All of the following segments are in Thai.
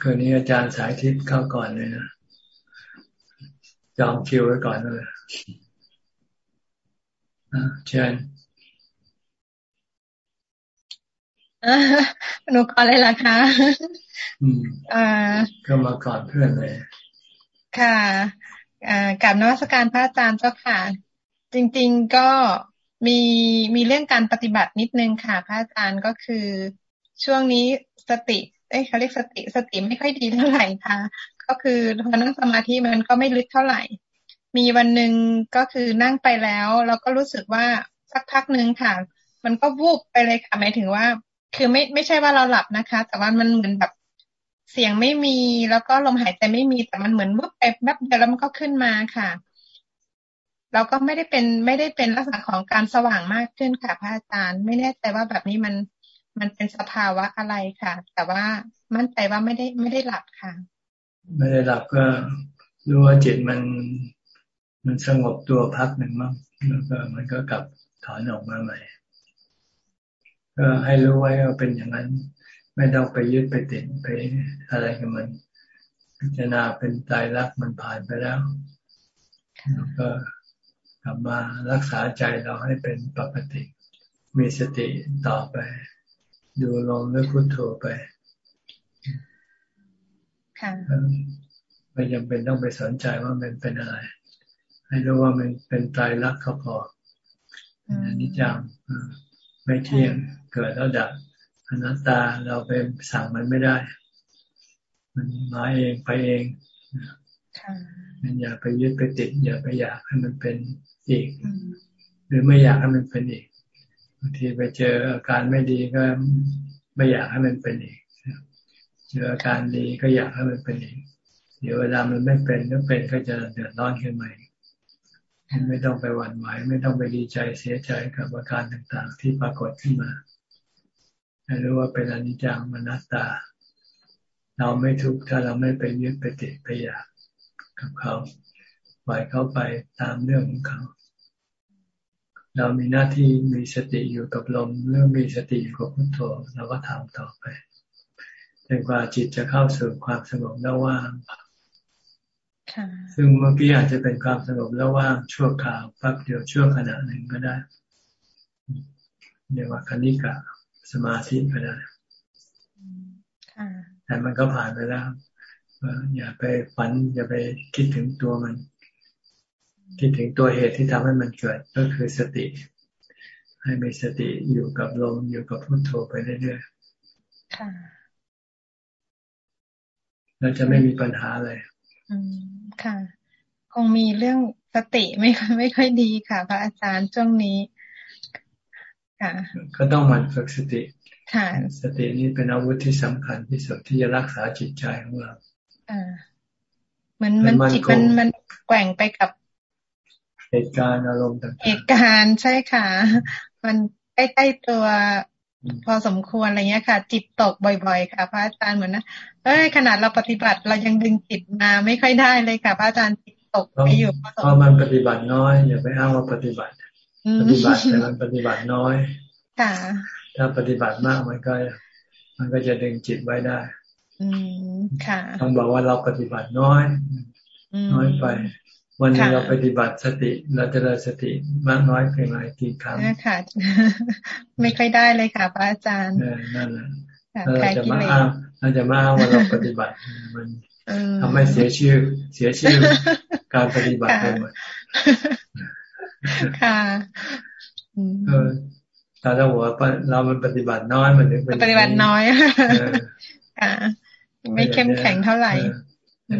คืนนี้อาจารย์สายทิพย์เข้าก่อนเลยนะจองคิวไว้ก่อนเลยเชิญหนูก่อนเลยล่ะคะอ่าก็มาก่อนเพื่อนเลย ค่ะอ่ากับนวัตการพระอาจารย์เจ้าค่ะ จริง ๆก็มีมีเรื่องการปฏิบัตินิดนึงค่ะ พระอาจารย์ก็คือช่วงนี้สติ เอ้เขาเรียกสติสติไม่ค่อยดีเท่าไหร่ค่ะ ก็คือพอนั่งสมาธิมันก็ไม่ลึกเท่าไหร่ มีวันหนึ่งก็คือนั่งไปแล้วเราก็รู้สึกว่าสักพักหนึ่งค่ะ มันก็วูบไปเลยค่ะหมายถึงว่า คือไม่ไม่ใช่ว่าเราหลับนะคะ แต่ว่ามันเหมือนแบบเสียงไม่มีแล้วก็ลมหายใจไม่มีแต่มันเหมือนวุบไปแป๊บเดียวแล้วมันก็ขึ้นมาค่ะเราก็ไม่ได้เป็นไม่ได้เป็นลักษณะของการสว่างมากขึ้นค่ะพระอาจารย์ ไม่แน่ใจว่าแบบนี้มัน มันเป็นสภาวะอะไรค่ะ แต่ว่ามั่นใจว่าไม่ได้ไม่ได้หลับค่ะ ไม่ได้หลับก็รู้ว่าจิตมันมันสงบตัวพักหนึ่งมั้งแล้วก็มันก็กลับถอนออกมาใหม่ ก็ให้รู้ไว้ว่าเป็นอย่างนั้น ไม่ต้องไปยึดไปติดไปอะไรกับมัน พิจารณาเป็นตายรักมันผ่านไปแล้วแล้วก็กลับมารักษาใจเราให้เป็นปกติ มีสติต่อไป ดูลมหรือพุทโธไปไม่จำเป็นต้องไปสนใจว่ามันเป็นอะไร ให้รู้ว่ามันเป็นตายรักเขาพออันนี้จังไม่เที่ยงเกิดแล้วดับอนัตตาเราไปสั่งมันไม่ได้ มันมาเองไปเองมันอย่าไปยึดไปติดอย่าไปอยากให้มันเป็นอีก หรือไม่อยากให้มันเป็นอีก บางทีไปเจออาการไม่ดีก็ไม่อยากให้มันเป็นอีกเจออาการดีก็อยากให้มันเป็นอีกเดี๋ยวเวลามันไม่เป็นก็เป็นก็จะเดือดร้อนขึ้นมาไม่ต้องไปหวั่นไหวไม่ต้องไปดีใจเสียใจกับอาการต่างๆ ที่ปรากฏขึ้นมาให้รู้ว่าเป็นอนิจจังมนัตตา เราไม่ทุกข์ถ้าเราไม่ไปยึดไปติดไปอยากกับเขาปล่อยเขาไปตามเรื่องของเขา เรามีหน้าที่มีสติอยู่กับลมเรื่องมีสติอยู่กับพุทโธเราก็ทำต่อไปจนกว่าจิตจะเข้าสู่ความสงบแล้วว่างซึ่งเมื่อกี้อาจจะเป็นความสงบแล้วว่างชั่วคราวแป๊บเดียวชั่วขณะหนึ่งก็ได้เรียกว่าคณิกะสมาธิก็ได้แต่มันก็ผ่านไปแล้วอย่าไปฝัน อย่าไปคิดถึงตัวมัน คิดถึงตัวเหตุที่ทำให้มันเกิดก็คือสติ ให้มีสติอยู่กับลมอยู่กับพุทโธไปเรื่อยๆค่ะเราจะไม่มีปัญหาเลยอืมค่ะ คงมีเรื่องสติไม่ไม่ค่อยดีค่ะ พระอาจารย์ช่วงนี้ ค่ะ ก็ต้องมันฝึกสติค่ะสตินี้เป็นอาวุธที่สำคัญที่สุดที่จะรักษาจิตใจของเราอ่ามันมันจิตมันมันแกว่งไปกับ เหตุการณ์อารมณ์ต่างๆเหตุการณ์ใช่ค่ะ มันใกล้ๆตัวพอสมควรอะไรเงี้ยค่ะ จิตตกบ่อย ๆ ค่ะ พระอาจารย์เหมือนนะเอ้ยขนาดเราปฏิบัติเรายังดึงจิตมาไม่ค่อยได้เลยค่ะ พระอาจารย์จิตตกไปอยู่เพราะมันปฏิบัติน้อยอย่าไปอ้างว่าปฏิบัติ ปฏิบัติแต่มันปฏิบัติน้อยค่ะถ้าปฏิบัติมากมันก็ มันก็จะดึงจิตไว้ได้ อืมค่ะ ต้องบอกว่าเราปฏิบัติน้อย น้อยไป วันนี้เราปฏิบัติสติ เราจะได้สติมากน้อยเพียงไรกี่ครั้งค่ะไม่ค่อยได้เลยค่ะพระอาจารย์นั่นแหละเราจะมาอ้างเราจะมาอ้างว่าเราปฏิบัติมันทำให้เสียชื่อ เสียชื่อการปฏิบัติไปหมดค่ะเออถ้าเราบอกว่าเรามันปฏิบัติน้อยมันถึงเป็นปฏิบัติน้อยค่ะไม่เข้มแข็งเท่าไหร่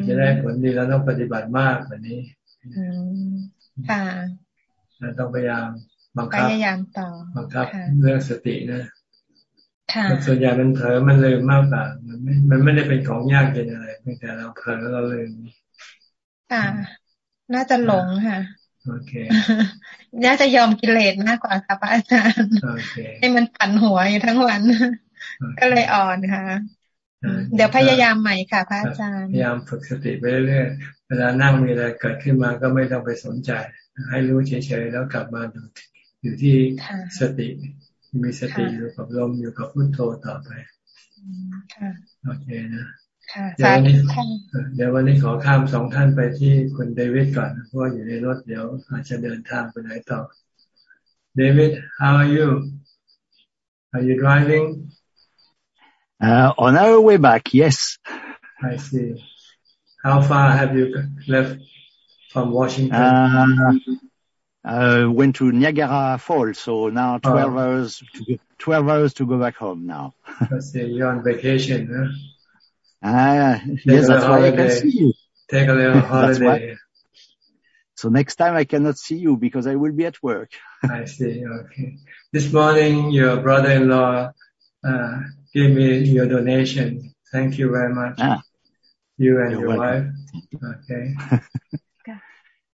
จะได้ผลดีแล้วต้องปฏิบัติมากแบบนี้ ค่ะต้องพยายามบังคับพยายามต่อบังคับเรื่องสตินะส่วนใหญ่มันเผลอมันลืมมากกว่ามันไม่ มันไม่ได้เป็นของยากเย็นอะไรเพียงแต่เราเผลอแล้วเราลืมค่ะ น่าจะหลงค่ะโอเคน่าจะยอมกิเลสมากกว่าค่ะพระอาจารย์ให้มันปั่นหัวอยู่ทั้งวัน ก็เลยอ่อนค่ะ เดี๋ยวพยายามใหม่ค่ะพระอาจารย์ พยายามฝึกสติไปเรื่อยๆ เวลานั่งมีอะไรเกิดขึ้นมาก็ไม่ต้องไปสนใจ ให้รู้เฉยๆแล้วกลับมาดูอยู่ที่สติมีสติอยู่กับลมอยู่กับพุทโธต่อไปโอเคนะเดี๋ยววันนี้เดี๋ยววันนี้ขอข้ามสองท่านไปที่คุณเดวิดก่อนเพราะว่าอยู่ในรถเดี๋ยวอาจจะเดินทางไปไหนต่อ David how are you are you driving uh, on our way back yes I see how far have you left from Washington uh, uh, went to Niagara Falls so now 12 oh. hours to, 12 hours to go back home now I see you're on vacation huh Ah, yes, that's why I can see you. Take a little holiday. So next time I cannot see you because I will be at work. I see. Okay. This morning, your brother-in-law uh, gave me your donation. Thank you very much. Ah, you and your welcome. wife. Okay.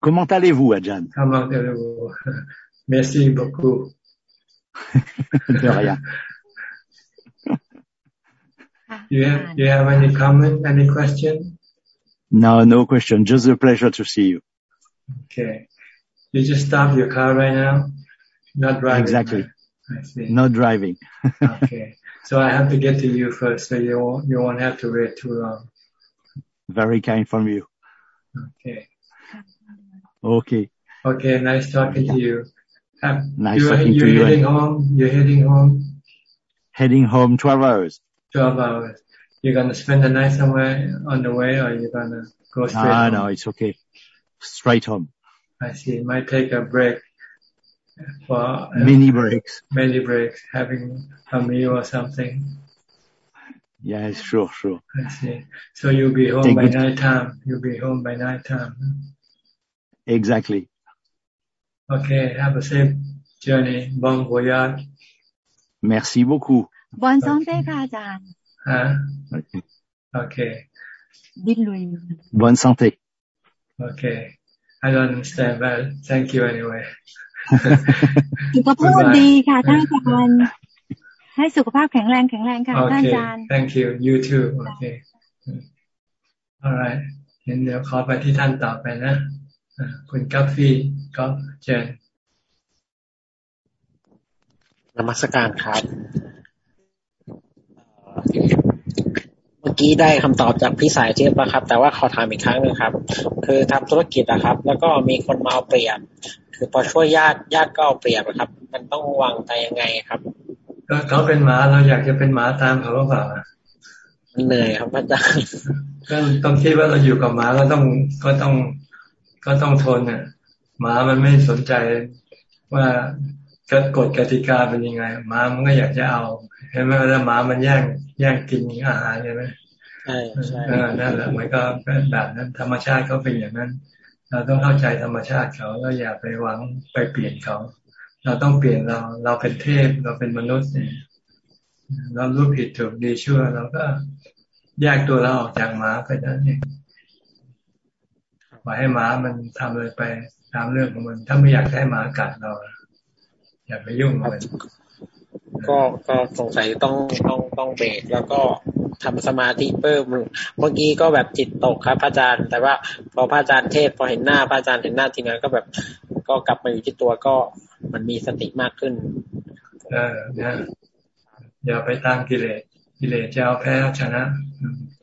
Comment allez-vous, Adjan? Comment allez-vous? Merci beaucoup. De rien. Do you have, you have any comment, any question? No, no question. Just a pleasure to see you. Okay. You just stop your car right now? Not driving. Exactly. I see. Not driving. okay. So I have to get to you first so you won't, you won't have to wait too long. Very kind from you. Okay. Okay. Okay. Nice talking to you. Have, nice talking you're to you. You're heading home? You're heading home? Heading home 12 hours. 12 hours. You're going to spend the night somewhere on the way or you're going to go straight Ah, home? no, it's okay. Straight home. I see. Might take a break for uh, mini breaks. Many breaks, having a meal or something. Yes, sure, sure. I see. So you'll be home take by night time. You'll be home by night time. Exactly. Okay. Have a safe journey. Bon voyage. Merci beaucoup. Bonne santé ค่ะอาจารย์ ฮะโอเค ดิ้นลุย Bonne santé. Okay. I don't understand but thank you anyway. สุขภาพดีค่ะท่านอาจารย์ ให้สุขภาพแข็งแรงแข็งแรงค่ะท่านอาจารย์ Thank you. You too. Okay. Alright. เดี๋ยวขอไปที่ท่านต่อไปนะคุณกัฟฟี่ก็เชิญนมัสการครับเมื่อกี้ได้คำตอบจากพี่สายเจี๊ยบแล้วครับ แต่ว่าขอถามอีกครั้งหนึ่งครับ คือทำธุรกิจนะครับ แล้วก็มีคนมาเอาเปรียบ คือพอช่วยญาติญาติก็เอาเปรียบครับ มันต้องวางใจยังไงครับ ก็เขาเป็นหมาเราอยากจะเป็นหมาตามเขาหรือเปล่ามันเหนื่อยครับอาจารย์ก็ต้องคิดว่าเราอยู่กับหมาเราต้องก็ต้องก็ต้องทนเนี่ยหมามันไม่สนใจว่ากฎกติกาเป็นยังไงหมามันก็อยากจะเอาเห็นไหมแล้วหมามันแย่งแย่งกินอาหารใช่ไหมใช่ใช่นั่นแหละมันก็เป็นแบบนั้นธรรมชาติเขาเป็นอย่างนั้น เราต้องเข้าใจธรรมชาติเขาแล้วอย่าไปหวังไปเปลี่ยนเขา เราต้องเปลี่ยนเรา เราเป็นเทพ เราเป็นมนุษย์เนี่ย เรารู้ผิดถูกดีชั่วเราก็แยกตัวเราออกจากหมาไปนั่นเองปล่อยให้หมามันทำเลยไปตามเรื่องของมัน ถ้าไม่อยากให้หมากัดเรา อย่าไปยุ่งกับมันก็ก็สงสัยต้องต้องต้องเบรกแล้วก็ทำสมาธิเพิ่มเมื่อกี้ก็แบบจิตตกครับพระอาจารย์ แต่ว่าพอพระอาจารย์เทศพอเห็นหน้าพระอาจารย์เห็นหน้าทีนั้นก็แบบก็กลับมาอยู่ที่ตัวก็ มันมีสติมากขึ้น เออนะอย่าไปตามกิเลสกิเลสจะเอาแพ้ชนะ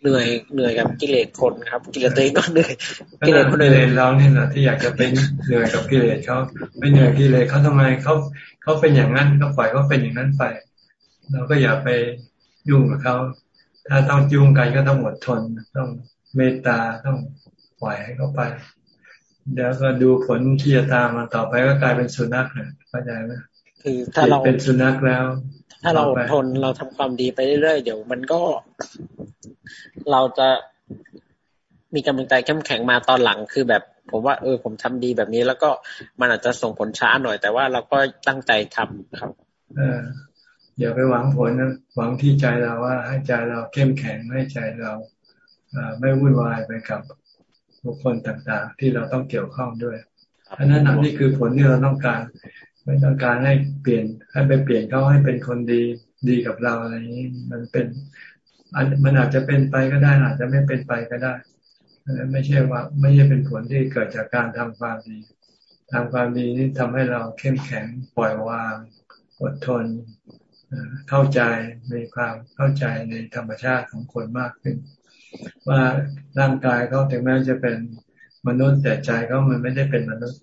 เหนื่อยเหนื่อยกับกิเลสคนครับ กิเลสตัวเองก็เหนื่อยกิเลสคนอื่นเราเนี่ยนะที่อยากจะเป็นเหนื่อยกับกิเลสเขาไม่เหนื่อยกิเลสเขาทำไมเขาเขาเป็นอย่างนั้นก็ปล่อยเขาเป็นอย่างนั้นไป เราก็อย่าไปยุ่งกับเขาถ้าต้องยุ่งกันก็ต้องอดทนต้องเมตตาต้องปล่อยให้เขาไป เดี๋ยวก็ดูผลที่จะตามมาต่อไปก็กลายเป็นสุนัขเนี่ยเข้าใจไหมคือถ้าเราเป็นสุนัขแล้ว ถ้าเราอดทนเราทำความดีไปเรื่อยๆเดี๋ยวมันก็ เราจะมีกำลังใจเข้มแข็งมาตอนหลังคือแบบ ผมว่าเออ ผมทำดีแบบนี้ แล้วก็มันอาจจะส่งผลช้าหน่อย แต่ว่าเราก็ตั้งใจทำครับ เอออย่าไปหวังผลนะหวังที่ใจเราว่าให้ใจเราเข้มแข็งให้ใจเราไม่วุ่นวายไปกับ บุคคลต่างๆ ที่เราต้องเกี่ยวข้องด้วยอันนั้นนี่คือผลที่เราต้องการ ไม่ต้องการให้เปลี่ยนให้ไปเปลี่ยนเขาให้เป็นคนดีดีกับเราอะไรอย่างนี้ มันเป็นมันอาจจะเป็นไปก็ได้อาจจะไม่เป็นไปก็ได้ไม่ใช่ว่า ไม่ใช่เป็นผลที่เกิดจากการทำความดีทำความดีนี่ทำให้เราเข้มแข็งปล่อยวาง อดทนเข้าใจมีความเข้าใจในธรรมชาติของคนมากขึ้น ว่าร่างกายเขาถึงแม้จะเป็นมนุษย์แต่ใจเขามันไม่ได้เป็นมนุษย์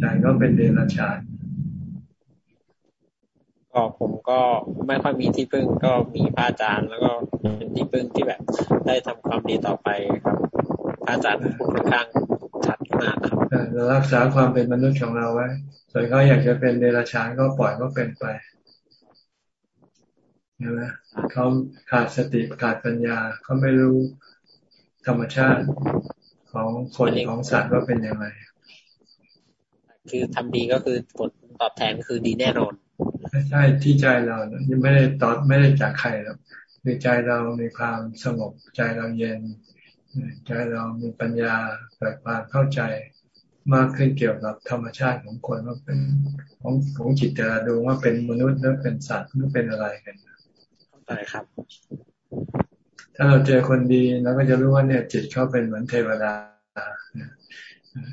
ใจเขาเป็นเดรัจฉานก็ผมก็ไม่ค่อยมีที่พึ่งก็มีพระอาจารย์ แล้วก็เป็นที่พึ่งที่แบบได้ทำความดีต่อไปครับพระอาจารย์พูดค่อนข้างชัดมากครับเรารักษาความเป็นมนุษย์ของเราไว้ส่วนเขาอยากจะเป็นเดรัจฉานก็ปล่อยเขาเป็นไปเห็นไหม เขาขาดสติขาดปัญญาเขาไม่รู้ธรรมชาติของคนของสัตว์ว่าเป็นยังไงคือทำดีก็คือผลตอบแทนคือดีแน่นอนไม่ใช่ที่ใจเรายังไม่ได้ตอบไม่ได้จากใครหรอกคือใจเรามีความสงบใจเราเย็นใจเรามีปัญญาเกิดความเข้าใจมากขึ้นเกี่ยวกับธรรมชาติของคนว่าเป็นของของจิตแต่ละดวงว่าเป็นมนุษย์หรือเป็นสัตว์หรือเป็นอะไรกัน เข้าใจครับ ถ้าเราเจอคนดีเราก็จะรู้ว่าเนี่ย จิตเขาเป็นเหมือนเทวดา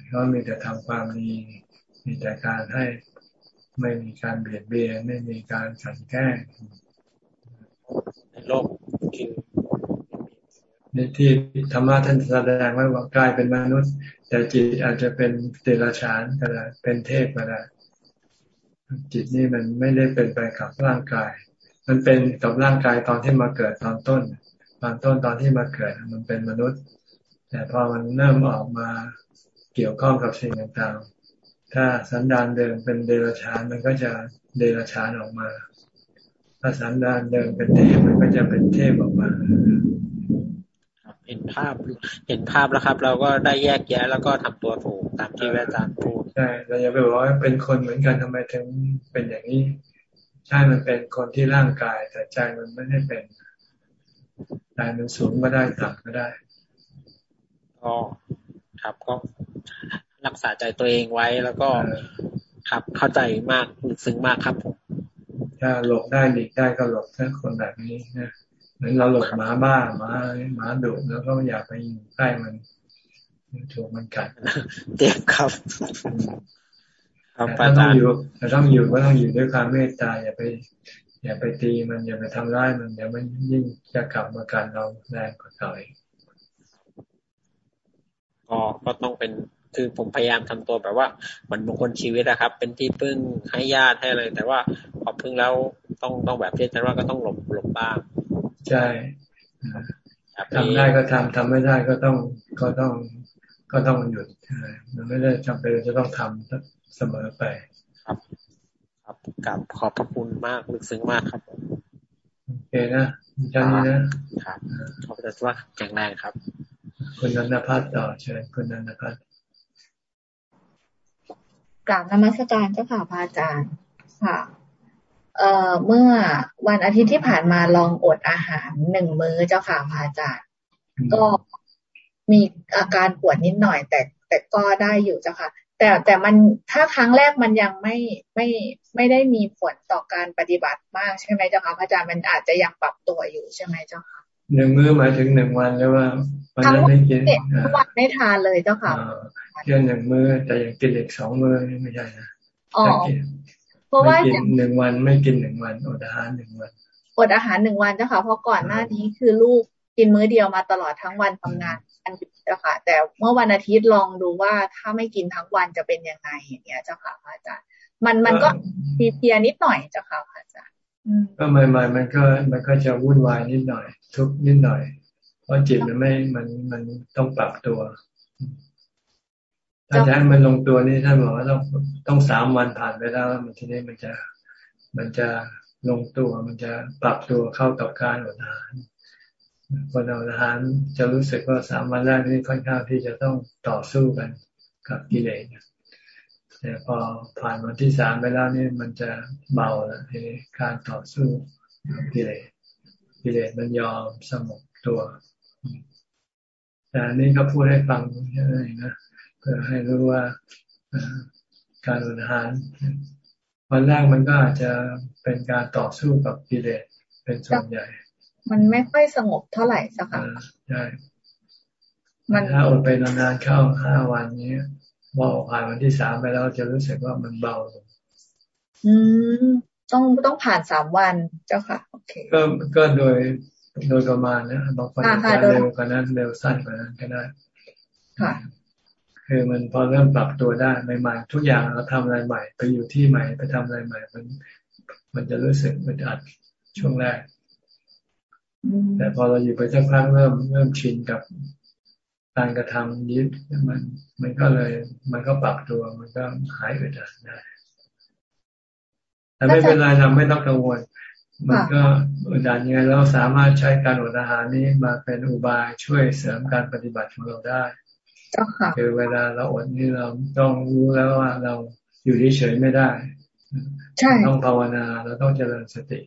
เขามีแต่ทำความดีมีแต่การให้ไม่มีการเบียดเบียนไม่มีการขันแกล้งในโลกคือในที่ธรรมะท่านแสดงไว้ว่ากายเป็นมนุษย์ แต่จิตอาจจะเป็นเดรัจฉานก็ได้เป็นเทพก็ได้จิตนี่มันไม่ได้เป็นไปกับร่างกาย มันเป็นกับร่างกายตอนที่มาเกิดตอนต้น ตอนต้นตอนที่มาเกิด มันเป็นมนุษย์ แต่พอมันเริ่มออกมาเกี่ยวข้องกับสิ่งต่างๆ ถ้าสันดานเดิมเป็นเดรัจฉานมันก็จะเดรัจฉานออกมา ถ้าสันดานเดิมเป็นเทพมันก็จะเป็นเทพออกมาเห็นภาพเห็นภาพแล้วครับ เราก็ได้แยกแยะแล้วก็ทำตัวถูกตามที่อาจารย์พูดใช่เราอย่าไปบอกว่าเป็นคนเหมือนกันทำไมถึงเป็นอย่างนี้ ใช่มันเป็นคนที่ร่างกาย แต่ใจมันไม่ได้เป็นใจมันสูงก็ได้ต่ำก็ได้ก็ครับก็รักษาใจตัวเองไว้แล้วก็ครับเข้าใจมากซึ้งมากครับผมถ้าหลบได้หลีกได้ก็หลบถ้าคนแบบนี้นะเหมือนเราหลบหมาบ้าหมาหมาดุแล้วก็อยากไปอยู่ใกล้มันถูกมันกัดเจ็บครับ แต่ถ้าต้องอยู่แต่ต้องอยู่ก็ต้องอยู่ด้วยความเมตตาอย่าไป อย่าไปตีมันอย่าไปทำร้ายมันเดี๋ยวมันยิ่งจะกลับมาการเราแรงกว่าเก่าอีกก็ก็ต้องเป็นคือผมพยายามทำตัวแบบว่าเหมือนบางคนชีวิตนะครับ เป็นที่พึ่งให้ญาติให้อะไรแต่ว่าพอพึ่งแล้วต้องต้องแบบที่อาจารย์ว่าก็ต้องหลบหลบบ้างใช่ทำได้ก็ทำทำไม่ได้ก็ต้องก็ต้องก็ต้องหยุดมันไม่ได้จำเป็นจะต้องทำ เสมอไป ครับครับกับขอบพระคุณมากลึกซึ้งมากครับโอเคนะจานี้นะครับขอบคุณว่าแข็งแรงครับ คุณนันทพัฒน์ต่อเชิญคุณนันทพัฒน์กราบนมัสการเจ้าค่ะพระอาจารย์ค่ะเอ่อเมื่อวันอาทิตย์ที่ผ่านมาลองอดอาหารหนึ่งมื้อเจ้าค่ะพระอาจารย์ ก็มีอาการปวดนิดหน่อยแต่แต่ก็ได้อยู่เจ้าค่ะ แต่แต่มันถ้าครั้งแรกมันยังไม่ไม่ไม่ได้มีผลต่อการปฏิบัติมากใช่ไหมเจ้าค่ะพระอาจารย์มันอาจจะยังปรับตัวอยู่ใช่ไหมเจ้าค่ะหนึ่งมื้อหมายถึงหนึ่งวันหรือว่าวันนั้นไม่กินทุกวันไม่ทานเลยเจ้าค่ะเที่ยงหนึ่งมื้อแต่ยังกินอีกสองมื้อไม่ใช่นะอ๋อราะว่ากินหนึ่งวันไม่กินหนึ่งวันอดอาหารหนึ่งวันอดอาหารหนึ่งวันเจ้าค่ะเพราะก่อนหน้านี้คือลูก กินมื้อเดียวมาตลอดทั้งวันทำงานอันเจ้าค่ะ แต่เมื่อวันอาทิตย์ลองดูว่าถ้าไม่กินทั้งวันจะเป็นยังไงอย่างเงี้ยเจ้าค่ะพระอาจารย์มันมันก็พีเพียนิดหน่อยเจ้าค่ะพระอาจารย์ก็ใหม่ๆมันก็มันก็จะวุ่นวายนิดหน่อย ทุกนิดหน่อย เพราะจิตมันไม่มันมันต้องปรับตัวถ้าจะให้มันลงตัวนี่ท่านบอกว่าต้องต้องสามวันผ่านไปแล้วมันทีนี้มันจะมันจะลงตัวมันจะปรับตัวเข้ากับการอดอาหาร คนอดอาหารจะรู้สึกว่าสามวันแรกนี่ค่อนข้างที่จะต้องต่อสู้กันกับกิเลสแต่พอผ่านวันที่สามไปแล้วนี่มันจะเบาแล้วทีนี้การต่อสู้กับกิเลสกิเลสมันยอมสงบตัวแต่นี่ก็พูดให้ฟังอย่างนะเพื่อให้รู้ว่าการอดอาหารวันแรกมันก็อาจจะเป็นการต่อสู้กับกิเลสเป็นส่วนใหญ่ มันไม่ค่อยสงบเท่าไหร่สักใช่มันถ้าอดไปนานๆเข้าห้าวันนี้พอผ่านวันที่สามไปแล้วจะรู้สึกว่ามันเบาลงอืมต้องต้องผ่านสามวันเจ้าค่ะ โอเค ก็ก็โดยโดยประมาณนะบางคนจะเร็วกว่านั้นเร็วสั้นกว่านั้นก็ได้ค่ะ คือมันพอเริ่มปรับตัวได้ใหม่ๆทุกอย่างเราทำอะไรใหม่ ไปอยู่ที่ใหม่ไปทำอะไรใหม่ มัน มันจะรู้สึกมันอัดช่วงแรก แต่พอเราอยู่ไปสักพักเริ่มเริ่มชินกับการกระทำนี้มัน มันก็เลย มันก็ปรับตัวมันก็หายอึดอัดได้แต่ไม่เป็นไรเราไม่ต้องกังวล มันก็อึดอัดยังไงเราสามารถใช้การอดอาหารนี้มาเป็นอุบายช่วยเสริมการปฏิบัติของเราได้คือเวลาเราอดนี่เราต้องรู้แล้วว่าเราอยู่เฉยไม่ได้ต้องภาวนาเราต้องเจริญสติ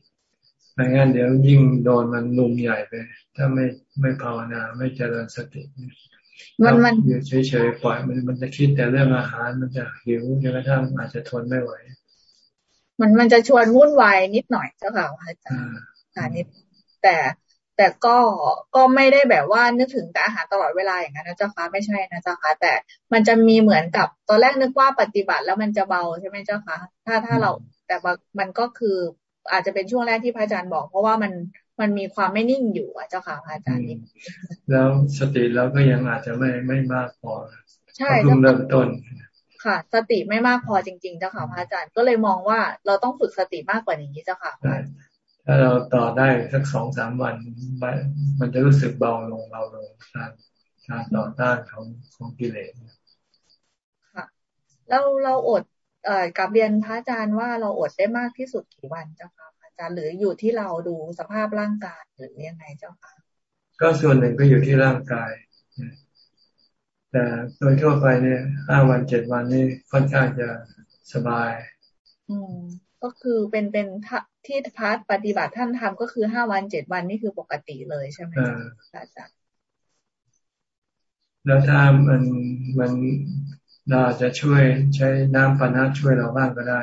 ไม่งั้นเดี๋ยวยิ่งโดนมันลุมใหญ่ไป ถ้าไม่ไม่ภาวนาไม่เจริญสติมันมันอยู่เฉยๆปล่อยมันมันจะคิดแต่เรื่องอาหารมันจะหิวจนกระทั่งอาจจะทนไม่ไหว มันมันจะชวนวุ่นวายนิดหน่อยเจ้าค่ะอาจารย์อ่านิดแต่แต่ก็ก็ไม่ได้แบบว่านึกถึงแต่อาหารตลอดเวลาอย่างนั้นนะเจ้าค่ะไม่ใช่นะเจ้าค่ะแต่มันจะมีเหมือนกับตอนแรกนึกว่าปฏิบัติแล้วมันจะเบาใช่ไหมเจ้าค่ะถ้าถ้าเราแต่มันก็คือ อาจจะเป็นช่วงแรกที่พระอาจารย์บอก เพราะว่ามันมันมีความไม่นิ่งอยู่อะเจ้าค่ะพระอาจารย์แล้วสติเราก็ยังอาจจะไม่ไม่มากพอใช่เพิ่งเริ่มต้นค่ะ สติไม่มากพอจริงๆเจ้าค่ะพระอาจารย์ก็เลยมองว่าเราต้องฝึกสติมากกว่านี้เจ้าค่ะถ้าเราต่อได้สักสองสามวันมันจะรู้สึกเบาลงเบาลงการการต่อต้านของของกิเลสค่ะเราเราอด เอ่อกับเรียนพระอาจารย์ว่าเราอดได้มากที่สุดกี่วันเจ้าค่ะอาจารย์หรืออยู่ที่เราดูสภาพร่างกายหรือยังไงเจ้าค่ะ ก็ส่วนหนึ่งก็อยู่ที่ร่างกายแต่โดยทั่วไปเนี่ยห้าวันเจ็ดวันนี่ค่อนข้างจะสบาย อืมก็คือเป็นเป็นที่พาร์ทปฏิบัติท่านทำก็คือห้าวันเจ็ดวันนี่คือปกติเลยใช่ไหมอาจารย์แล้วถ้ามันมัน เราจะช่วยใช้น้ำปานะช่วยเราบ้างก็ได้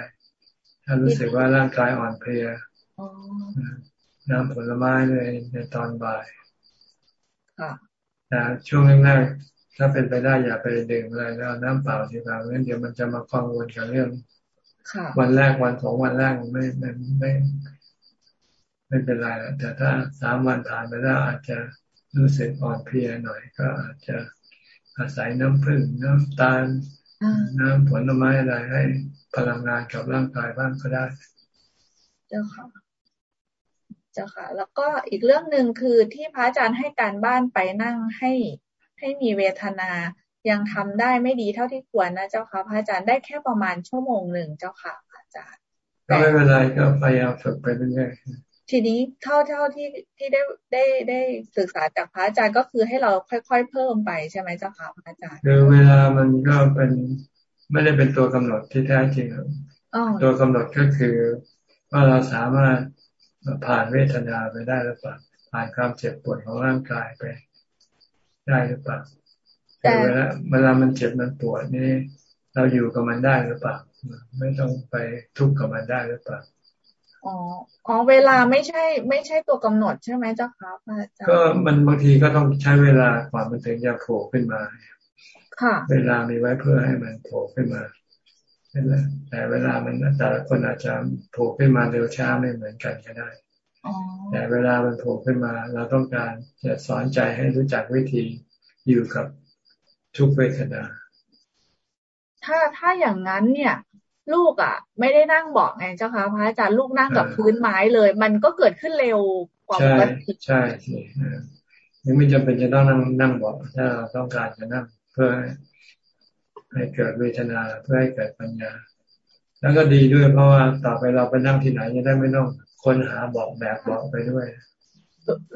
ถ้ารู้สึกว่าร่างกายอ่อนเพลียน้ำผลไม้เลยในตอนบ่ายแต่ช่วงแรกๆถ้าเป็นไปได้อย่าไปดื่มอะไรแล้วน้ำเปล่าดีกว่าเพราะเดี๋ยวมันจะมาฟังวนกับเรื่องวันแรกวันสองวันแรกไม่ไม่ไม่ไม่เป็นไรแล้วแต่ถ้าสามวันผ่านไปแล้วอาจจะรู้สึกอ่อนเพลียหน่อยก็อาจจะอาศัยน้ำผึ้งน้ำตาล น้ำผลไม้อะไรให้พลังงานกับร่างกายบ้างก็ได้ เจ้าค่ะ เจ้าค่ะ แล้วก็อีกเรื่องหนึ่งคือที่พระอาจารย์ให้การบ้านไปนั่งให้ให้มีเวทนา ยังทำได้ไม่ดีเท่าที่ควรนะเจ้าค่ะ พระอาจารย์ได้แค่ประมาณชั่วโมงหนึ่งเจ้าค่ะพระอาจารย์ก็ไม่เป็นไรก็พยายามฝึกไปเรื่อยๆ ทีนี้เท่าเท่าที่ที่ได้ได้ได้ศึกษาจากพระอาจารย์ก็คือให้เราค่อย ๆ เพิ่มไปใช่ไหมเจ้าค่ะพระอาจารย์คือเวลามันก็เป็นไม่ได้เป็นตัวกำหนดที่แท้จริงตัวกำหนดก็คือว่าเราสามารถผ่านเวทนาไปได้หรือเปล่าผ่านความเจ็บปวดของร่างกายไปได้หรือเปล่าแต่เวลาเวลามันเจ็บมันปวดนี่ เราอยู่กับมันได้หรือเปล่าไม่ต้องไปทุกข์กับมันได้หรือเปล่า อ๋ออ๋อเวลาไม่ใช่ ไม่ใช่ตัวกำหนดใช่ไหมเจ้าคะอาจารย์ก็มันบางทีก็ต้องใช้เวลากว่ามันถึงจะโผล่ขึ้นมา ค่ะ เวลามีไว้เพื่อให้มันโผล่ขึ้นมาแต่เวลามันแต่ละคนอาจจะโผล่ขึ้นมาเร็วช้าไม่เหมือนกันก็ได้แต่เวลามันโผล่ขึ้นมา เราต้องการจะสอนใจให้รู้จักวิธีอยู่กับทุกเวทนา ถ้าถ้าอย่างนั้นเนี่ย ลูกอะ ไม่ได้นั่งบอกไงเจ้าค่ะพระอาจารย์ลูกนั่งกับพื้นไม้เลย มันก็เกิดขึ้นเร็วกว่าปกติใช่ใช่ยังไม่จำเป็นจะต้องนั่งนั่งบอกถ้าเราต้องการจะนั่งเพื่อให้เกิดเวทนาเพื่อให้เกิดปัญญา แล้วก็ดีด้วยเพราะว่าต่อไปเราไปนั่งที่ไหนจะได้ไม่ต้องค้นหาบอกแบบบอกไปด้วย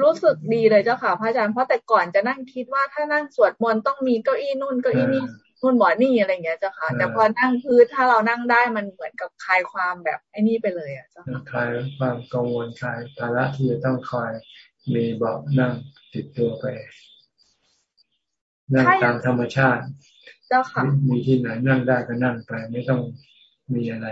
รู้สึกดีเลยเจ้าค่ะพระอาจารย์เพราะแต่ก่อนจะนั่งคิดว่าถ้านั่งสวดมนต์ต้องมีเก้าอี้นู่นเก้าอี้นี่ นู่นหมอนี่อะไรเงี้ยเจ้าค่ะ แต่พอนั่งพื้นถ้าเรานั่งได้มันเหมือนกับคลายความแบบไอ้นี่ไปเลยอะเจ้าค่ะคลายความกังวลคลายภาระที่จะต้องคอยมีบอกนั่งติดตัวไปนั่งตามธรรมชาติเจ้าค่ะมีที่ไหนนั่งได้ก็นั่งไปไม่ต้องมีอะไร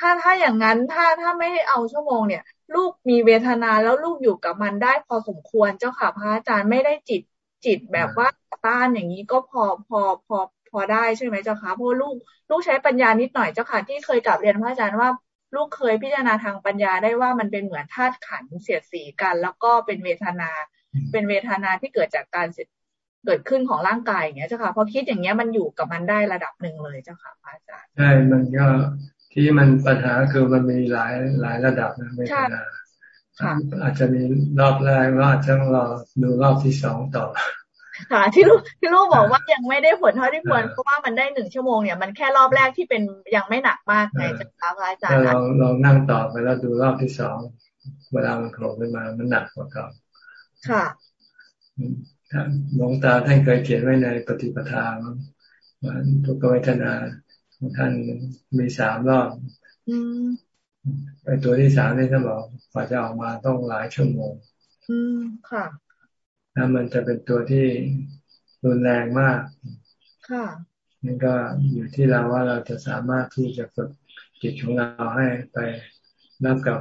ถ้าถ้าอย่างนั้นถ้าถ้าไม่เอาชั่วโมงเนี่ย ลูกมีเวทนาแล้วลูกอยู่กับมันได้พอสมควรเจ้าค่ะพระอาจารย์ไม่ได้จิต จิตแบบว่าต้านอย่างนี้ก็พอพอพอพอได้ใช่ไหมเจ้าค่ะเพราะลูกลูกใช้ปัญญานิดหน่อยเจ้าค่ะที่เคยกลับเรียนพระอาจารย์ว่าลูกเคยพิจารณาทางปัญญาได้ว่ามันเป็นเหมือนธาตุขันเสียดสีกัน แล้วก็เป็นเวทนา เป็นเวทนาที่เกิดจากการเกิดขึ้นของร่างกายอย่างเงี้ยเจ้าค่ะพอคิดอย่างเงี้ยมันอยู่กับมันได้ระดับหนึ่งเลยเจ้าค่ะพระอาจารย์ใช่มันก็ที่มันปัญหาคือมันมีหลายหลายระดับนะเวทนา อาจจะมีรอบแรกว่าจะต้องรอดูรอบที่สองต่อค่ะที่ลูกที่ลูกบอกว่ายังไม่ได้ผลเท่าที่ควรเพราะว่ามันได้หนึ่งชั่วโมงเนี่ยมันแค่รอบแรกที่เป็นยังไม่หนักมากไงจะคะอาจารย์เราเรานั่งต่อไปแล้วดูรอบที่สองเวลามันโผล่ขึ้นมามันหนักกว่าเก่าค่ะหลวงตาท่านเคยเขียนไว้ในปฏิปทาว่าทุกเวทนาของท่านมีสามรอบ ไปตัวที่สามนี่ท่านบอกกว่าจะออกมาต้องหลายชั่วโมง อืมค่ะแล้วมันจะเป็นตัวที่รุนแรงมาก ค่ะนี่ก็อยู่ที่เราว่าเราจะสามารถที่จะฝึกจิตของเราให้ไปรับกับ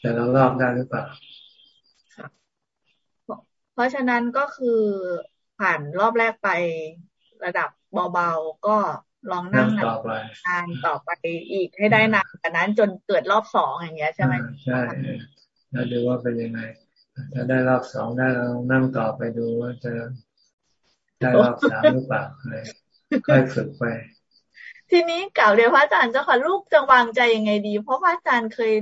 แต่ละรอบได้หรือเปล่าเพราะฉะนั้นก็คือผ่านรอบแรกไประดับเบาๆก็ ลองนั่งต่อไปนานต่อไปอีกให้ได้นานกว่านั้นจนเกิดรอบสองอย่างเงี้ยใช่ไหมใช่แล้วดูว่าเป็นยังไงถ้าได้รอบสองได้เรานั่งต่อไปดูว่าจะได้รอบสามหรือเปล่าอะไรค่อยฝึกไป ทีนี้กล่าวเรียนพระอาจารย์เจ้าค่ะลูกจะวางใจยังไงดี เพราะพระอาจารย์เคย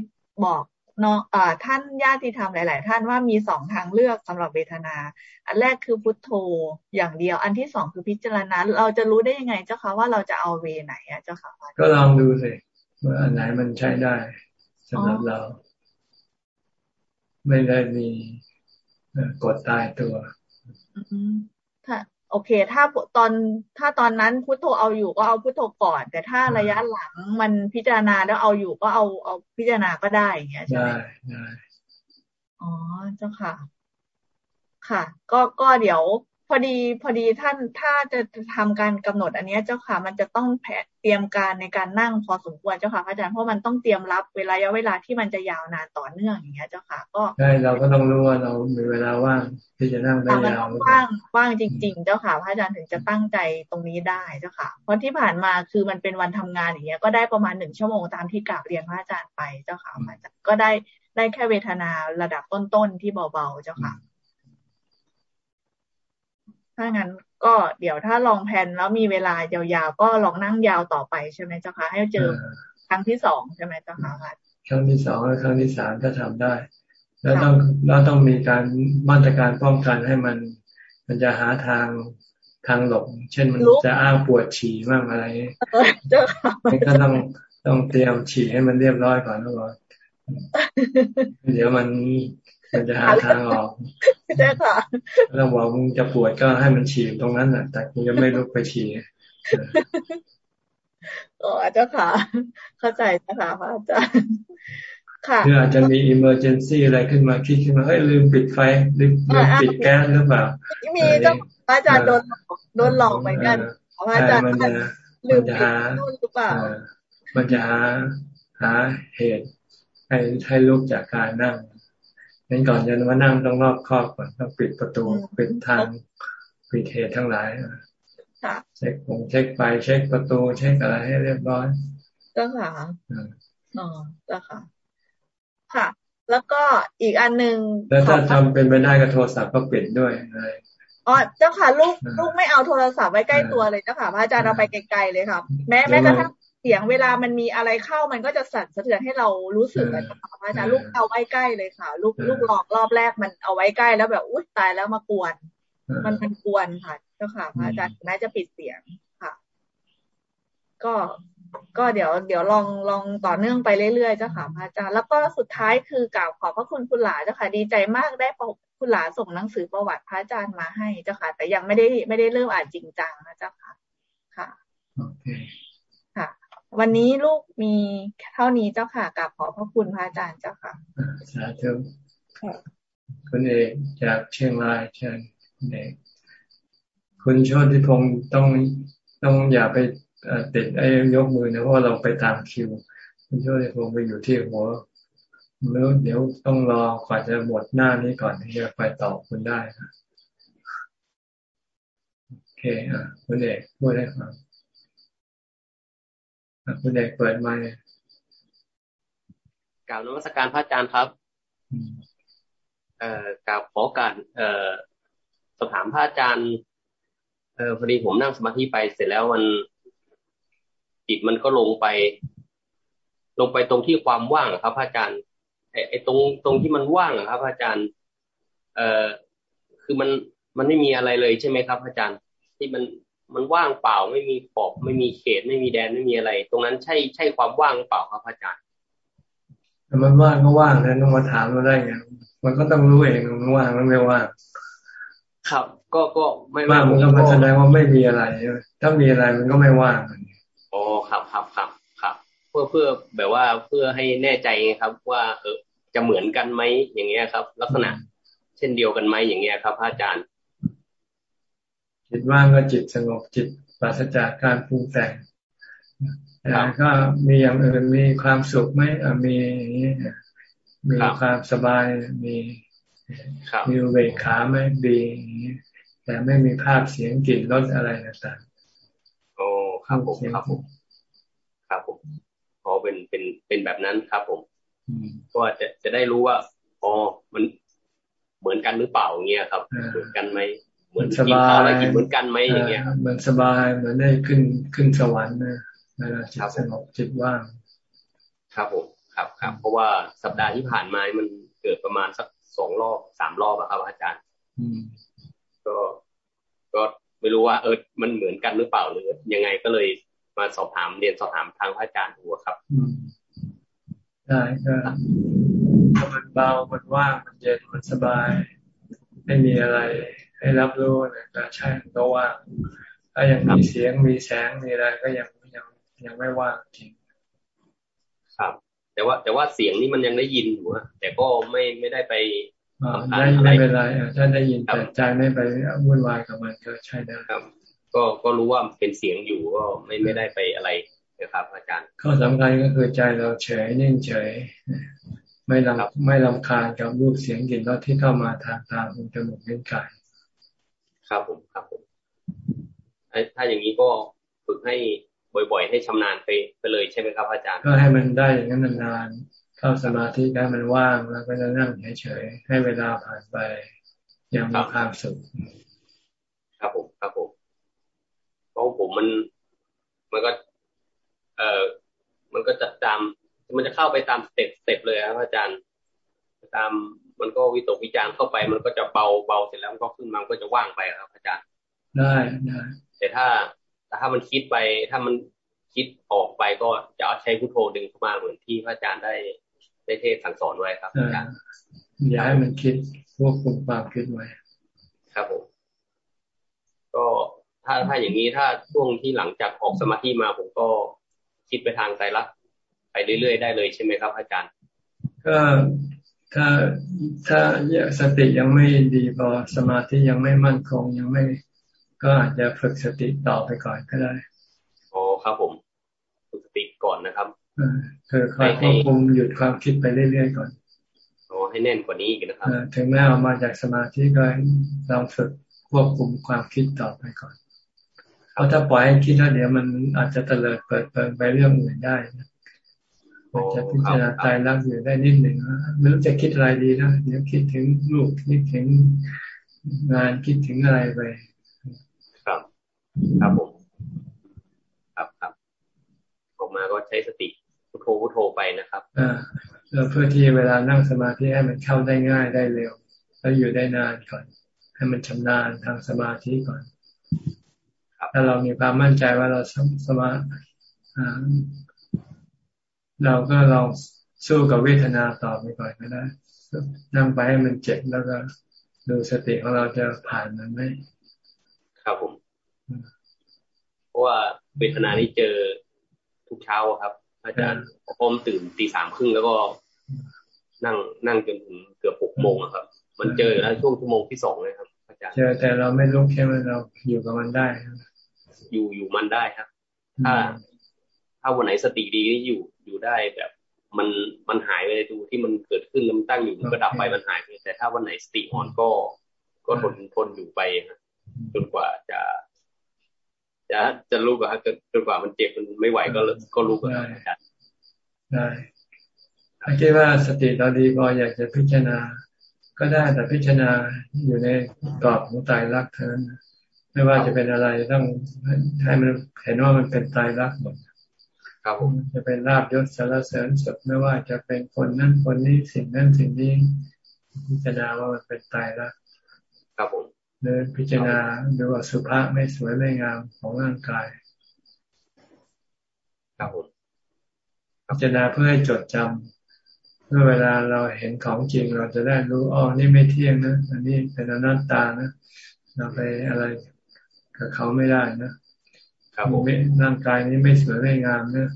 บอก น้องอ่าท่านญาติธรรมหลาย ๆ ท่านว่ามีสองทางเลือกสำหรับเวทนา อันแรกคือพุทโธอย่างเดียว อันที่สองคือพิจารณา เราจะรู้ได้ยังไงเจ้าค่ะว่าเราจะเอาเวไหนอะเจ้าค่ะก็ลองดูสิว่าอันไหนมันใช้ได้สำหรับเรา ไม่ได้มีกดตายตัวถ้า โอเค ถ้าตอนถ้าตอนนั้นพุทโธเอาอยู่ก็เอาพุทโธก่อน แต่ถ้าระยะหลังมันพิจารณาแล้วเอาอยู่ก็เอาเอาพิจารณาก็ได้อย่างเงี้ยใช่ไหมได้อ๋อเจ้าค่ะ ค่ะ ก็ก็เดี๋ยว พอดีพอดีท่านถ้าจะทำการกำหนดอันนี้เจ้าค่ะมันจะต้องแผนเตรียมการในการนั่งพอสมควรเจ้าค่ะอาจารย์เพราะมันต้องเตรียมรับเวลาเวลาที่มันจะยาวนานต่อเนื่องอย่างเงี้ยเจ้าค่ะ ก็ใช่เราก็ต้องรู้ว่าเรามีเวลาว่างที่จะนั่งได้ยาวว่างว่างจริง ๆ เจ้าค่ะพระอาจารย์ถึงจะตั้งใจตรงนี้ได้เจ้าค่ะ เพราะที่ผ่านมาคือมันเป็นวันทำงานอย่างเงี้ยก็ได้ประมาณหนึ่งชั่วโมงตามที่กล่าวเรียนพระอาจารย์ไปเจ้าค่ะอาจารย์ก็ได้ได้แค่เวทนาระดับต้นๆที่เบาๆเจ้าค่ะ ถ้างั้นก็เดี๋ยวถ้าลองแผนแล้วมีเวลายาวๆ ก็ลองนั่งยาวต่อไปใช่ไหมเจ้าคะให้เจอครั้งที่สองใช่ไหมเจ้าคะครั้งที่สองและครั้งที่สามถ้าทำได้ แล้วต้องแล้วต้องมีการมาตรการป้องกันให้มัน มันจะหาทางทางหลบ เช่นมันจะอ้างปวดฉี่บ้างอะไรก็ต้องต้องเตรียมฉี่ให้มันเรียบร้อยก่อนนะว่าเดี๋ยวมัน มันจะหาทางออกใช่ค่ะเราบอกมึงจะปวดก็ให้มันฉีดตรงนั้นแหละแต่กูยังไม่ลุกไปฉีดอ๋อเจ้าค่ะ เข้าใจนะคะพระอาจารย์ค่ะคืออาจจะมีอิมเมอร์เจนซี่อะไรขึ้นมาคิดขึ้นมาเฮ้ยลืมปิดไฟลืมลืมปิดแก๊สหรือเปล่ามีเจ้าพระอาจารย์โดนโดนหลอกเหมือนกันพระอาจารย์ลืมปิดนู่นหรือเปล่ามันจะหาหาเหตุให้ให้ลุกจากการนั่ง งั้นก่อนจะมานั่งต้องรอบครอบก่อนต้องปิดประตูปิดทางปิดเหตุทั้งหลายเช็คผงเช็คไฟเช็คประตูเช็คอะไรให้เรียบร้อยเจ้าค่ะอ๋อเจ้าค่ะ ค่ะ แล้วก็อีกอันหนึ่งแล้วถ้าทำเป็นไปได้ก็โทรศัพท์ก็ปิดด้วยอ๋อเจ้าค่ะ ลูกลูกไม่เอาโทรศัพท์ไว้ใกล้ตัวเลยเจ้าค่ะพระอาจารย์เราไปไกลๆเลยครับแม้แม้กระทั่งเสียงเวลามันมีอะไรเข้ามันก็จะสั่นสะเทือนให้เรารู้สึกนะคะพระอาจารย์ลูกเอาไว้ใกล้เลยค่ะ ลูกลูกลองรอบแรกมันเอาไว้ใกล้แล้วแบบอุ้ยตายแล้วมากวน มันมันกวนค่ะ เจ้าค่ะพระอาจารย์น่าจะปิดเสียงค่ะ ก็ก็เดี๋ยวเดี๋ยวลองลองต่อเนื่องไปเรื่อยๆเจ้าค่ะพระอาจารย์แล้วก็สุดท้ายคือกล่าวขอบพระคุณคุณหลาเจ้าค่ะ ดีใจมากได้คุณหลาส่งหนังสือประวัติพระอาจารย์มาให้เจ้าค่ะ แต่ยังไม่ได้ไม่ได้เริ่มอ่านจริงจังนะเจ้าค่ะ ค่ะโอเคค่ะ วันนี้ลูกมีเท่านี้เจ้าค่ะกับขอพระคุณพระอาจารย์เจ้าค่ะสาธุคุณเอกจากเชียงรายเชิญคุณเอกคุณโชติพงศ์ต้องต้องอย่าไปติดไอ้ยกมือนะเพราะเราไปตามคิว คุณโชติพงศ์ไปอยู่ที่หัวแล้วเดี๋ยวต้องรอกว่าจะหมดหน้านี้ก่อนที่จะไปตอบคุณได้โอเคอะคุณเอกพูดได้ครับ คุณเอกเปิดไมค์กล่าวนวัตการพระอาจารย์ครับ เอ่อกล่าวขอการ เอ่อสอบถามพระอาจารย์ เอ่อพอดีผมนั่งสมาธิไปเสร็จแล้วมันจิตมันก็ลงไป ลงไปตรงที่ความว่างครับพระอาจารย์ไอ้ไอ้ตรงตรงที่มันว่างครับพระอาจารย์ เอ่อคือมันมันไม่มีอะไรเลยใช่ไหมครับพระอาจารย์ ที่มัน มันว่างเปล่าไม่มีขอบไม่มีเขตไม่มีแดนไม่มีอะไร ตรงนั้นใช่ใช่ความว่างเปล่าครับพระอาจารย์มันว่างก็ว่างนะต้องมาถามเราได้ไงมันก็ต้องรู้เองมันว่างมันไม่ว่างครับ ก็ก็ไม่ว่างมันก็แสดงว่าไม่มีอะไรถ้ามีอะไรมันก็ไม่ว่างอ๋อครับครับครับครับ เพื่อเพื่อแบบว่าเพื่อให้แน่ใจครับ ว่าเออจะเหมือนกันไหมอย่างเงี้ยครับ ลักษณะ เช่นเดียวกันไหมอย่างเงี้ยครับพระอาจารย์ จิตว่างก็จิตสงบจิตปราศจากการปรุงแต่งแต่ก็มีอย่างอื่นมีความสุขไหมมีอย่างนี้มีความสบายมีมีเวขาไหมดีแต่ไม่มีภาพเสียงกลิ่นรสอะไรต่างๆโอ้ครับผมครับผมครับผมพอเป็นเป็นเป็นแบบนั้นครับผมก็จะจะได้รู้ว่าอ๋อมันเหมือนกันหรือเปล่าเงี้ยครับเหมือนกันไหม เหมือนกินข้าวอะไรกินเหมือนกันไหมอย่างเงี้ยเหมือนสบายเหมือนได้ขึ้นขึ้นสวรรค์นะเวลาจิตสงบจิตว่างครับผมครับครับ เพราะว่าสัปดาห์ที่ผ่านมามันเกิดประมาณสักสองรอบสามรอบอะครับ อาจารย์ก็ก็ไม่รู้ว่าเออมันเหมือนกันหรือเปล่าหรือยังไงก็เลยมาสอบถามเรียนสอบถามทางพระอาจารย์ดูครับได้ก็ถ้ามันเบามันว่างมันเย็นมันสบาย ไม่มีอะไร ให้รับรู้นะก็ใช่ก็ว่างถ้ายังมีเสียงมีแสงมีอะไรก็ยังยังยังไม่ว่างจริง ครับ แต่ว่า แต่ว่าเสียงนี่มันยังได้ยินอยู่อะแต่ก็ไม่ไม่ได้ไปไม่ไม่เป็นไรถ้าได้ยินแต่ใจไม่ไปวุ่นวายกับมันก็ใช่ได้ครับ ก็ก็รู้ว่าเป็นเสียงอยู่ก็ไม่ไม่ได้ไปอะไรนะครับ อาจารย์ข้อสำคัญก็คือใจเราเฉยนิ่งเฉย ไม่ลำไม่ลำคาญกับรูปเสียงกลิ่นรสที่เข้ามาทางตาหูจมูกลิ้นกาย ครับผมครับผมถ้าอย่างนี้ก็ฝึกให้บ่อยๆ ให้ชำนาญไปไปเลยใช่ไหมครับอาจารย์ ก็ให้มันได้อย่างนั้นนานๆเข้าสมาธิได้มันว่างแล้วก็จะนั่งเฉยๆให้เวลาผ่านไปอย่างมีความสุขครับผมครับผมเพราะผมมันมันก็ เอ่อมันก็จะตามมันจะเข้าไปตามสเต็ปสเต็ปเลยครับอาจารย์ ตาม มันก็วิตกวิจารเข้าไปมันก็จะเบาเบาเสร็จแล้วมันก็ขึ้นมามันก็จะว่างไปครับ อาจารย์ได้ได้แต่ถ้าถ้ามันคิดไปถ้ามันคิดออกไปก็จะเอาใช้พุทโธดึงเข้ามาเหมือนที่พระอาจารย์ได้ได้เทศสั่งสอนไว้ครับอาจารย์อย่าให้มันคิดพวกคุมความคิดไว้ ครับผมก็ถ้าถ้าอย่างนี้ถ้าช่วงที่หลังจากออกสมาธิมาผมก็คิดไปทางใจรักไปเรื่อยๆได้เลยใช่ไหมครับ อาจารย์ ก็ ถ้าถ้าสติยังไม่ดีพอสมาธิยังไม่มั่นคงยังไม่ ก็อาจจะฝึกสติต่อไปก่อนก็ได้อ๋อครับผมฝึกสติก่อนนะครับคือคอยควบคุมหยุดความคิดไปเรื่อยๆก่อนอ๋อให้แน่นกว่านี้อีกนะครับถึงแม้ออกมาจากสมาธิก็ลองฝึกควบคุมความคิดต่อไปก่อนเพราะถ้าปล่อยให้คิดแล้วเดี๋ยวมันอาจจะเตลิดเปิดเปิดไปเรื่องอื่นได้นะ อาจจะพิจารณาใจรักอยู่ได้นิดหนึ่งไม่รู้จะคิดอะไรดีนะเดี๋ยวคิดถึงลูกคิดถึงงานคิดถึงอะไรไปครับผม ครับครับออกมาก็ใช้สติพุทโธพุทโธไปนะครับอ่าเพื่อที่เวลานั่งสมาธิให้มันเข้าได้ง่ายได้เร็ว แล้วอยู่ได้นานก่อน ให้มันชำนาญทางสมาธิก่อนถ้าเรามีความมั่นใจว่าเราสมา เราก็เราสู้กับเวทนาต่อไปก่อนก็ได้นั่งไปให้มันเจ็บแล้วก็ดูสติของเราจะผ่านมันไหมครับผมราะว่าเวทนานี้เจอทุกเช้าครับ อาจารย์ผมตื่นตีสามครึ่งแล้วก็นั่งนั่งจนถึงเกือบหกโมงครับ มันเจอแล้วช่วงชั่วโมงที่สองเลยครับ อาจารย์เจอแต่เราไม่รู้แค่ว่าเราอยู่กับมันได้ อยู่อยู่มันได้ครับ ถ้า ถ้าวันไหนสติดีอยู่อยู่ได้แบบ มันมันหายไปดูที่มันเกิดขึ้นแล้วมันตั้งอยู่มันก็ดับไปมันหายไปแต่ถ้าวันไหนสติอ่อนก็ ก็ทนทนอยู่ไปจนกว่าจะจะจะรู้ก็จนจนกว่ามันเจ็บมันไม่ไหวก็ก็รู้ก็ได้ได้ถ้าคิดว่าสติเราดีพออยากจะพิจารณา ก็ได้แต่พิจารณาอยู่ในกรอบของตายรักเท่านั้นไม่ว่าจะเป็นอะไรต้องให้มันเห็นว่ามันเป็นตายรักหมด ครับจะเป็นลาบยศสารเสริญสุดไม่ว่าจะเป็นคนนั้นคนนี้สิ่งนั้นสิ่งนี้ พิจารณาว่ามันเป็นตายรักครับผมหรือพิจารณาดูว่าสุภาพไม่สวยไม่งามของร่างกาย ครับผมพิจารณาเพื่อให้จดจำเมื่อเวลาเราเห็นของจริง เราจะได้รู้อ๋อนี่ไม่เที่ยงนะอันนี้เป็นอนัตตานะเราไปอะไรกับเขาไม่ได้นะ ครับผมร่างกายนี้ไม่สวยไม่งามนะ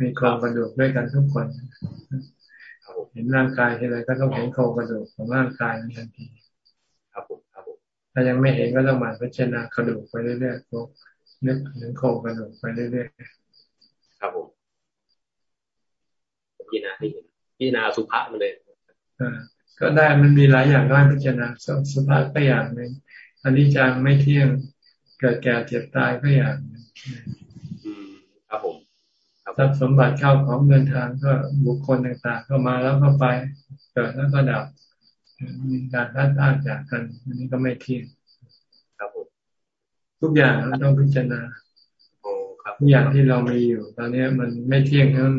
มีโครงกระดูกด้วยกันทุกคนเห็นร่างกายทีไรก็ต้องเห็นโครงกระดูกของร่างกายนั้นทันทีครับผมครับผมถ้ายังไม่เห็นก็ต้องมาพิจารณากระดูกไปเรื่อยๆนึกถึงโครงกระดูกไปเรื่อยๆครับผมพิจารณาที่พิจารณาสุภาพมาเลยอ่าก็ได้มันมีหลายอย่างได้พิจารณาสุภาพก็อย่างหนึ่งอันนี้จังไม่เที่ยงเกิดแก่เจ็บตายก็อย่างครับผมทรัพย์สมบัติเข้าของเงินทางก็บุคคลต่างๆ ก็มาแล้วก็ไป เกิดแล้วก็ดับ มีการพัดพาจากกัน อันนี้ก็ไม่เที่ยงครับผมทุกอย่างเราต้องพิจารณาทุกอย่างที่เรามีอยู่ ตอนนี้มันไม่เที่ยงทั้งนั้น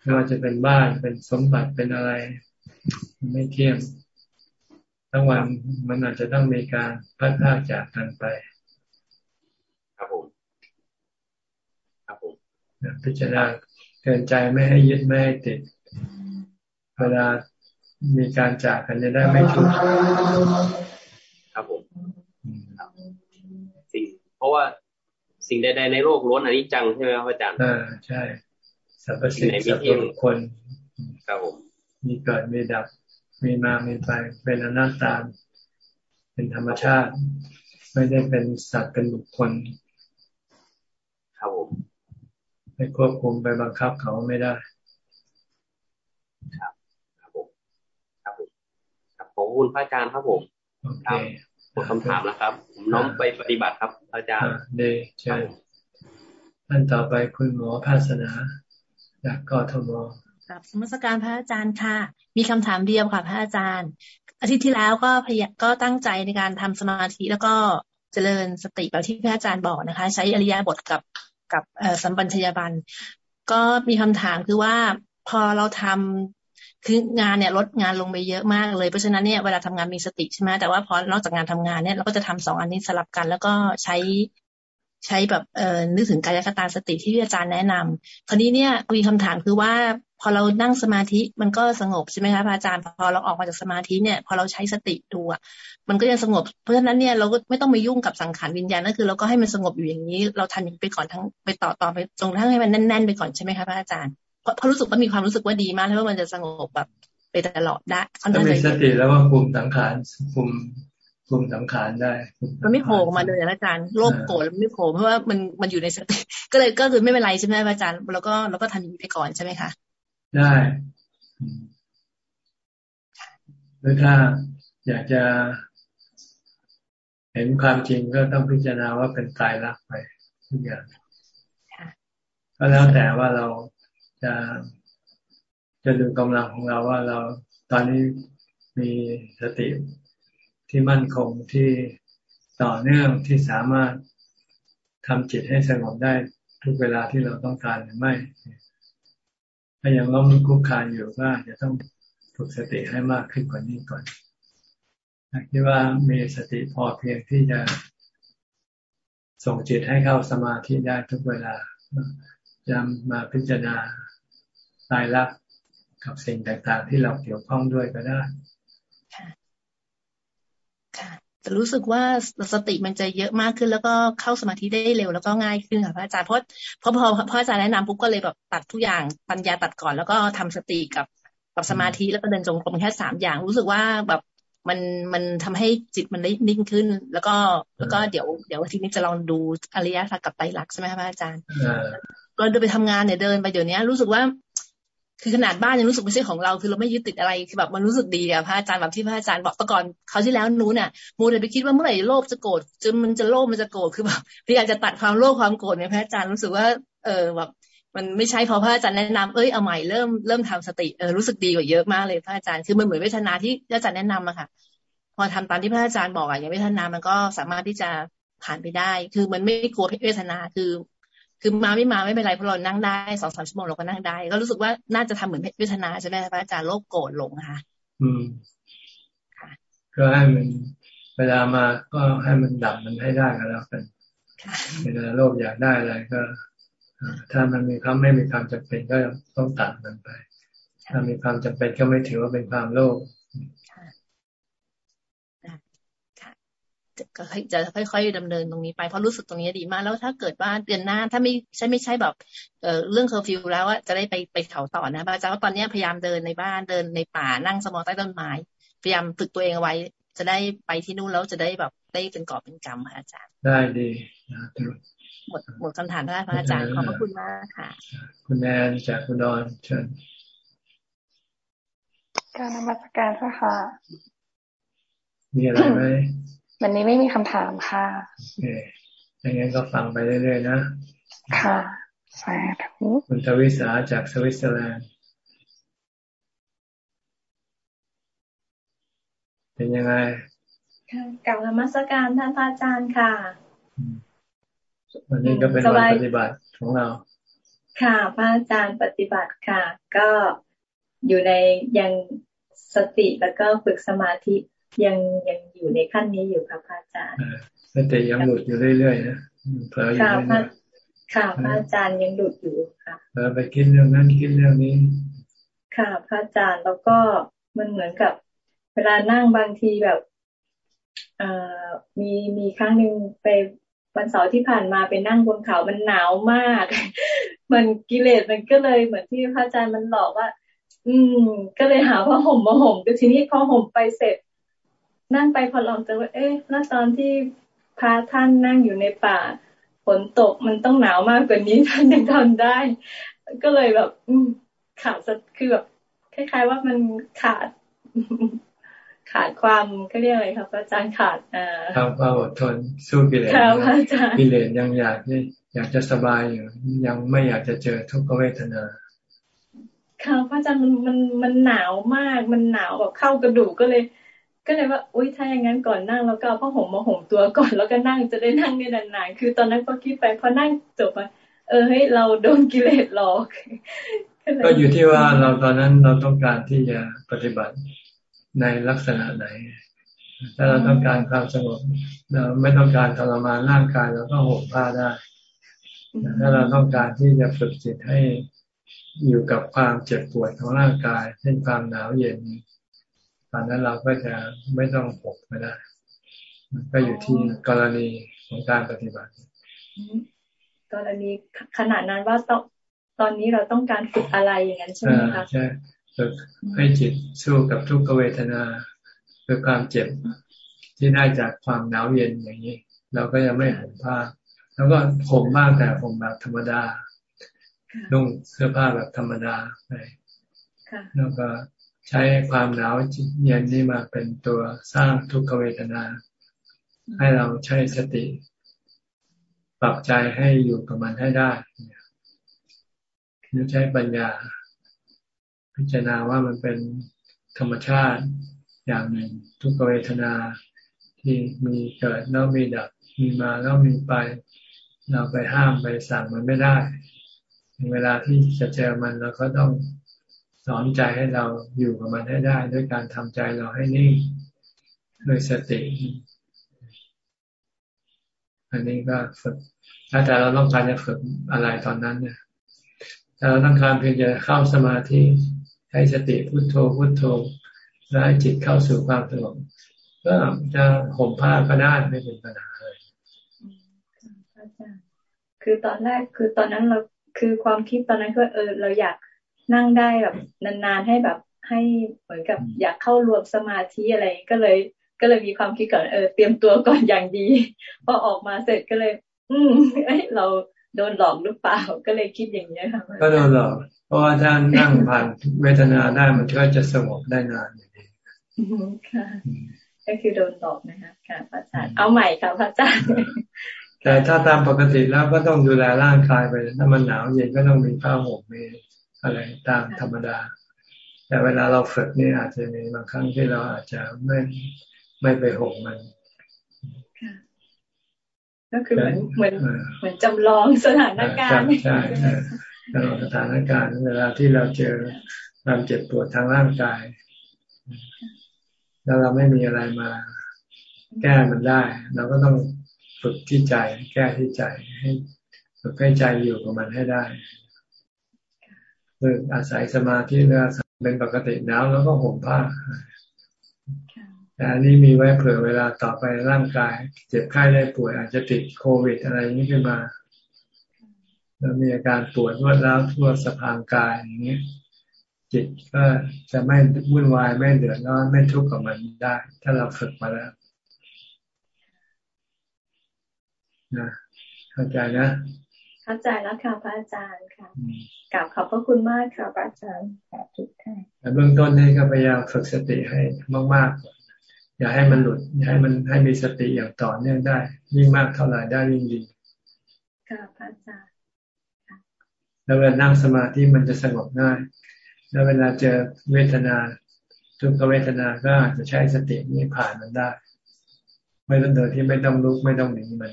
ไม่ว่าจะเป็นบ้านเป็นสมบัติเป็นอะไร ไม่เที่ยงทั้งวันมันอาจจะต้องมีการพัดพาจากกันไป ครับผมครับผม พิจารณาเตือนใจไม่ให้ยึดไม่ให้ติดเวลามีการจากกันจะได้ไม่ทุกข์ครับผมสิ่งเพราะว่าสิ่งใดๆในโลกล้วนอนิจจังใช่ไหมครับอาจารย์อ่าใช่สรรพสิ่งสรรพคนครับผมมีเกิดมีดับ มีมามีไปเป็นอนัตตาเป็นธรรมชาติ ไม่ได้เป็นสัตว์เป็นบุคคลครับผม ไปควบคุมไปบังคับเขาไม่ได้ครับครับผมครับผมครับขอบคุณพระอาจารย์ครับผมโอเคหมดคำถามแล้วครับ ผมน้อมไปปฏิบัติครับอาจารย์เดใช่ท่านต่อไปคุณหมอภาสนาจากกทมกับสมสการพระอาจารย์ค่ะ มีคำถามเดียวค่ะ พระอาจารย์ อาทิตย์ที่แล้วก็พยก็ตั้งใจในการทำสมาธิแล้วก็เจริญสติแบบที่พระอาจารย์บอกนะคะ ใช้อริยบทกับ กับสัมปัญชยบันก็มีคำถามคือว่าพอเราทำคืองานเนี่ยลดงานลงไปเยอะมากเลย เพราะฉะนั้นเนี่ยเวลาทำงานมีสติใช่ไหมแต่ว่าพอนอกจากงานทำงานเนี่ยเราก็จะทำสองอันนี้สลับกัน แล้วก็ใช้ใช้แบบเอ่อนึกถึงกายคตาสติที่อาจารย์แนะนำคราวนี้เนี่ยมีคำถามคือว่า พอเรานั่งสมาธิมันก็สงบใช่ไหมคะพระอาจารย์พอเราออกมาจากสมาธิเนี่ย พอเราใช้สติดูอะมันก็ยังสงบ เพราะฉะนั้นเนี่ยเราก็ไม่ต้องไปยุ่งกับสังขารวิญญาณนั่นคือเราก็ให้มันสงบอยู่อย่างนี้ เราทันไปก่อนทั้งไปต่อต่อไปจนทั้งให้มันแน่นๆไปก่อนใช่ไหมคะพระอาจารย์เพราะรู้สึกว่ามีความรู้สึกว่าดีมากแล้วมันจะสงบแบบไปตลอดได้ถ้ามีสติแล้วว่าคุมสังขารคุมคุมสังขารได้ มันไม่โผล่มาเลยอาจารย์โลภโกรธมันไม่โผล่เพราะว่ามันมันอยู่ในสติก็เลยก็คือไม่เป็นไรใช่ไหมอาจารย์ แล้วก็เราก็ทำอย่างนี้ไปก่อนใช่ไหมคะ ได้หรือถ้าอยากจะเห็นความจริงก็ต้องพิจารณาว่าเป็นตายรักไปทุกอย่างก็แล้วแต่ว่าเราจะจะดูกำลังของเราว่าเราตอนนี้มีสติที่มั่นคงที่ต่อเนื่องที่สามารถทำจิตให้สงบได้ทุกเวลาที่เราต้องการหรือไม่ ถ้ายังล้มคุกคานอยู่ก็จะต้องฝึกสติให้มากขึ้นกว่านี้ก่อนคิดว่ามีสติพอเพียงที่จะส่งจิตให้เข้าสมาธิได้ทุกเวลาจะมาพิจารณาตายรักกับสิ่งต่างๆ ที่เราเกี่ยวข้องด้วยก็ได้ แต่รู้สึกว่าสติมันจะเยอะมากขึ้น แล้วก็เข้าสมาธิได้เร็วแล้วก็ง่ายขึ้นค่ะพระอาจารย์เพราะพอพอพระอาจารย์แนะนำปุ๊บก็เลยแบบตัดทุกอย่างปัญญาตัดก่อน แล้วก็ทำสติกับกับสมาธิแล้วก็เดินจงกรมแค่สามอย่าง รู้สึกว่าแบบมันมันทำให้จิตมันได้นิ่งขึ้น แล้วก็แล้วก็เดี๋ยวเดี๋ยวทีนี้จะลองดูอริยสัจกับไตรลักษณ์ใช่ไหมคะพระอาจารย์ก็เดินไปทำงานเนี่ยเดินไปเดี๋ยวนี้รู้สึกว่า คือขนาดบ้านยังรู้สึกไม่ใช่ของเรา คือเราไม่ยึดติดอะไรคือแบบมันรู้สึกดีอะพระอาจารย์แบบที่พระอาจารย์บอกตะก่อนเขาที่แล้วนู้นน่ะมูเลยไปคิดว่าเมื่อไหร่โลภจะโกรธจนมันจะโลภมันจะโกรธคือแบบพยายามจะตัดความโลภความโกรธเนี่ยพระอาจารย์รู้สึกว่า เออแบบมันไม่ใช่พอพระอาจารย์แนะนำเอ้ยเอาใหม่เริ่มเริ่มทำสติเออรู้สึกดีกว่าเยอะมากเลยพระอาจารย์คือมันเหมือนเวทนาที่พระอาจารย์แนะนำอะค่ะ พอทำตามที่พระอาจารย์บอกอะอย่างเวทนามันก็สามารถที่จะผ่านไปได้ คือมันไม่กลัวเวทนาคือ คือมาไม่มาไม่เป็นไรเพราะเรานั่งได้สองสามชั่วโมงเราก็นั่งได้ ก็รู้สึกว่าน่าจะทำเหมือนเวทนาใช่ไหมพระอาจารย์โลกโกรธหลงค่ะ อืมก็ให้มันเวลามาก็ให้มันดับมันให้ได้ก็แล้วกันเวลาโลภอยากได้อะไรก็ถ้ามันมีความไม่มีความจำเป็นก็ต้องตัดมันไป ถ้ามีความจำเป็นก็ไม่ถือว่าเป็นความโลภ ก็จะค่อย ๆดำเนินตรงนี้ไปเพราะรู้สึกตรงนี้ดีมากแล้วถ้าเกิดว่าเดือนหน้าถ้าไม่ใช่ไม่ใช่แบบเอ่อเรื่องเคอร์ฟิวแล้วว่าจะได้ไปไปเขาต่อนะอาจารย์ว่าตอนนี้พยายามเดินในบ้านเดินในป่านั่งสมาธิใต้ต้นไม้พยายามฝึกตัวเองเอาไว้ จะได้ไปที่นู่นแล้วจะได้แบบได้เป็นกอบเป็นกรรมค่ะอาจารย์ได้ดีหมดหมดคำถามแล้วพระอาจารย์ขอบพระคุณมากค่ะ คุณแอนจากคุณดอนเชิญการนมัสการค่ะมีอะไรไหม วันนี้ไม่มีคำถามค่ะโอเคอย่างงั้นก็ฟังไปเรื่อยๆนะ ค่ะสาธุคุณทวิสาจากสวิตเซอร์แลนด์ เป็นยังไงกล่าวนมัสการท่านพระอาจารย์ค่ะ วันนี้ก็เป็นวันปฏิบัติของเรา ค่ะ พระอาจารย์ปฏิบัติค่ะ ก็อยู่ในยังสติแล้วก็ฝึกสมาธิ ยังยังอยู่ในขั้นนี้อยู่ค่ะพระอาจารย์สติยังหลุดอยู่เรื่อยๆนะเผลออยู่เรื่อยๆค่ะพระอาจารย์ยังหลุดอยู่ค่ะเออไปคิดเรื่องนั้นคิดเรื่องนี้ ค่ะพระอาจารย์แล้วก็มันเหมือนกับ เวลานั่งบางทีแบบเอ่อมีมีครั้งหนึ่งไปวันเสาร์ที่ผ่านมาไปนั่งบนเขา มันหนาวมาก มันกิเลสมันก็เลยเหมือนที่พระอาจารย์มันหลอกว่า อืม ก็เลยหาผ้าห่มมาห่มแต่ทีนี้พอห่มไปเสร็จ นั่งไปพอลองจะว่า เอ๊ะแล้วตอนที่พระท่านนั่งอยู่ในป่าฝนตกมันต้องหนาวมากกว่านี้ท่านยังทำได้ ก็เลยแบบอืมขาดคือแบบคล้าย ๆ ว่ามันขาด ขาดความก็เรียกอะไรครับอาจารย์ขาดอ่าความอดทนสู้กิเลสกิเลสยังอยากอยากจะสบายอยู่ยังไม่อยากจะเจอทุกขเวทนาค่ะพระอาจารย์มันมันมันหนาวมาก มันหนาวแบบเข้ากระดูกก็เลย ก็เลยว่าอุ้ยถ้าอย่างนั้นก่อนนั่งแล้วก็เอาผ้าห่มมาห่มตัวก่อนแล้วก็นั่งจะได้นั่งได้นานๆคือตอนนั้นก็คิดไปพอนั่งจบไปเออเฮ้ยเราโดนกิเลสหลอกก็อยู่ที่ว่าเราตอนนั้นเราต้องการที่จะปฏิบัติในลักษณะไหน ถ้าเราต้องการความสงบเราไม่ต้องการทรมานร่างกายเราก็ห่มผ้าได้ถ้าเราต้องการที่จะฝึกจิตให้อยู่กับความเจ็บปวดของร่างกาย เช่นความหนาวเย็น ตอนนั้นเราก็จะไม่ต้องห่มก็ได้มันก็อยู่ที่กรณีของการปฏิบัติกรณีขนาดนั้นว่าตอนตอนนี้เราต้องการฝึกอะไรอย่างนั้นใช่ไหมคะใช่ฝึกให้จิตสู้กับทุกขเวทนาคือความเจ็บที่ได้จากความหนาวเย็นอย่างนี้ เราก็ยังไม่ห่มผ้าแล้วก็ห่มบ้างแต่ห่มแบบธรรมดานุ่งเสื้อผ้าแบบธรรมดาไปแล้วก็ ใช้ความหนาวเย็นนี่มาเป็นตัวสร้างทุกขเวทนา ให้เราใช้สติ ปรับใจให้อยู่กับมันให้ได้หรือใช้ปัญญา พิจารณาว่ามันเป็นธรรมชาติอย่างหนึ่ง ทุกขเวทนาที่มีเกิดแล้วมีดับมีมาแล้วมีไป เราไปห้ามไปสั่งมันไม่ได้เวลาที่จะเจอมันเราก็ต้อง อนใจให้เราอยู่กับมันให้ได้ ด้วยการทำใจเราให้นิ่งด้วยสติ อันนี้ก็ฝึกถ้าแต่เราต้องการจะฝึกอะไรตอนนั้นเนี่ยถ้าเราต้องการเพียงจะเข้าสมาธิให้สติพุโทโธพุโทโธแล้วให้จิตเข้าสู่ความสงบก็จะห่มผ้าก็ได้ไม่เป็นปัญหาเลยคือตอนแรกคือตอนนั้นเราคือความคิดตอนนั้นก็เออ เราอยาก นั่งได้แบบนานๆให้แบบให้เหมือนกับอยากเข้ารวมสมาธิอะไรก็เลย ก็เลยมีความคิดก่อนเออเตรียมตัวก่อนอย่างดีพอออกมาเสร็จก็เลย อืมเอ้เราโดนหลอกหรือเปล่าก็เลยคิดอย่างนี้ค่ะก็โดนหลอกเพราะว่าถ้านั่งผ่านเวทนาได้มันก็จะสงบได้นานอย่างนี้ค่ะก็คือโดนหลอกนะคะค่ะพระอาจารย์เอาใหม่ค่ะพระอาจารย์แต่ถ้าตามปกติแล้วก็ต้องดูแลร่างกายไปถ้ามันหนาวเย็นก็ต้องมีผ้าห่มมี อะไรตามธรรมดา แต่เวลาเราฝึกนี่อาจจะมีบางครั้งที่เราอาจจะไม่ไม่ไปห่มมันก็คือเหมือนเหมือนเหมือนจำลองสถานการณ์ใช่จำลองสถานการณ์เวลาที่เราเจอความเจ็บปวดทางร่างกาย แล้วเราไม่มีอะไรมา แก้มันได้ เราก็ต้องฝึกที่ใจ แก้ที่ใจให้ฝึกให้ใจอยู่กับมันให้ได้ ฝึกอาศัยสมาธิแล้วเป็นปกติหนาวแล้วก็ห่มผ้าแต่อันนี้มีไว้เผื่อเวลาต่อไปร่างกาย เจ็บไข้ได้ป่วยอาจจะติดโควิดอะไรนี้ขึ้นมา แล้วมีอาการปวดรวดร้าวทั่วสะพานกายอย่างนี้จิตก็จะไม่วุ่นวายไม่เดือดร้อนไม่ทุกข์กับมันได้ ถ้าเราฝึกมาแล้วนะเข้าใจนะ เข้าใจแล้วค่ะพระอาจารย์ค่ะกราบขอบพระคุณมากค่ะพระอาจารย์ค่ะทุกท่านเบื้องต้นนี่ก็พยายามฝึกสติให้มากๆ อย่าให้มันหลุด อย่าให้มันให้มีสติอย่างต่อเนื่องได้ ยิ่งมากเท่าไหร่ได้ยิ่งดีค่ะพระอาจารย์แล้วเวลานั่งสมาธิมันจะสงบง่าย แล้วเวลาเจอเวทนาทุกขเวทนาก็อาจจะใช้สตินี้ผ่านมันได้ ไม่ต้องเดินที่ไม่ต้องลุกไม่ต้องหนีมัน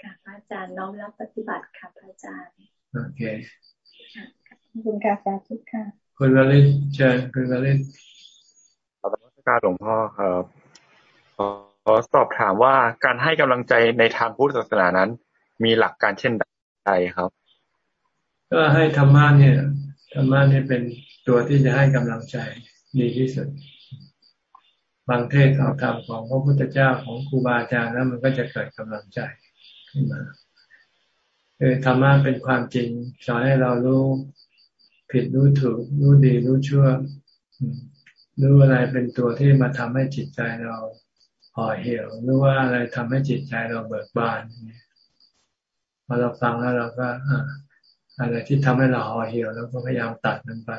ค่ะพระ อาจารย์น้อมรับปฏิบัติค่ะพระอาจารย์ โอเคคุณกาแฟทุกค่ะคุณวลินเชิญคุณวลินขอบพระการหลวงพ่อครับขอสอบถามว่าการให้กำลังใจในทางพุทธศาสนานั้น มีหลักการเช่นใดครับ ก็ให้ธรรมะเนี่ยธรรมะเนี่ยเป็นตัวที่จะให้กำลังใจดีที่สุดบางเทศเอาธรรมของพระพุทธเจ้าของครูบาอาจารย์แล้วมันก็จะเกิดกำลังใจ ขึ้นมาคือธรรมะเป็นความจริงสอนให้เรารู้ผิดรู้ถูกรู้ดีรู้ชั่วรู้อะไรเป็นตัวที่มาทำให้จิตใจเราห่อเหี่ยวรู้ว่าอะไรทำให้จิตใจเราเบิกบานพอเราฟังแล้วเราก็อะไรที่ทำให้เราห่อเหี่ยวแล้วก็พยายามตัดมันไป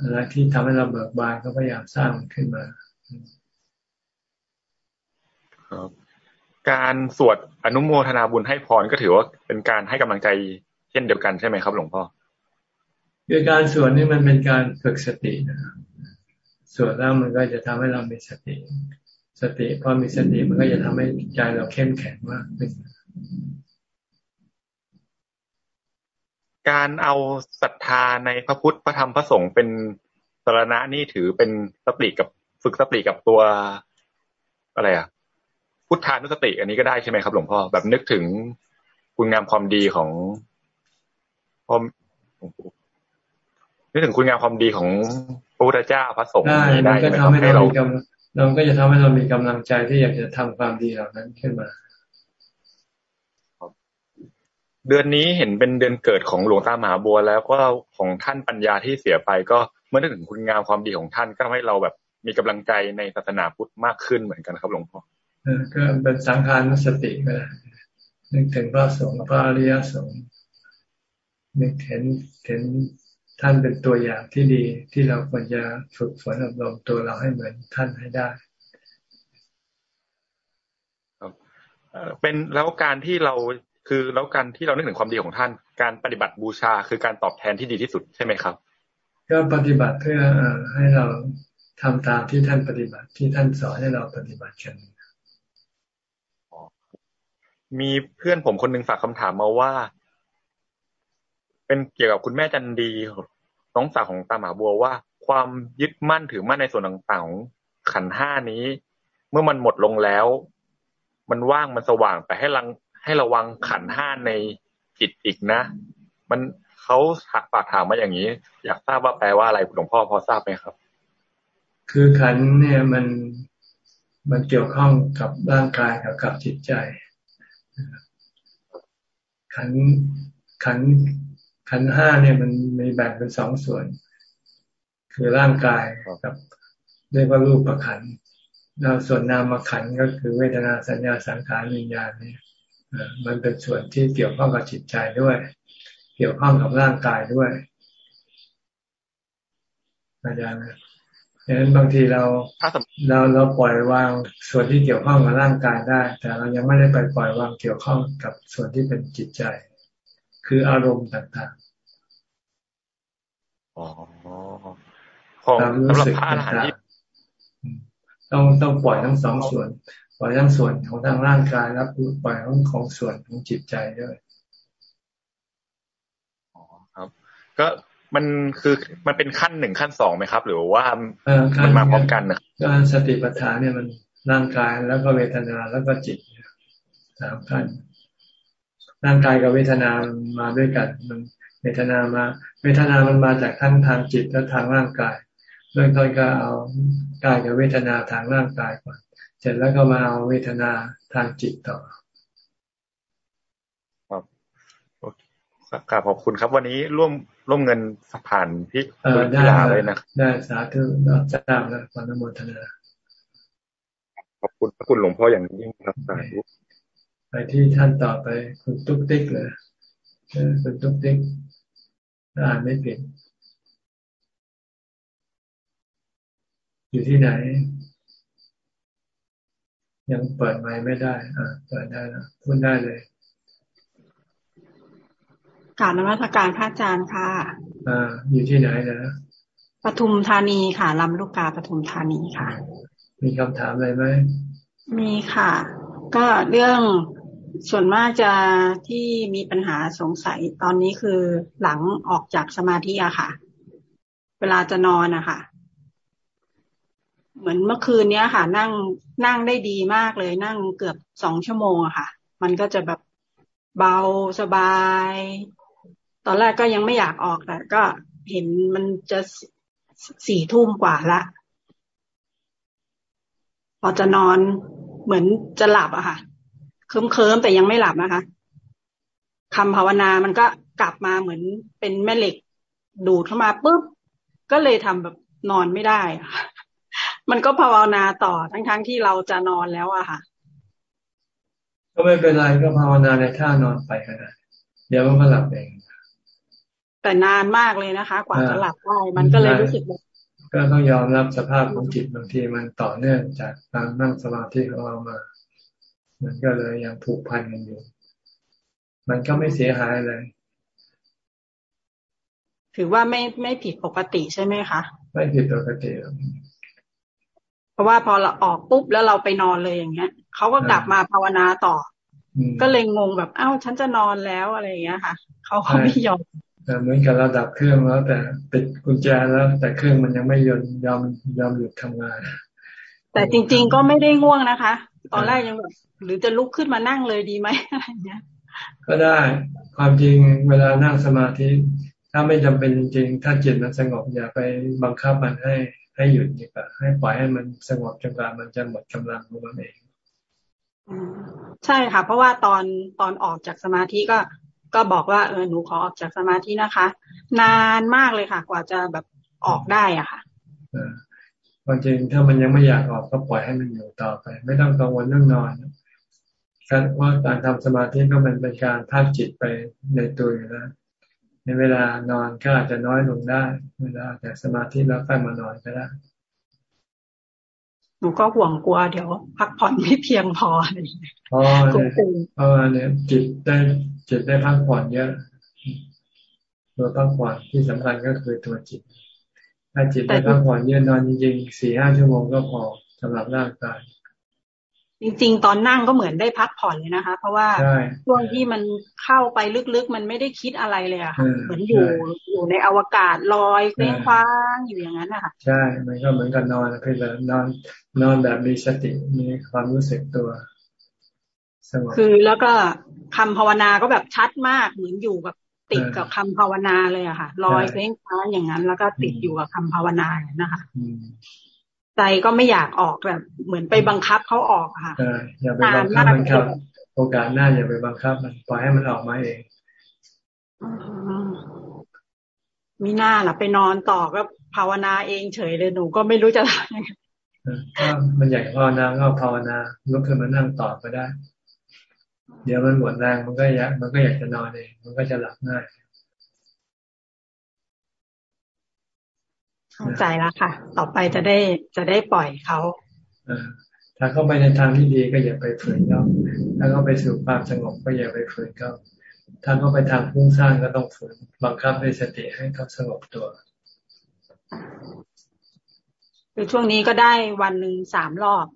อะไรที่ทำให้เราเบิกบานก็พยายามสร้างมันขึ้นมา ครับ การสวดอนุโมทนาบุญให้พรก็ถือว่าเป็นการให้กำลังใจเช่นเดียวกันใช่ไหมครับ หลวงพ่อคือการสวดนี่มันเป็นการฝึกสตินะสวดแล้วมันก็จะทำให้เรามีสติ สติพอมีสติมันก็จะทำให้ใจเราเข้มแข็งมากขึ้นการเอาศรัทธาในพระพุทธพระธรรมพระสงฆ์เป็นสารณะนี่ถือเป็นสติกับฝึกสติกับตัว อะไรอะ พุทธานุสติ อันนี้ก็ได้ใช่ไหมครับ หลวงพ่อแบบนึกถึงคุณงามความดีของพ่อนึกถึงคุณงามความดีของพระพุทธเจ้าพระสงฆ์ได้ไหมครับให้เราเราก็จะทำให้เรามีกำลังใจที่อยากจะทำความดีเหล่านั้นขึ้นมาเดือนนี้เห็นเป็นเดือนเกิดของหลวงตามหาบัว แล้วก็ของท่านปัญญาที่เสียไป ก็เมื่อนึกถึงคุณงามความดีของท่านก็ทำให้เราแบบมีกำลังใจในศาสนาพุทธมากขึ้นเหมือนกันครับหลวงพ่อ ก็เป็นสังขารสติก็ได้นึกถึงพระสงฆ์พระอริยสงฆ์นึกเห็นเห็นท่านเป็นตัวอย่างที่ดีที่เราควรจะฝึกฝนอบรมตัวเราให้เหมือนท่านให้ได้เป็นแล้วการที่เราคือแล้วการที่เรานึกถึงความดีของท่าน การปฏิบัติบูชาคือการตอบแทนที่ดีที่สุดใช่ไหมครับ ก็ปฏิบัติเพื่อให้เราทำตามที่ท่านปฏิบัติที่ท่านสอนให้เราปฏิบัติกัน มีเพื่อนผมคนหนึ่งฝากคำถามมาว่า เป็นเกี่ยวกับคุณแม่จันดีน้องสาวของตาหมาบัวว่า ความยึดมั่นถือมั่นในส่วนต่างๆของขันห้านี้ เมื่อมันหมดลงแล้ว มันว่างมันสว่างไปให้ลังให้ระวังขันห้าในจิตอีกนะ มันเขาฝากถามมาอย่างนี้ อยากทราบว่าแปลว่าอะไรหลวงพ่อพอทราบไหมครับ คือขันเนี่ยมันมันเกี่ยวข้องกับร่างกายกับกับจิตใจ ขันขันขันห้าเนี่ยมันมีแบ่งเป็นสองส่วน คือร่างกายกับเรียกว่ารูปประขันแล้วส่วนนามขันก็คือเวทนาสัญญาสังขารวิญญาณเนี่ยมันเป็นส่วนที่เกี่ยวข้องกับจิตใจด้วย เกี่ยวข้องกับร่างกายด้วยอาจารย์ ดังนั้นบางทีเราเราเราปล่อยวางส่วนที่เกี่ยวข้องกับร่างกายได้ แต่เรายังไม่ได้ไปปล่อยวางเกี่ยวข้องกับส่วนที่เป็นจิตใจ คืออารมณ์ต่างๆอ๋อความรู้สึกต่างๆต้องต้องปล่อยทั้งสองส่วน ปล่อยทั้งส่วนของทางร่างกายแล้วปล่อยทั้งของส่วนของจิตใจด้วยอ๋อครับ ก็ มันคือมันเป็นขั้นหนึ่งขั้นสองไหมครับ หรือว่ามันมาพร้อมกันนะการสติปัฏฐานเนี่ยมันร่างกายแล้วก็เวทนาแล้วก็จิตสามขั้นร่างกายกับเวทนามาด้วยกันมันเวทนามา เวทนามันมาจากทั้งทางจิตและทางร่างกายเบื้องต้นก็เอากายกับเวทนาทางร่างกายก่อนเสร็จแล้วก็มาเอาเวทนาทางจิตต่อครับขอบคุณครับ วันนี้ร่วม ร่วมเงินผ่านพี่พิลาเลยนะได้สาธุรับทราบแล้วขอนโมทนาขอบคุณพระคุณหลวงพ่ออย่างยิ่งครับสาธุไปที่ท่านต่อไปคุณตุ๊กติ๊กเลยคุณตุ๊กติ๊กอ่านไม่เปลี่ยนอยู่ที่ไหน ยังเปิดไมค์ไม่ได้ อ่าเปิดได้แล้วพูดได้เลย กราบนมัสการพระอาจารย์ค่ะอ่าอยู่ที่ไหนนะปทุมธานีค่ะลำลูกกาปทุมธานีค่ะ มีคำถามอะไรไหมมีค่ะ ก็เรื่องส่วนมากจะที่มีปัญหาสงสัยตอนนี้คือหลังออกจากสมาธิอะค่ะ เวลาจะนอนอะค่ะ เหมือนเมื่อคืนเนี้ยค่ะ นั่งนั่งได้ดีมากเลย นั่งเกือบสองชั่วโมงอะค่ะ มันก็จะแบบเบาสบาย ตอนแรกก็ยังไม่อยากออกแต่ก็เห็นมันจะสี่ทุ่มกว่าละ พอจะนอนเหมือนจะหลับอะค่ะ เคิมเคิมแต่ยังไม่หลับนะคะคำภาวนามันก็กลับมาเหมือนเป็นแม่เหล็กดูดเข้ามาปุ๊บก็เลยทำแบบนอนไม่ได้ มันก็ภาวนาต่อทั้งๆทที่เราจะนอนแล้วอะค่ะ ก็ไม่เป็นไรก็ภาวนาในท่านอนไปก็ได้เดี๋ยวมันก็หลับเอง แต่นานมากเลยนะคะ กว่าจะหลับได้มันก็เลยรู้สึกแบบก็ต้องยอมรับสภาพของจิตบางทีมันต่อเนื่องจากการนั่งสมาธิของเรามา มันก็เลยยังผูกพันกันอยู่ มันก็ไม่เสียหายเลย ถือว่าไม่ไม่ผิดปกติใช่ไหมคะ ไม่ผิดปกติเพราะว่าพอเราออกปุ๊บแล้วเราไปนอนเลยอย่างเงี้ยเขาก็กลับมาภาวนาต่อ ก็เลยงงแบบอ้าวฉันจะนอนแล้วอะไรอย่างเงี้ยค่ะเขาเขาไม่ยอม เหมือนกับเราดับเครื่องแล้ว แต่ปิดกุญแจแล้ว แต่เครื่องมันยังไม่ยนยอมยอมหยุดทำงาน แต่จริง ๆ ก็ไม่ได้ง่วงนะคะ ตอนแรกยังแบบหรือจะลุกขึ้นมานั่งเลยดีไหมอะไรเงี้ยก็ได้ความจริงเวลานั่งสมาธิ ถ้าไม่จำเป็นจริงๆ ถ้าจิตมันสงบอย่าไปบังคับมันให้ให้หยุดดีกว่าให้ปล่อยให้มันสงบจนกว่ามันจะหมดกำลังของมันเองใช่ค่ะ เพราะว่าตอนตอนออกจากสมาธิก็ ก็บอกว่าเออหนูขอออกจากสมาธินะคะ นานมากเลยค่ะ กว่าจะแบบออกได้อะค่ะความจริงถ้ามันยังไม่อยากออกก็ปล่อยให้มันอยู่ต่อไป ไม่ต้องกังวลเรื่องนอนการว่าการทำสมาธิก็มันเป็นการพักจิตไปในตัวอยู่แล้วในเวลานอนก็อาจจะน้อยลงได้ เวลาจากสมาธิแล้วค่อยมานอนก็ได้หนูก็ห่วงกลัวเดี๋ยว พักผ่อนไม่เพียงพออะไรอย่างเงี้ยเพราะว่าเนี่ยจิตได้ จิตได้พักผ่อนเยอะ ตัวพักผ่อนที่สำคัญก็คือตัวจิต ถ้าจิตได้พักผ่อนเยอะนอนจริงๆสี่ห้าชั่วโมงก็พอสำหรับร่างกายจริงๆ ตอนนั่งก็เหมือนได้พักผ่อนเลยนะคะ เพราะว่าช่วงที่มันเข้าไปลึกๆ มันไม่ได้คิดอะไรเลยอะค่ะ เหมือนอยู่อยู่ในอวกาศลอยเคว้งคว้างอยู่อย่างนั้นนะคะใช่ มันก็เหมือนกับนอนเพียงแต่นอนนอนแบบมีสติมีความรู้สึกตัว คือแล้วก็คำภาวนาก็แบบชัดมากเหมือนอยู่แบบติดกับคำภาวนาเลยอะค่ะลอยเคว้งคว้างอย่างนั้น แล้วก็ติดอยู่กับคำภาวนานะคะใจก็ไม่อยากออกแบบเหมือนไปบังคับเขาออกค่ะอย่าไปบังคับมันครับ โอกาสหน้าอย่าไปบังคับ มันปล่อยให้มันออกมาเองมีหน้าล่ะไปนอนต่อก็ภาวนาเองเฉยเลยหนูก็ไม่รู้จะทำยังไงก็มันอยากภาวนาก็ภาวนาลุกขึ้นมานั่งต่อก็ได้ เดี๋ยวมันหมดแรงมันก็อยากมันก็อยากจะนอนเองมันก็จะหลับง่ายเข้าใจแล้วค่ะ ต่อไปจะได้จะได้ปล่อยเขาถ้าเขาไปในทางที่ดีก็อย่าไปฝืนเขาถ้าเขาไปสู่ความสงบก็อย่าไปฝืนเขาถ้าเขาไปทางพุ่งสร้างก็ต้องฝืนบังคับด้วยสติให้เขาสงบตัวคือช่วงนี้ก็ได้วันหนึ่งสามรอบ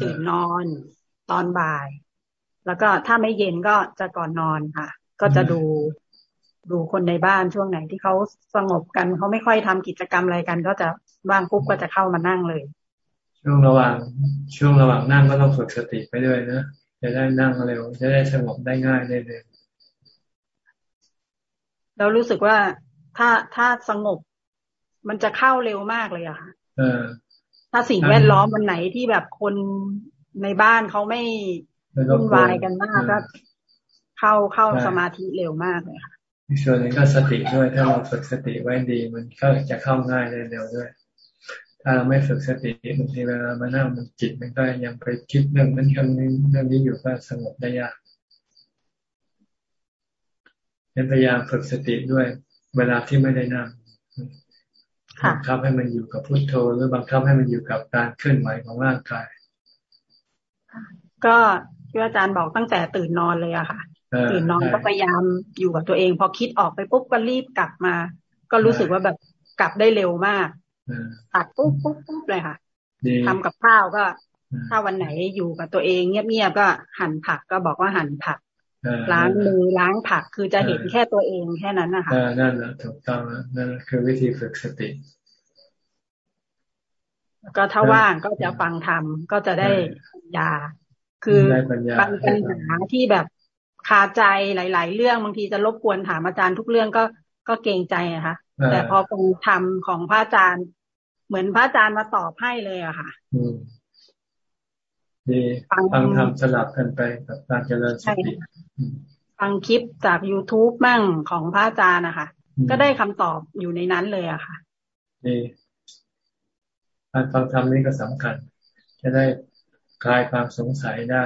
ตื่นนอน ตอนบ่าย แล้วก็ถ้าไม่เย็นก็จะก่อนนอนค่ะ ก็จะดูดูคนในบ้านช่วงไหนที่เขาสงบกันเขาไม่ค่อยทำกิจกรรมอะไรกัน ก็จะว่างปุ๊บก็จะเข้ามานั่งเลย ช่วงระหว่างช่วงระหว่างนั่งก็ต้องฝึกสติไปด้วยนะจะได้นั่งเร็ว จะได้สงบได้ง่ายได้เลยเรารู้สึกว่าถ้าถ้าสงบ มันจะเข้าเร็วมากเลยอะค่ะถ้าสิ่งแวดล้อมวันไหนที่แบบคนในบ้านเขาไม่ วุ่นวายกันมากก็เข้าเข้าสมาธิเร็วมากเลยค่ะอีกส่วนหนึ่งก็สติด้วย ถ้าเราฝึกสติไว้ดี มันก็จะเข้าง่ายได้เร็วด้วย ถ้าเราไม่ฝึกสติบางทีเวลามานั่งมันจิตมันก็ยังไปคิดเรื่องนั้นเรื่องนี้เรื่องนี้อยู่ก็สงบได้ยากพยายามฝึกสติด้วย เวลาที่ไม่ได้นั่งบังคับให้มันอยู่กับพุทโธหรือบังคับให้มันอยู่กับการเคลื่อนไหวของร่างกาย ก็ ที่อาจารย์บอกตั้งแต่ตื่นนอนเลยอะค่ะ ตื่นนอนก็พยายามอยู่กับตัวเอง พอคิดออกไปปุ๊บก็รีบกลับมา ก็รู้สึกว่าแบบกลับได้เร็วมากตัดปุ๊บปุ๊บปุ๊บเลยค่ะทำกับข้าวก็ ถ้าวันไหนอยู่กับตัวเองเงียบๆก็หั่นผักก็บอกว่าหั่นผัก ล้างมือล้างผักคือจะเห็นแค่ตัวเองแค่นั้นนะคะนั่นแหละถูกต้องนั่นคือวิธีฝึกสติก็ถ้าว่างก็จะฟังธรรมก็จะได้ยา คือบางปัญหาที่แบบคาใจหลาย ๆ เรื่องบางทีจะรบกวนถามอาจารย์ทุกเรื่องก็ก็เกรงใจนะคะแต่พอฟังธรรมของพระอาจารย์ เหมือนพระอาจารย์มาตอบให้เลยอะค่ะดีฟังธรรมสลับกันไปกับการเจริญสติฟังคลิปจาก youtube มั่งของพระอาจารย์นะคะก็ได้คำตอบอยู่ในนั้นเลยอะค่ะดีการฟังธรรมนี่ก็สำคัญ จะได้ คลายความสงสัยได้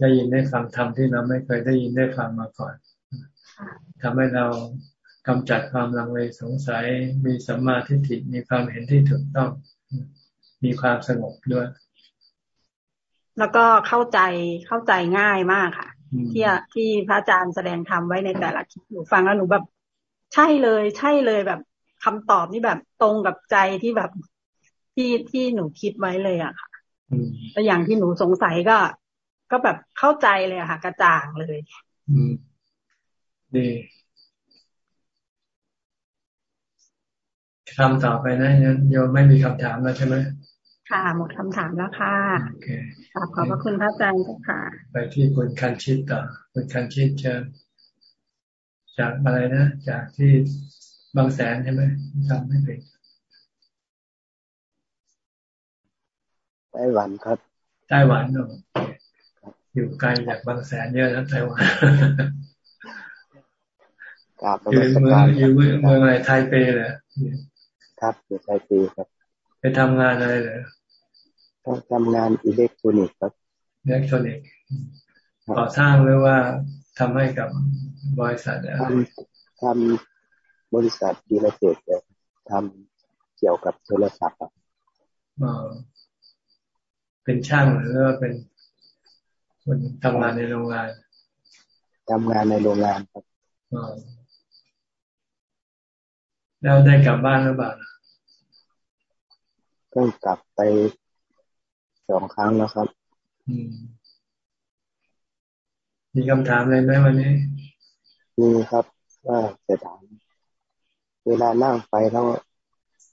ได้ยินได้ฟังธรรมที่เราไม่เคยได้ยินได้ฟังมาก่อนทำให้เรากำจัดความลังเลสงสัย มีสัมมาทิฏฐิมีความเห็นที่ถูกต้อง มีความสงบด้วย แล้วก็เข้าใจเข้าใจง่ายมากค่ะ ที่ที่พระอาจารย์แสดงธรรมไว้ในแต่ละคลิปหนูฟังแล้วหนูแบบ ใช่เลย ใช่เลยแบบคำตอบนี่แบบตรงกับใจที่แบบที่ที่หนูคิดไว้เลยอะค่ะ แต่อย่างที่หนูสงสัยก็ ก็แบบเข้าใจเลยอะค่ะ กระจ่างเลย อืมดีคำต่อไปนะโยมไม่มีคำถามแล้วใช่ไหมค่ะ หมดคำถามแล้วค่ะโอเคขอบพระคุณพระอาจารย์ค่ะ ไปที่คุณคันชิตต่อคุณคันชิตเชิญจากอะไรนะ จากที่บางแสนใช่ไหมจำไม่เป็ ไต้หวันครับไต้หวันเนาะอยู่ไกลจากบางแสนเยอะนะไต้หวันอยู่เมืองอยู่เมืองอะไรไทเปเลยครับอยู่ไทเปครับ ไปทำงานอะไรเหรอต้องทำงานอิเล็กทรอนิกส์ครับอิเล็กทรอนิกส์ก่อสร้างหรือว่าทำให้กับบริษัททำทำบริษัทดีลเซตทำเกี่ยวกับโทรศัพท์ครับ เป็นช่างหรือว่าเป็นคนทำงานในโรงงานทำงานในโรงงานครับแล้วได้กลับบ้านหรือเปล่าก็กลับไปสองครั้งแล้วครับมีคำถามอะไรไหมวันนี้มีครับว่าจะถามเวลานั่งไปแล้ว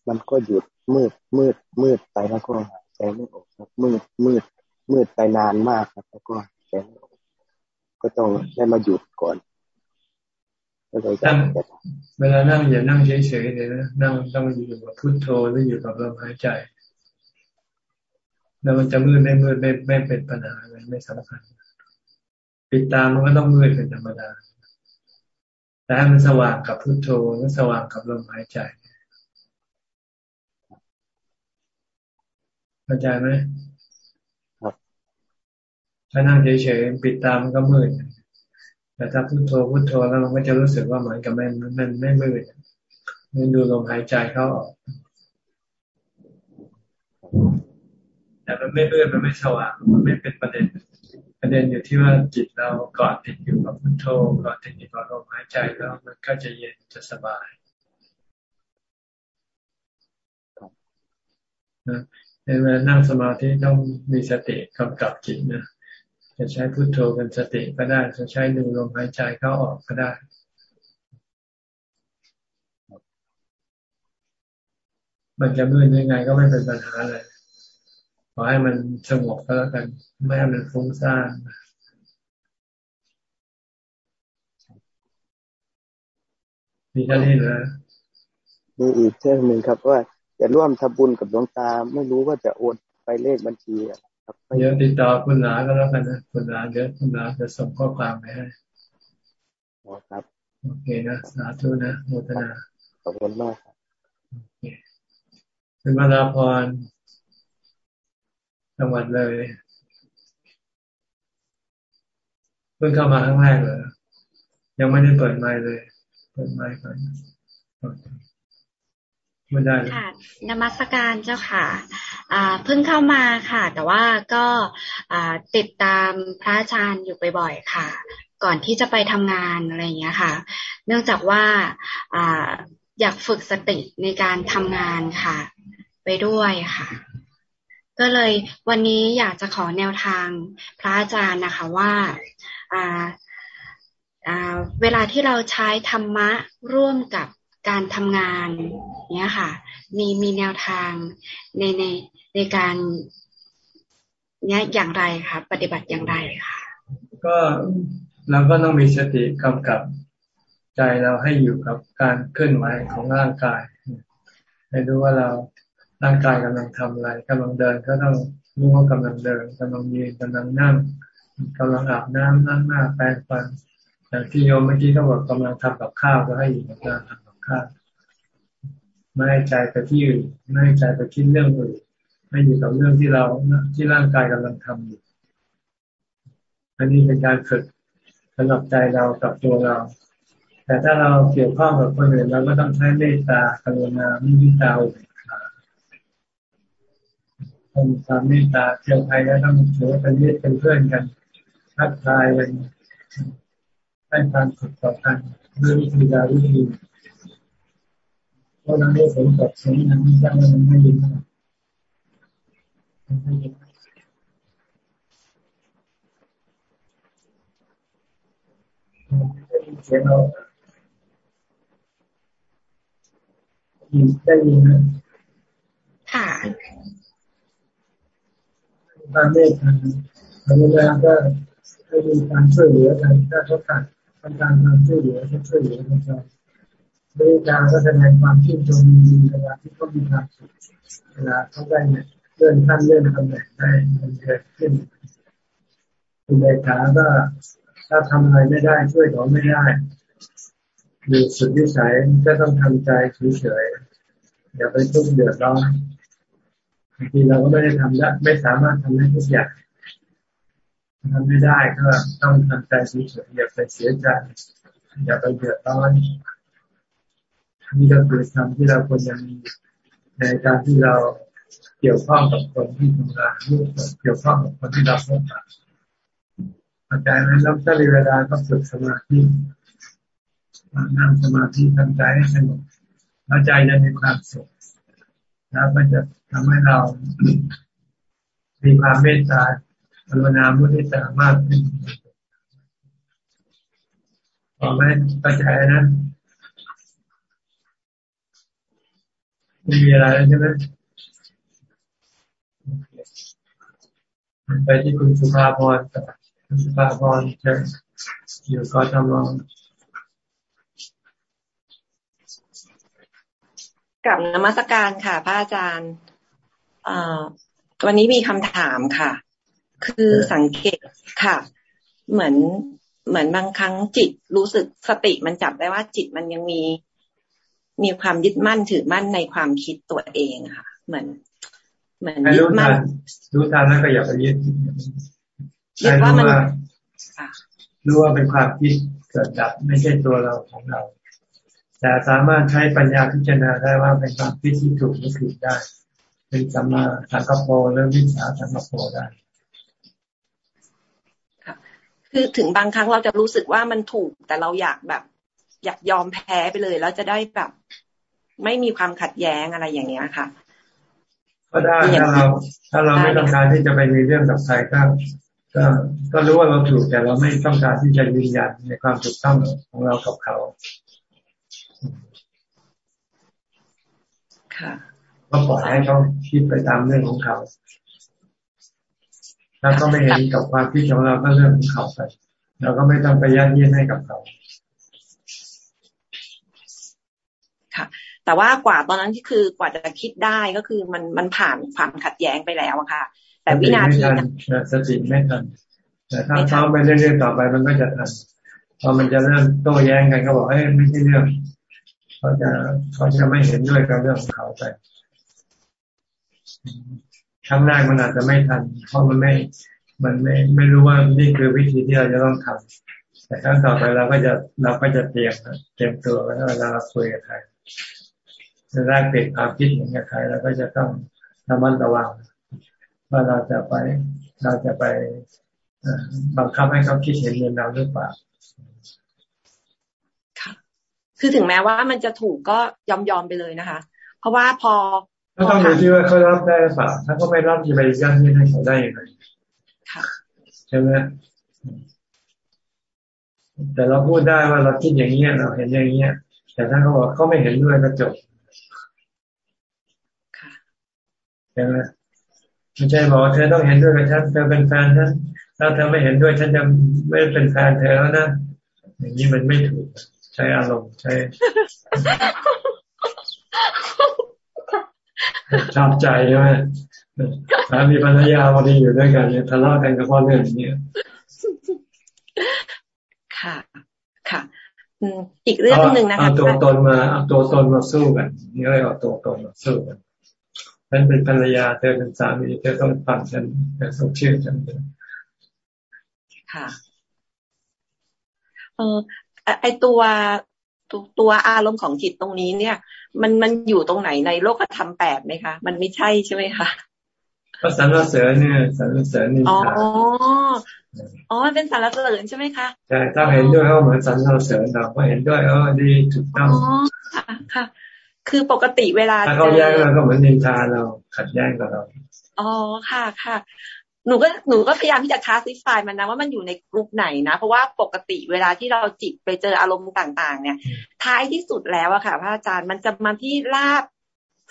มันก็หยุดมืดมืดมืดไปแล้วก็หาย ใจไม่ออกครับมืดมืด มืดไปนานมากครับ แล้วก็หายใจไม่ออกก็ต้องได้มาหยุดก่อนนั่งเวลานั่งอย่านั่งเฉยๆเลยนะนั่งต้องอยู่กับพุทโธหรืออยู่กับลมหายใจ แล้วมันจะมืดไม่มืดไม่ไม่เป็นปัญหาอะไรไม่สำคัญปิดตามันก็ต้องมืดเป็นธรรมดาแต่ให้มันสว่างกับพุทโธหรือสว่างกับลมหายใจ เข้าใจไหมครับ ถ้านั่งเฉยๆปิดตามันก็มืดแต่ถ้าพุโทโธพุโทโธแล้วมันก็จะรู้สึกว่าเหมือนกับมันมันไม่มืดมันดูลมหายใจเข้าออกแต่มันไม่มืดมันไม่สว่างมันไม่เป็นประเด็น ประเด็นอยู่ที่ว่าจิตเราเกาะติดอยู่กับพุทโธเกาะติดอยู่กับลมหายใจแล้วมันก็จะเย็นจะสบายนะ เวลานั่งสมาธิต้องมีสติกำกับจิตนะจะใช้พุทโธเป็นสติก็ได้จะใช้ดูลมหายใจเข้าออกก็ได้มันจะมืดยังไงก็ไม่เป็นปัญหาเลยขอให้มันสงบก็แล้วกัน ไม่ให้มันฟุ้งซ่านมีแค่นี้นะมีอีกเรื่องหนึ่งครับว่า จะร่วมทำบุญกับหลวงตา ไม่รู้ว่าจะโอนไปเลขบัญชีครับเดี๋ยวติดต่อคุณหลาก็แล้วกันนะคุณหลาเดี๋ยวคุณหลาจะส่งข้อความไปให้ครับ โอเคนะสาธุนะโมทนาขอบคุณมากครับคุณมาลาพรจังหวัดเลยเพิ่งเข้ามาครั้งแรกเลยยังไม่ได้เปิดไมค์เลย เปิดไมค์ก่อน ไม่ได้ค่ะนมัสการเจ้าค่ะเพิ่งเข้ามาค่ะ แต่ว่าก็ติดตามพระอาจารย์อยู่บ่อยๆค่ะ ก่อนที่จะไปทำงานอะไรอย่างเงี้ยค่ะ เนื่องจากว่าอยากฝึกสติในการทำงานค่ะ ไปด้วยค่ะ ก็เลยวันนี้อยากจะขอแนวทางพระอาจารย์นะคะว่าเวลาที่เราใช้ธรรมะร่วมกับ การทำงานเนี้ยค่ะ มีมีแนวทางในในในการเนี้ยอย่างไรคะปฏิบัติอย่างไรคะก็เราก็ต้องมีสติกำกับใจเราให้อยู่กับการเคลื่อนไหวของร่างกาย ให้รู้ว่าเราร่างกายกำลังทำอะไรกำลังเดินก็ต้องรู้ว่ากำลังเดินกำลังยืนกำลังนั่งกำลังอาบน้ำนั่งหน้าแปรงฟันอย่างที่โยมเมื่อกี้ก็บอกกำลังทำกับข้าวก็ให้อยู่กับการทำ ไม่ให้ใจไปที่อื่นไม่ให้ใจไปคิดเรื่องอื่นไม่อยู่กับเรื่องที่เราที่ร่างกายกำลังทำอยู่อันนี้เป็นการฝึกสำหรับใจเรากับตัวเรา แต่ถ้าเราเกี่ยวข้องกับคนอื่นเราก็ต้องใช้เมตตากรุณาไม่มีตาอุเบกขาต้องความเมตตาเที่ยวใครแล้วต้องถือเป็นเพื่อนเป็นเพื่อนกันทักทายกันให้ความสุขต่อกันด้วยวิธีการวิธี ราะเราได้สนกับสิ่งนั้นไม่ไมันไม่ดีมากไม่ดีเสียงเรายินได้ยินนะค่ะบางเรื่องทางเวลาก็ให้มีการช่วยเหลือกันถ้าเขาขาดต้องการความช่วยเหลือก็ช่วยเหลือกัน บริการก็แสดงความชื่นชมดีเวลาที่เขามีความสุขเวลาเขาได้เนี่ยเลื่อนขั้นเลื่อนตำแหน่งได้มันเกิดขึ้นคุณเลขาก็ถ้าทำอะไรไม่ได้ช่วยเขาไม่ได้มีสุดวิสัยก็ต้องทำใจเฉยๆอย่าไปทุกข์เดือดร้อนบางทีเราก็ไม่ได้ทำได้ไม่สามารถทำได้ทุกอย่างทำไม่ได้ก็ต้องทำใจเฉยๆอย่าไปเสียใจอย่าไปเดือดร้อน นี่ก็คือทำที่เราควรจะมีในการที่เราเกี่ยวข้องกับคนที่ทำงานเกี่ยวข้องกับคนที่เราพบปะอาจารย์นั้นแล้วถ้ามีเวลาก็ฝึกสมาธินั่งสมาธิทำใจให้สงบแล้วใจจะมีความสุขแล้วก็จะทำให้เรา มีความเมตตากรุณามุทิตามากขึ้นพอไมเข้าใจนะ ไม่มีอะไรใช่ไหมไปที่คุณสุภาพรคุณสุภาพรจะอยู่ก็ทำลองกับนมัสการค่ะ พระอาจารย์วันนี้มีคำถามค่ะ คือสังเกตค่ะ เหมือนเหมือนบางครั้งจิตรู้สึกสติมันจับได้ว่าจิตมันยังมี มีความยึดมั่นถือมั่นในความคิดตัวเองค่ะ เหมือน เหมือนยึดมั่นรู้ทันแล้วก็อย่าไปยึดยึดว่ามันรู้ว่าเป็นความคิดเกิดดับไม่ใช่ตัวเราของเรา แต่สามารถใช้ปัญญาพิจารณาได้ว่าเป็นความคิดที่ถูกหรือผิดได้ เป็นสัมมาสังกปรหรือวิชาสังกปรได้คือถึงบางครั้งเราจะรู้สึกว่ามันถูกแต่เราอยากแบบ อยากยอมแพ้ไปเลย แล้วจะได้แบบ ไม่มีความขัดแย้งอะไรอย่างเงี้ยค่ะ ก็ได้ถ้าเราถ้าเราไม่ต้องการที่จะไปมีเรื่องกับใครก็ก็ก็รู้ว่าเราถูกแต่เราไม่ต้องการที่จะยืนยันในความถูกต้องของเรากับเขาค่ะก็ปล่อยให้เขาคิดไปตามเรื่องของเขาถ้าเขาไม่เห็นกับความคิดของเราก็เรื่องของเขาไปเราก็ไม่ต้องไปยัดเยียดให้กับเขาค่ะ แต่ว่ากว่าตอนนั้นที่คือกว่าจะคิดได้ก็คือมันมันผ่านความขัดแย้งไปแล้วอะค่ะ แต่วินาทีนั้นสติไม่ทันแต่ถ้าเขาไปเรื่อยๆต่อไปมันก็จะทันพอมันจะเริ่มโต้แย้งกันก็บอกเอ้ยไม่ใช่เรื่องเขาจะเขาจะไม่เห็นด้วยกับเรื่องของเขาไปครั้งแรกมันอาจจะไม่ทันเพราะมันไม่ มันไม่ไม่รู้ว่านี่คือวิธีที่เราจะต้องทำแต่ครั้งต่อไปเราก็จะเราก็จะเตรียมเตรียมตัวไว้เวลาเราคุยกับใคร แรกเปลี่ยนความคิดเห็นกับใครเราก็จะต้องระมัดระวัง ว่าเราจะไปเราจะไปบังคับให้เขาคิดเห็นเรื่องเราหรือเปล่าคือถึงแม้ว่ามันจะถูกก็ยอมยอมไปเลยนะคะ เพราะว่าพอก็ต้องดูที่ว่าเขารับได้หรือเปล่าถ้าเขาไม่รับจะไปยันยี่ให้เขาได้ยังไงใช่ไหมแต่เราพูดได้ว่าเราคิดอย่างเงี้ยเราเห็นอย่างเงี้ยแต่ถ้าเขาบอกเขาไม่เห็นด้วยก็จบใช่ไหมไม่ใช่บอกเธอต้องเห็นด้วยกับฉันเธอเป็นแฟนฉันถ้าเธอไม่เห็นด้วยฉันจะไม่เป็นแฟนเธอแล้วนะอย่างนี้มันไม่ถูกใช้อารมณ์ใช้ชอบใจใช่ไหมสามีภรรยาวันนี้อยู่ด้วยกันเนี่ยทะเลาะกันก็เพราะเรื่องนี้ค่ะ ค่ะอีกเรื่องหนึ่งนะคะเอาตัวตนมาเอาตัวตนมาสู้กันนี่เรียกว่าตัวตนมาสู้กัน ฉันเป็นภรรยาเธอเป็นสามีเธอต้องฟังฉันเธอต้องเชื่อฉันค่ะ เออไอตัวตัวอารมณ์ของจิตตรงนี้เนี่ย มันมันอยู่ตรงไหนในโลกธรรมแปดไหมคะ มันไม่ใช่ใช่ไหมคะก็สรรเสริญเนี่ยสรรเสริญนี่อ๋ออ๋อเป็นสรรเสริญใช่ไหมคะใช่ถ้าเห็นด้วยเขาเหมือนสรรเสริญเราก็เห็นด้วยเออดีถูกต้องอ๋อค่ะ คือปกติเวลาถ้าเขาแย้งเราก็เหมือนนินทาเราขัดแย้งกับเราอ๋อค่ะค่ะหนูก็หนูก็พยายามที่จะคลาสสิฟายมันนะว่ามันอยู่ในกลุ่มไหนนะ เพราะว่าปกติเวลาที่เราจิตไปเจออารมณ์ต่าง ๆ เนี่ย ท้ายที่สุดแล้วอะค่ะ พระอาจารย์มันจะมาที่ลาบ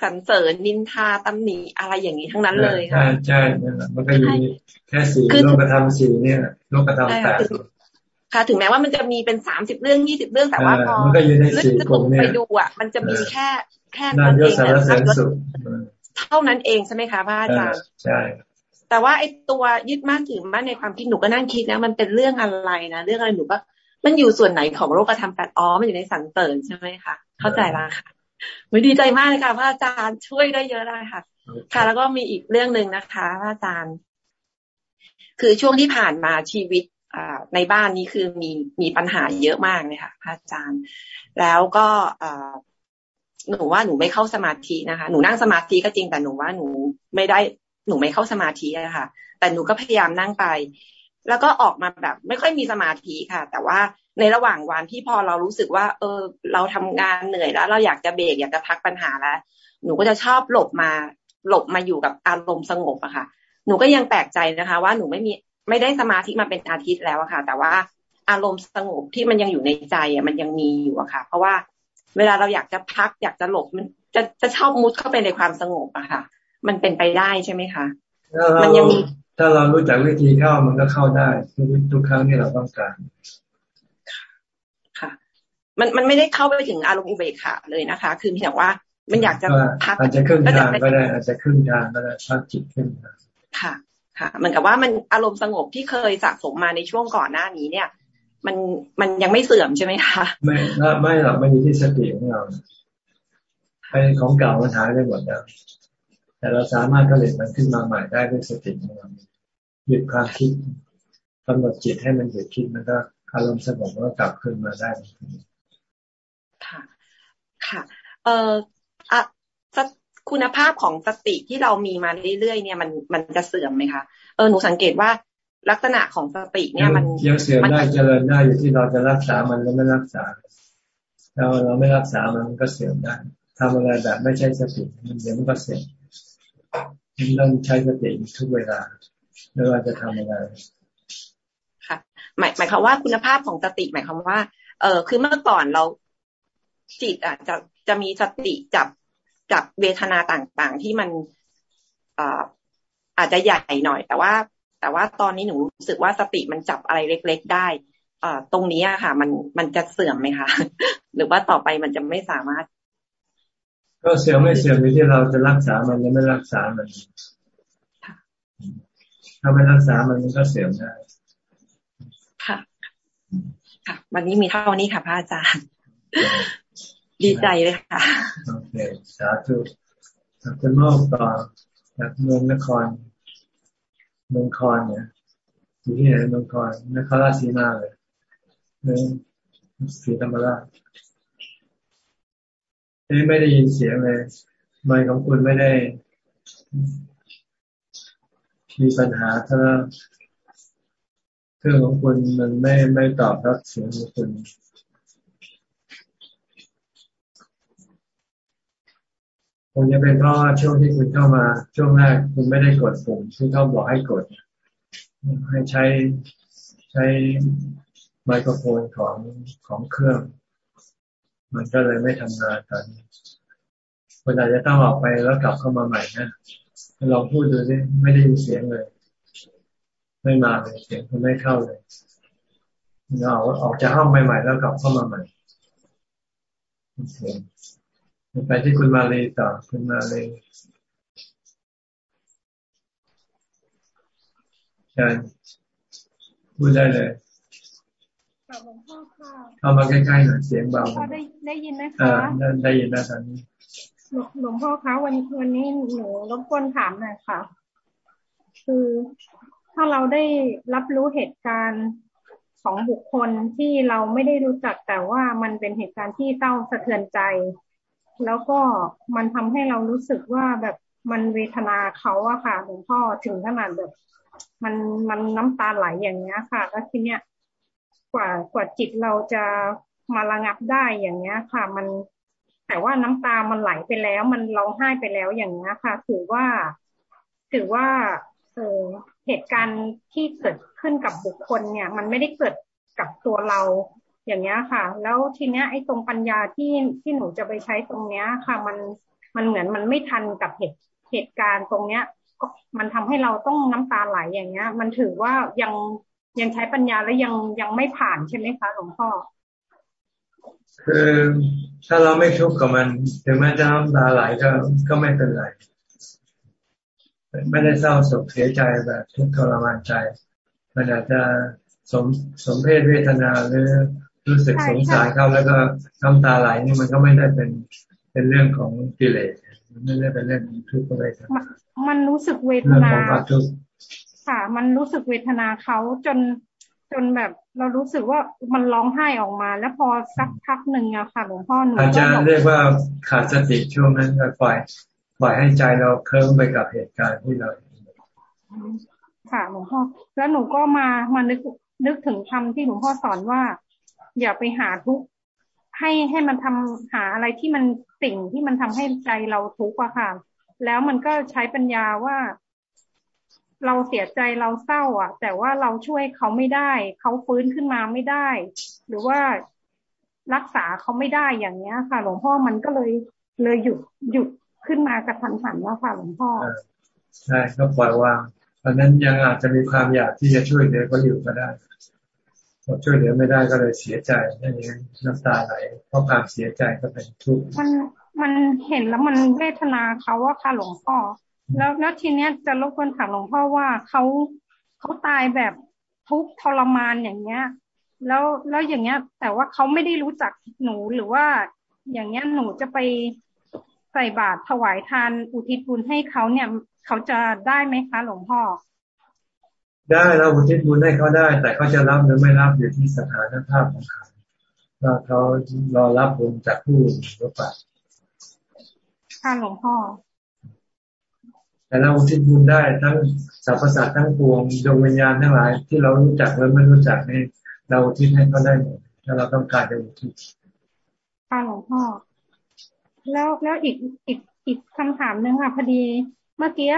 สรรเสริญนินทาตำหนิอะไรอย่างนี้ทั้งนั้นเลยค่ะใช่ใช่มันก็อยู่แค่สี่โลกธรรมสี่เนี่ยโลกธรรมแปด ค่ะ ถึงแม้ว่ามันจะมีเป็นสามสิบเรื่องยี่สิบเรื่อง แต่ว่าพอลึกๆไปดูอะ มันจะมีแค่แค่นั้นเองเท่านั้นเองใช่ไหมคะพระอาจารย์ใช่แต่ว่าไอ้ตัวยึดมั่นถือมั่นในความคิดหนูก็นั่งคิดนะมันเป็นเรื่องอะไรนะเรื่องอะไรหนูก็มันอยู่ส่วนไหนของโลกธรรมแปดอ๋อมันอยู่ในสังเสริญใช่ไหมคะเข้าใจแล้วค่ะวิดีใจมากเลยค่ะพระอาจารย์ช่วยได้เยอะเลยค่ะ ค่ะ แล้วก็มีอีกเรื่องหนึ่งนะคะพระอาจารย์ คือช่วงที่ผ่านมาชีวิตอ่า ในบ้านนี้คือมีมีปัญหาเยอะมากเลยค่ะพระอาจารย์ แล้วก็หนูว่าหนูไม่เข้าสมาธินะคะ หนูนั่งสมาธิก็จริงแต่หนูว่าหนูไม่ได้หนูไม่เข้าสมาธิอะค่ะ แต่หนูก็พยายามนั่งไป แล้วก็ออกมาแบบ ไม่ค่อยมีสมาธิค่ะ แต่ว่าในระหว่างวันที่พอเรารู้สึกว่า เออ เราทำงานเหนื่อยแล้ว เราอยากจะเบรกอยากจะพักปัญหาแล้ว หนูก็จะชอบหลบมาหลบมาอยู่กับอารมณ์สงบอะค่ะ หนูก็ยังแปลกใจนะคะ ว่าหนูไม่มี ไม่ได้สมาธิมาเป็นอาทิตย์แล้วอะค่ะ แต่ว่าอารมณ์สงบที่มันยังอยู่ในใจอะมันยังมีอยู่อะค่ะ เพราะว่าเวลาเราอยากจะพักอยากจะหลบมันจะจะชอบมุดเข้าไปในความสงบอะค่ะ มันเป็นไปได้ใช่ไหมคะมันยังมีถ้าเรารู้จักวิธีเข้ามันก็เข้าได้ทุกครั้งที่เราต้องการค่ะ มันมันไม่ได้เข้าไปถึงอารมณ์อุเบกขาเลยนะคะ คือเพียงว่ามันอยากจะพักอาจจะครึ่งทางก็ได้อาจจะครึ่งทางก็ได้พักจิตขึ้นค่ะ ค่ะเหมือนกับว่ามันอารมณ์สงบที่เคยสะสมมาในช่วงก่อนหน้านี้เนี่ย มันมันยังไม่เสื่อมใช่ไหมคะไม่ไม่หรอกมันอยู่ที่สติของเราไอ้ของเก่ามันหายไปหมดแล้วแต่เราสามารถผลิตมันขึ้นมาใหม่ได้ด้วยสติของเราหยุดความคิดกำหนดจิตให้มันหยุดคิดมันก็อารมณ์สงบก็กลับขึ้นมาได้ค่ะ ค่ะ เอ่ออะ คุณภาพของสติที่เรามีมาเรื่อยๆเนี่ยมันมันจะเสื่อมไหมคะเออหนูสังเกตว่าลักษณะของสติเนี่ยมันยังเสื่อมได้เจริญได้อยู่ที่เราจะรักษามันหรือไม่รักษาถ้าเราไม่รักษามันก็เสื่อมได้ทำอะไรแบบไม่ใช่สติมันเดี๋ยวมันก็เสื่อมมันต้องใช้สติทุกเวลาไม่ว่าจะทำอะไรค่ะหมายหมายความว่าคุณภาพของสติหมายความว่า เออคือเมื่อก่อนเราจิตอะจะจะมีสติจับ จับเวทนาต่างๆ ที่มันอ่าอาจจะใหญ่หน่อย แต่ว่า แต่ว่าตอนนี้หนูรู้สึกว่าสติมันจับอะไรเล็ก ๆ ได้อ่าตรงนี้ค่ะ มันมันจะเสื่อมไหมคะหรือว่าต่อไปมันจะไม่สามารถ ก็เสื่อมไม่เสื่อมอยู่ที่เราจะรักษามันหรือไม่รักษามันถ้าไม่รักษามันมันก็เสื่อมได้ค่ะ ค่ะ วันนี้มีเท่านี้ค่ะพระอาจารย์ ดีใจเลยค่ะโอเคสาธุคุณมอกต่อจากเมืองนครเมืองคอนเนี่ยอยู่ที่ไหนเมืองคอนนครราชสีมาเลยเมืองศรีธรรมราชนี่ไม่ได้ยินเสียงเลยไมค์ของคุณไม่ได้ มีปัญหาถ้าเครื่องของคุณมันไม่ไม่ตอบรับเสียงของคุณ งจะเป็นเพราะว่าช่วงที่คุณเข้ามา ช่วงแรกคุณไม่ได้กดปุ่มที่เขาบอกให้กด ให้ใช้ใช้ไมโครโฟนของของเครื่อง มันก็เลยไม่ทำงานตอนนี้คุณอาจจะต้องออกไปแล้วกลับเข้ามาใหม่นะลองพูดดูสิไม่ได้ยินเสียงเลย ไม่มาเลยเสียงคุณไม่เข้าเลยเราออกจากห้องใหม่ๆแล้วกลับเข้ามาใหม่เสียง ไปที่คุณมาเลยต่อคุณมาเลยเชิญพูดได้เลยเข้ามาใกล้ๆหน่อยเสียงเบาได้ได้ยินไหมคะได้ได้ยินนะตอนนี้หลวงพ่อคะวันวันนี้หนูรบกวนถามหน่อยค่ะ คือถ้าเราได้รับรู้เหตุการณ์ของบุคคลที่เราไม่ได้รู้จักแต่ว่ามันเป็นเหตุการณ์ที่เศร้าสะเทือนใจ แล้วก็มันทำให้เรารู้สึกว่าแบบมันเวทนาเขาอะค่ะหลวงพ่อถึงขนาดแบบ มันมันน้ำตาไหลอย่างเงี้ยค่ะ แล้วทีเนี้ยกว่ากว่าจิตเราจะมาระงับได้อย่างเงี้ยค่ะ มันแต่ว่าน้ำตามันไหลไปแล้ว มันร้องไห้ไปแล้วอย่างเงี้ยค่ะ ถือว่าถือว่าเออเหตุการณ์ที่เกิดขึ้นกับบุคคลเนี่ย มันไม่ได้เกิดกับตัวเรา อย่างเงี้ยค่ะ แล้วทีเนี้ยไอ้ตรงปัญญาที่ที่หนูจะไปใช้ตรงเนี้ยค่ะ มันมันเหมือนมันไม่ทันกับเหตุเหตุการณ์ตรงเนี้ยมันทำให้เราต้องน้ำตาไหลอย่างเงี้ย มันถือว่ายังยังใช้ปัญญาแล้วยังยังไม่ผ่านใช่ไหมคะหลวงพ่อคือถ้าเราไม่ทุกข์กับมันถึงแม้จะน้ำตาไหลก็ก็ไม่เป็นไรไม่ได้เศร้าโศกเสียใจแบบทุกข์ทรมานใจ มันอาจจะสมสมเพศเวทนาหรือ รู้สึกสงสารเขาแล้วก็น้ำตาไหลนี่มันก็ไม่ได้เป็นเป็นเรื่องของกิเลสมันไม่ได้เป็นเรื่องทุกข์อะไรมันรู้สึกเวทนาค่ะ มันรู้สึกเวทนาเขาจนจนแบบเรารู้สึกว่ามันร้องไห้ออกมา แล้วพอสักพักหนึ่งอะค่ะหลวงพ่อหนูอาจารย์เรียกว่าขาดสติช่วงนั้นก็ปล่อยปล่อยให้ใจเราเคลิ้มไปกับเหตุการณ์ที่เราค่ะหลวงพ่อแล้วหนูก็มามานึกนึกถึงคำที่หลวงพ่อสอนว่า อย่าไปหาทุกข์ให้ให้มันทำหาอะไรที่มันสิ่งที่มันทำให้ใจเราทุกข์อะค่ะ แล้วมันก็ใช้ปัญญาว่า เราเสียใจเราเศร้า อะ แต่ว่าเราช่วยเขาไม่ได้ เขาฟื้นขึ้นมาไม่ได้ หรือว่ารักษาเขาไม่ได้อย่างเนี้ย ค่ะ หลวงพ่อมันก็เลยเลยหยุดหยุดขึ้นมากระทันหันแล้วค่ะหลวงพ่อใช่ก็ปล่อยวางตอนนั้นยังอาจจะมีความอยากที่จะช่วยเหลือเขาอยู่ก็ได้ เราช่วยเหลือไม่ได้ก็เลยเสียใจนั่นเองน้ำตาไหลเพราะความเสียใจก็เป็นทุกข์มันมันเห็นแล้วมันเวทนาเขาว่าค่ะหลวงพ่อ แล้วแล้วทีเนี้ยจะรบกวนถามหลวงพ่อว่าเขาเขาตายแบบทุกข์ทรมานอย่างเงี้ย แล้วแล้วอย่างเงี้ย แต่ว่าเขาไม่ได้รู้จักหนูหรือว่า อย่างเงี้ยหนูจะไปใส่บาตรถวายทานอุทิศบุญให้เขาเนี่ย เขาจะได้ไหมคะหลวงพ่อ ได้เราอุทิศบุญให้เขาได้ แต่เขาจะรับหรือไม่รับอยู่ที่สถานภาพของเขาว่าเขารอรับบุญจากผู้หรือเปล่าค่ะหลวงพ่อแต่เราอุทิศบุญได้ทั้งสรรพสัตว์ทั้งปวงดวงวิญญาณทั้งหลาย ที่เรารู้จักและไม่รู้จักนี่เราอุทิศให้เขาได้หมดถ้าเราต้องการจะอุทิศค่ะหลวงพ่อแล้วแล้วอีกอีกอีกคำถามหนึ่งค่ะพอดีเมื่อกี้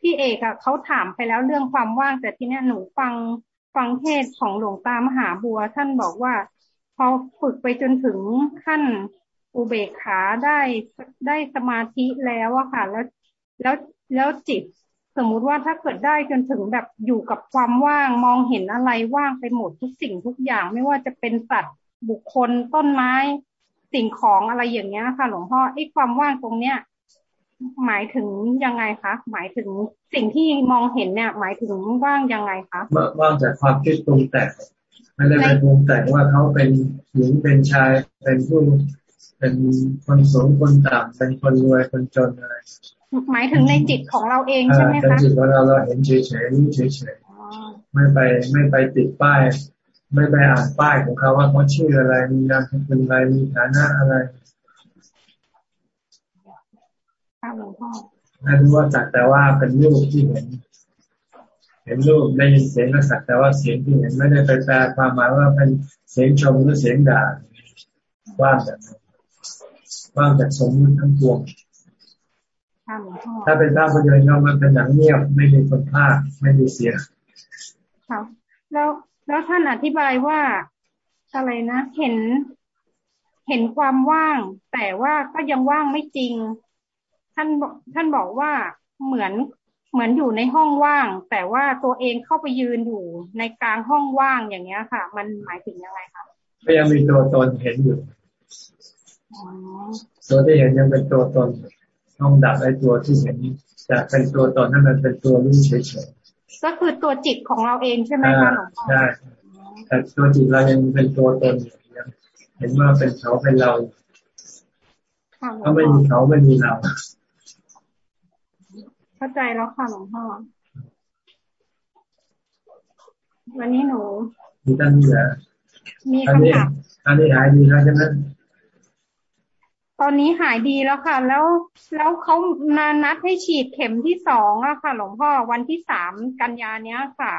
พี่เอกอะเขาถามไปแล้วเรื่องความว่าง แต่ทีเนี้ยหนูฟังฟังเทศของหลวงตามหาบัว ท่านบอกว่า พอฝึกไปจนถึงขั้นอุเบกขาได้ได้สมาธิแล้วอะค่ะ แล้วแล้วแล้วจิต สมมุติว่าถ้าเกิดได้จนถึงแบบอยู่กับความว่างมองเห็นอะไรว่างไปหมดทุกสิ่งทุกอย่าง ไม่ว่าจะเป็นสัตว์บุคคลต้นไม้ สิ่งของอะไรอย่างเงี้ยค่ะ หลวงพ่อไอ้ความว่างตรงเนี้ย หมายถึงยังไงคะ หมายถึงสิ่งที่มองเห็นเนี่ย หมายถึงว่างยังไงคะว่างจากความคิดปรุงแต่งไม่ได้ไปปรุงแต่งว่าเขาเป็นหญิงเป็นชายเป็นผู้เป็นคนสูงคนต่ำเป็นคนรวยคนจนอะไรหมายถึงในจิตของเราเองใช่ไหมคะในจิตของเราเราเห็นเฉยเฉยนี่เฉยเฉยไม่ไปไม่ไปติดป้าย ไม่ไปอ่านป้ายของเขาว่าเขาชื่ออะไรมีนามสกุลอะไรมีฐานะอะไร ไม่รู้ว่าจักแต่ว่าเป็นรูปที่เห็น เห็นรูปได้ยินเสียงก็สักแต่ว่าเสียงที่เห็นไม่ได้ไปแปลความหมายว่าเป็นเสียงชมหรือเสียงด่าว่างจากว่างจากสมมติทั้งปวงถ้าเป็นภาพยนตร์ก็มันเป็นหนังเงียบไม่มีคนภาคไม่มีเสียงครับแล้วแล้วท่านอธิบายว่าอะไรนะ เห็น เห็นความว่าง แต่ว่าก็ยังว่างไม่จริง ท่านท่านบอกว่าเหมือนเหมือนอยู่ในห้องว่าง แต่ว่าตัวเองเข้าไปยืนอยู่ในกลางห้องว่างอย่างเงี้ยค่ะ มันหมายถึงยังไงคะก็ยังมีตัวตนเห็นอยู่ตัวที่เห็นยังเป็นตัวตนต้องดับไอ้ตัวที่เห็นจะเป็นตัวตนนั่นมันเป็นตัวรู้เฉยๆก็คือตัวจิตของเราเองใช่ไหมคะหลวงพ่อใช่แต่ตัวจิตเรายังเป็นตัวตนยังเห็นว่าเป็นเขาเป็นเราถ้าไม่มีเขาไม่มีเรา เข้าใจแล้วค่ะหลวงพ่อ วันนี้หนู มีท่านนี้เหรอมีคำถามอันนี้หายดีแล้วใช่ไหมตอนนี้หายดีแล้วค่ะ แล้วแล้วเขานานัดให้ฉีดเข็มที่สองอะค่ะ หลวงพ่อวันที่สามกันยาเนี้ยค่ะ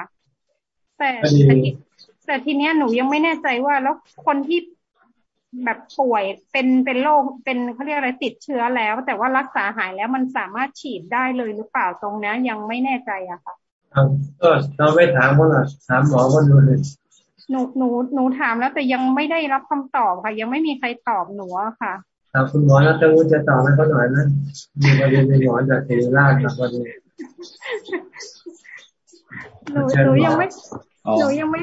แต่แต่ทีเนี้ยหนูยังไม่แน่ใจว่า แล้วคนที่ แบบป่วยเป็นเป็นโรคเป็นเขาเรียกอะไรติดเชื้อแล้ว แต่ว่ารักษาหายแล้วมันสามารถฉีดได้เลยหรือเปล่าตรงนี้ยังไม่แน่ใจอะค่ะก็เราไม่ถามว่าถามหมอว่าดูเลยหนูหนูหนูถามแล้วแต่ยังไม่ได้รับคำตอบค่ะ ยังไม่มีใครตอบหนูอะค่ะถามคุณหมอแล้วจะรู้จะตอบให้เขาหน่อยนะมีประเด็นในหมอจากเทราชครับวันนี้หนูหนูยังไม่หนูยังไม่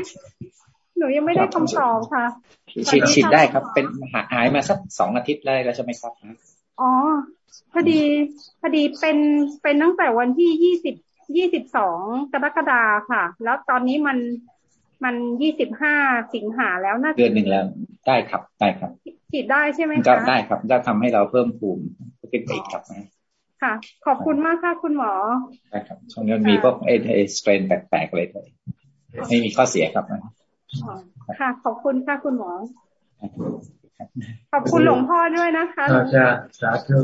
หนูยังไม่ได้คำตอบค่ะ ฉีดฉีดได้ครับ เป็นหายมาสักสองอาทิตย์เลยแล้วใช่ไหมครับอ๋อพอดีพอดีเป็นเป็นตั้งแต่วันที่ยี่สิบยี่สิบสองกรกฎาค่ะ แล้วตอนนี้มันมันยี่สิบห้าสิงหาแล้วน่าเดือนหนึ่งแล้วได้ครับได้ครับ ฉีดได้ใช่ไหมคะก็ได้ครับจะทำให้เราเพิ่มภูมิขึ้นไปอีกครับนะค่ะ ขอบคุณมากค่ะคุณหมอได้ครับช่วงนี้มีพวกเอเอสเตรนแปลกๆเลยเลยไม่มีข้อเสียครับนะ ค่ะขอบคุณค่ะคุณหมอขอบคุณหลวงพ่อด้วยนะคะอาจารย์สาธุ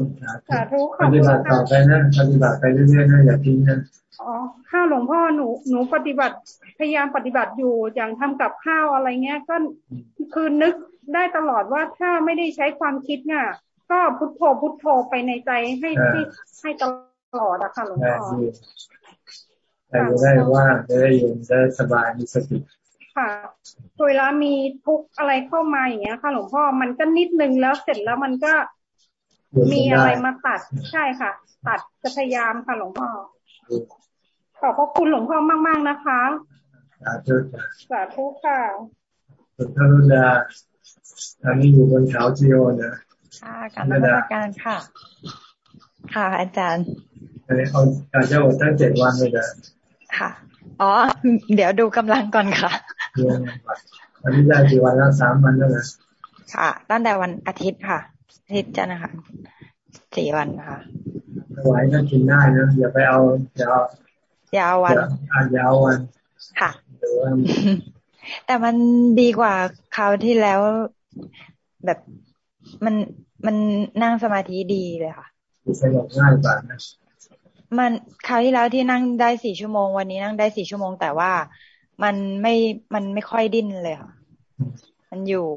สาธุปฏิบัติต่อไปนะปฏิบัติไปเรื่อยๆนะอย่าทิ้งนะอ๋อข้าวหลวงพ่อหนูหนูปฏิบัติพยายามปฏิบัติอยู่อย่างทำกับข้าวอะไรเงี้ย ก็คือนึกได้ตลอดว่าถ้าไม่ได้ใช้ความคิดเนี่ยก็พุทโธพุทโธไปในใจให้ให้ให้ตลอดอะค่ะหลวงพ่อแต่จะได้ว่าจะได้ยินจะสบายมีสติ ค่ะเวลามีทุกอะไรเข้ามาอย่างเงี้ย ค่ะ หลวงพ่อมันก็นิดนึงแล้วเสร็จแล้วมันก็มีอะไรมาตัดใช่ค่ะ ตัดจะพยายามค่ะหลวงพ่อขอบพระคุณหลวงพ่อมาก ๆ นะคะสาธุสาธุค่ะคุณพรุดาอันนี้อยู่บนเขาจีโอนะค่ะการรัชการค่ะ ค่ะอาจารย์อันนี้เอาการจะอดตั้งเจ็ดวันเลยนะค่ะ อ๋อ เดี๋ยวดูกำลังก่อนค่ะ อันนี้ได้กี่วันแล้วสามวันแล้วนะค่ะ ตั้งแต่วันอาทิตย์ค่ะ อาทิตย์จันทร์นะคะสี่วันค่ะไหวก็กินได้นะอย่าไปเอาอย่าเอายาววันอ่านยาววันค่ะแต่มันดีกว่าคราวที่แล้วแบบมันมันนั่งสมาธิดีเลยค่ะสงบง่ายกว่านะมันคราวที่แล้วที่นั่งได้สี่ชั่วโมง วันนี้นั่งได้สี่ชั่วโมง แต่ว่า มันไม่มันไม่ค่อยดิ้นเลยค่ะ มันอยู่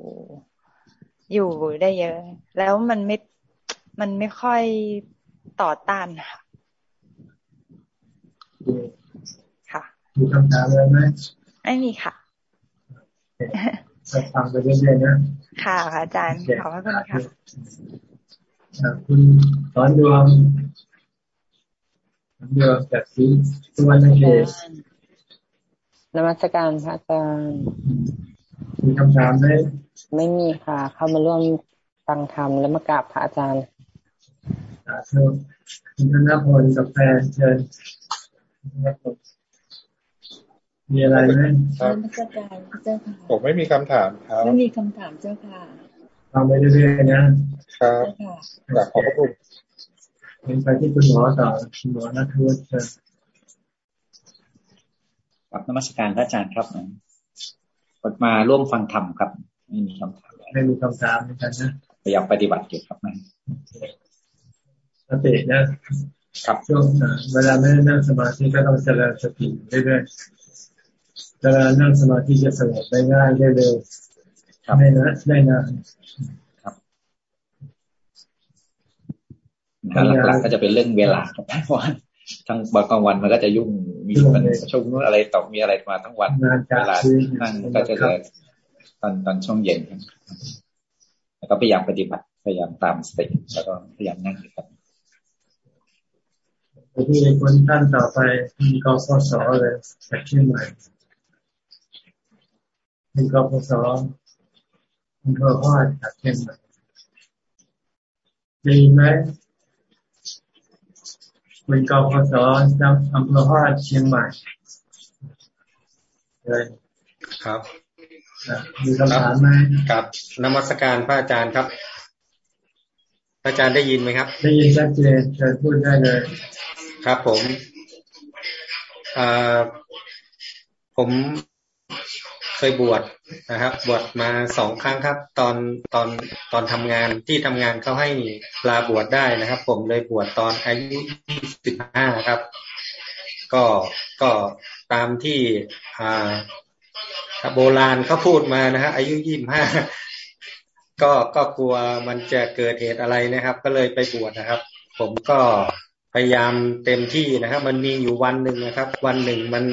อยู่ได้เยอะ แล้วมันไม่มันไม่ค่อยต่อต้านค่ะค่ะมีคำถามอะไรไหมไม่มีค่ะฟังไปเรื่อยๆนะ ค่ะอาจารย์ ขอบพระคุณค่ะคุณสอนดวงสอนดวงจากที่สุวรรณเขต นมัสการพระอาจารย์มีคำถามไหมไม่มีค่ะ เข้ามาร่วมฟังธรรมและมากราบพระอาจารย์สาธุคุณธนพลกับแฟนเชิญมีอะไรไหมครับผมไม่มีคำถามครับไม่มีคำถามเจ้าค่ะทำไปเรื่อยๆนะครับอยากขอบพระคุณเป็นไปที่คุณหมอต่อคุณหมอนัทวุฒิ กับนมัสการพระอาจารย์ครับกดมาร่วมฟังธรรมครับไม่มีคำถามไม่มีคำถามเหมือนกันนะพยายามปฏิบัติอยู่ครับนั่นสตินะครับช่วงเวลาไม่ได้นั่งสมาธิก็ต้องเจริญสติเรื่อยๆเวลานั่งสมาธิจะสงบได้ง่ายได้เร็วได้นะได้นานครับหลักๆก็จะเป็นเรื่องเวลาครับเพราะ ทั้งบางกลางวันมันก็จะยุ่งมีมันช่วงนู้นอะไรต่อมีอะไรมาทั้งวันเวลานั่งก็จะเลยตอนตอนช่วงเย็นแล้วก็พยายามปฏิบัติพยายามตามสติแล้วก็พยายามนั่งครับที่คนท่านต่อไปมีกฟสเลยจากเชียงใหม่มีกฟสอำเภอฮอดจากเชียงใหม่ดีไหม เป็นกฟสจากอำเภอฮอดเชียงใหม่เลยครับมีคำถามไหมกับนมัสการพระอาจารย์ครับ พระอาจารย์ได้ยินไหมครับ ได้ยินชัดเจนเชิญพูดได้เลย ครับผมผม เคยบวชนะครับ บวชมาสองครั้งครับ ตอนตอนตอนทำงานที่ทำงานเขาให้ลาบวชได้นะครับ ผมเลยบวชตอนอายุยี่สิบห้าครับ ก็ก็ตามที่อ่าโบราณเขาพูดมานะฮะอายุยี่สิบห้าก็ก็กลัวมันจะเกิดเหตุอะไรนะครับ ก็เลยไปบวชนะครับ ผมก็พยายามเต็มที่นะครับ มันมีอยู่วันหนึ่งนะครับ วันหนึ่งมัน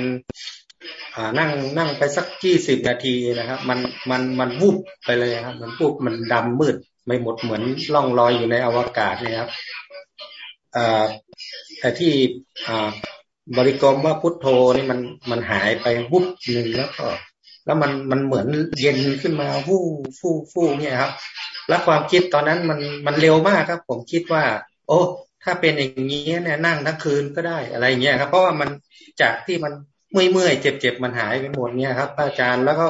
นั่งนั่งไปสักยี่สิบนาทีนะครับ มันมันมันวุบไปเลยครับมันวุบมันดำมืดไม่หมดเหมือนล่องลอยอยู่ในอวกาศนะครับแต่ที่บริกรมว่าพุทโธนี่มันมันหายไปวุบหนึ่งแล้วก็แล้วมันมันเหมือนเย็นขึ้นมาฟู่ฟู่ฟู่เนี่ยครับ แล้วความคิดตอนนั้นมันมันเร็วมากครับ ผมคิดว่า โอ้ ถ้าเป็นอย่างนี้เนี่ยนั่งทั้งคืนก็ได้อะไรเงี้ยครับ เพราะว่ามันจากที่มัน เมื่อยเมื่อยเจ็บเจ็บมันหายไปหมดเนี่ยครับอาจารย์แล้วก็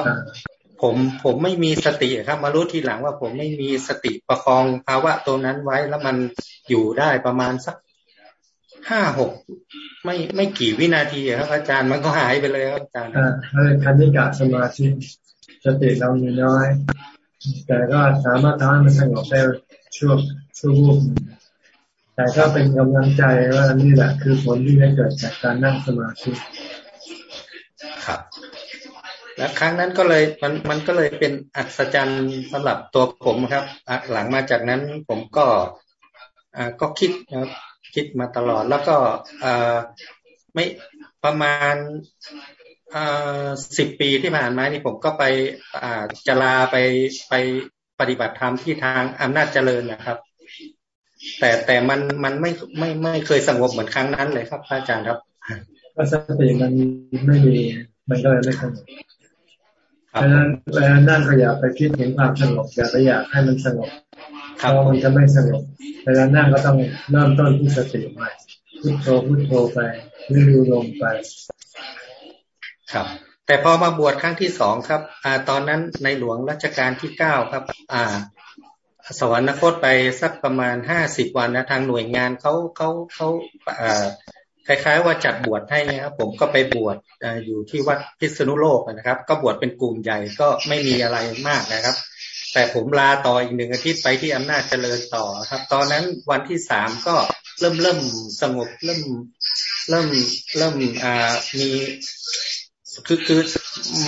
ผมผมไม่มีสติครับ มารู้ทีหลังว่าผมไม่มีสติประคองภาวะตัวนั้นไว้แล้วมันอยู่ได้ประมาณสักห้าหกไม่ไม่กี่วินาทีครับ อาจารย์มันก็หายไปเลยครับอาจารย์อ่าคันนิกาสมาธิสติเรามีน้อย แต่ก็สามารถทำให้มันสงบได้ช่วงชั่ววูบแต่ถ้าเป็นกำลังใจว่านี่แหละ คือผลที่ได้เกิดจากการนั่งสมาธิครับ และครั้งนั้นก็เลยมันมันก็เลยเป็นอัศจรรย์สำหรับตัวผมครับหลังมาจากนั้นผมก็อ่าก็คิดครับคิดมาตลอดแล้วก็อ่ไม่ประมาณอ่าสิบปีที่ผ่านมานี่ผมก็ไปอ่าจลาไปไปปฏิบัติธรรมที่ทางอำนาจเจริญนะครับ แต่แต่มันมันไม่ไม่ไม่เคยสงบเหมือนครั้งนั้นเลยครับอาจารย์ครับก็สติมันไม่ดีมันก็เลยไม่สงบ เพราะนั้นเวลานั่งก็อย่าไปคิดถึงความสงบอย่าไปอยากให้มันสงบเพราะมันจะไม่สงบเวลานั่งก็ต้องเริ่มต้นที่สติใหม่พุทโธพุทโธไปวิรูลงไป ครับ แต่พอมาบวชครั้งที่สองครับ อ่า ตอนนั้นในหลวงรัชกาลที่เก้าครับ อ่า สวรรคตไปสักประมาณห้าสิบวันนะทางหน่วยงานเขาเขาเขา คล้ายๆ ว่าจัดบวชให้นะครับ ผมก็ไปบวชอยู่ที่วัดพิษณุโลกนะครับ ก็บวชเป็นกลุ่มใหญ่ก็ไม่มีอะไรมากนะครับ แต่ผมลาต่ออีกหนึ่งอาทิตย์ไปที่อำนาจเจริญต่อครับ ตอนนั้นวันที่สามก็เริ่มเริ่มสงบเริ่มเริ่มเริ่มอ่ามีคือคือ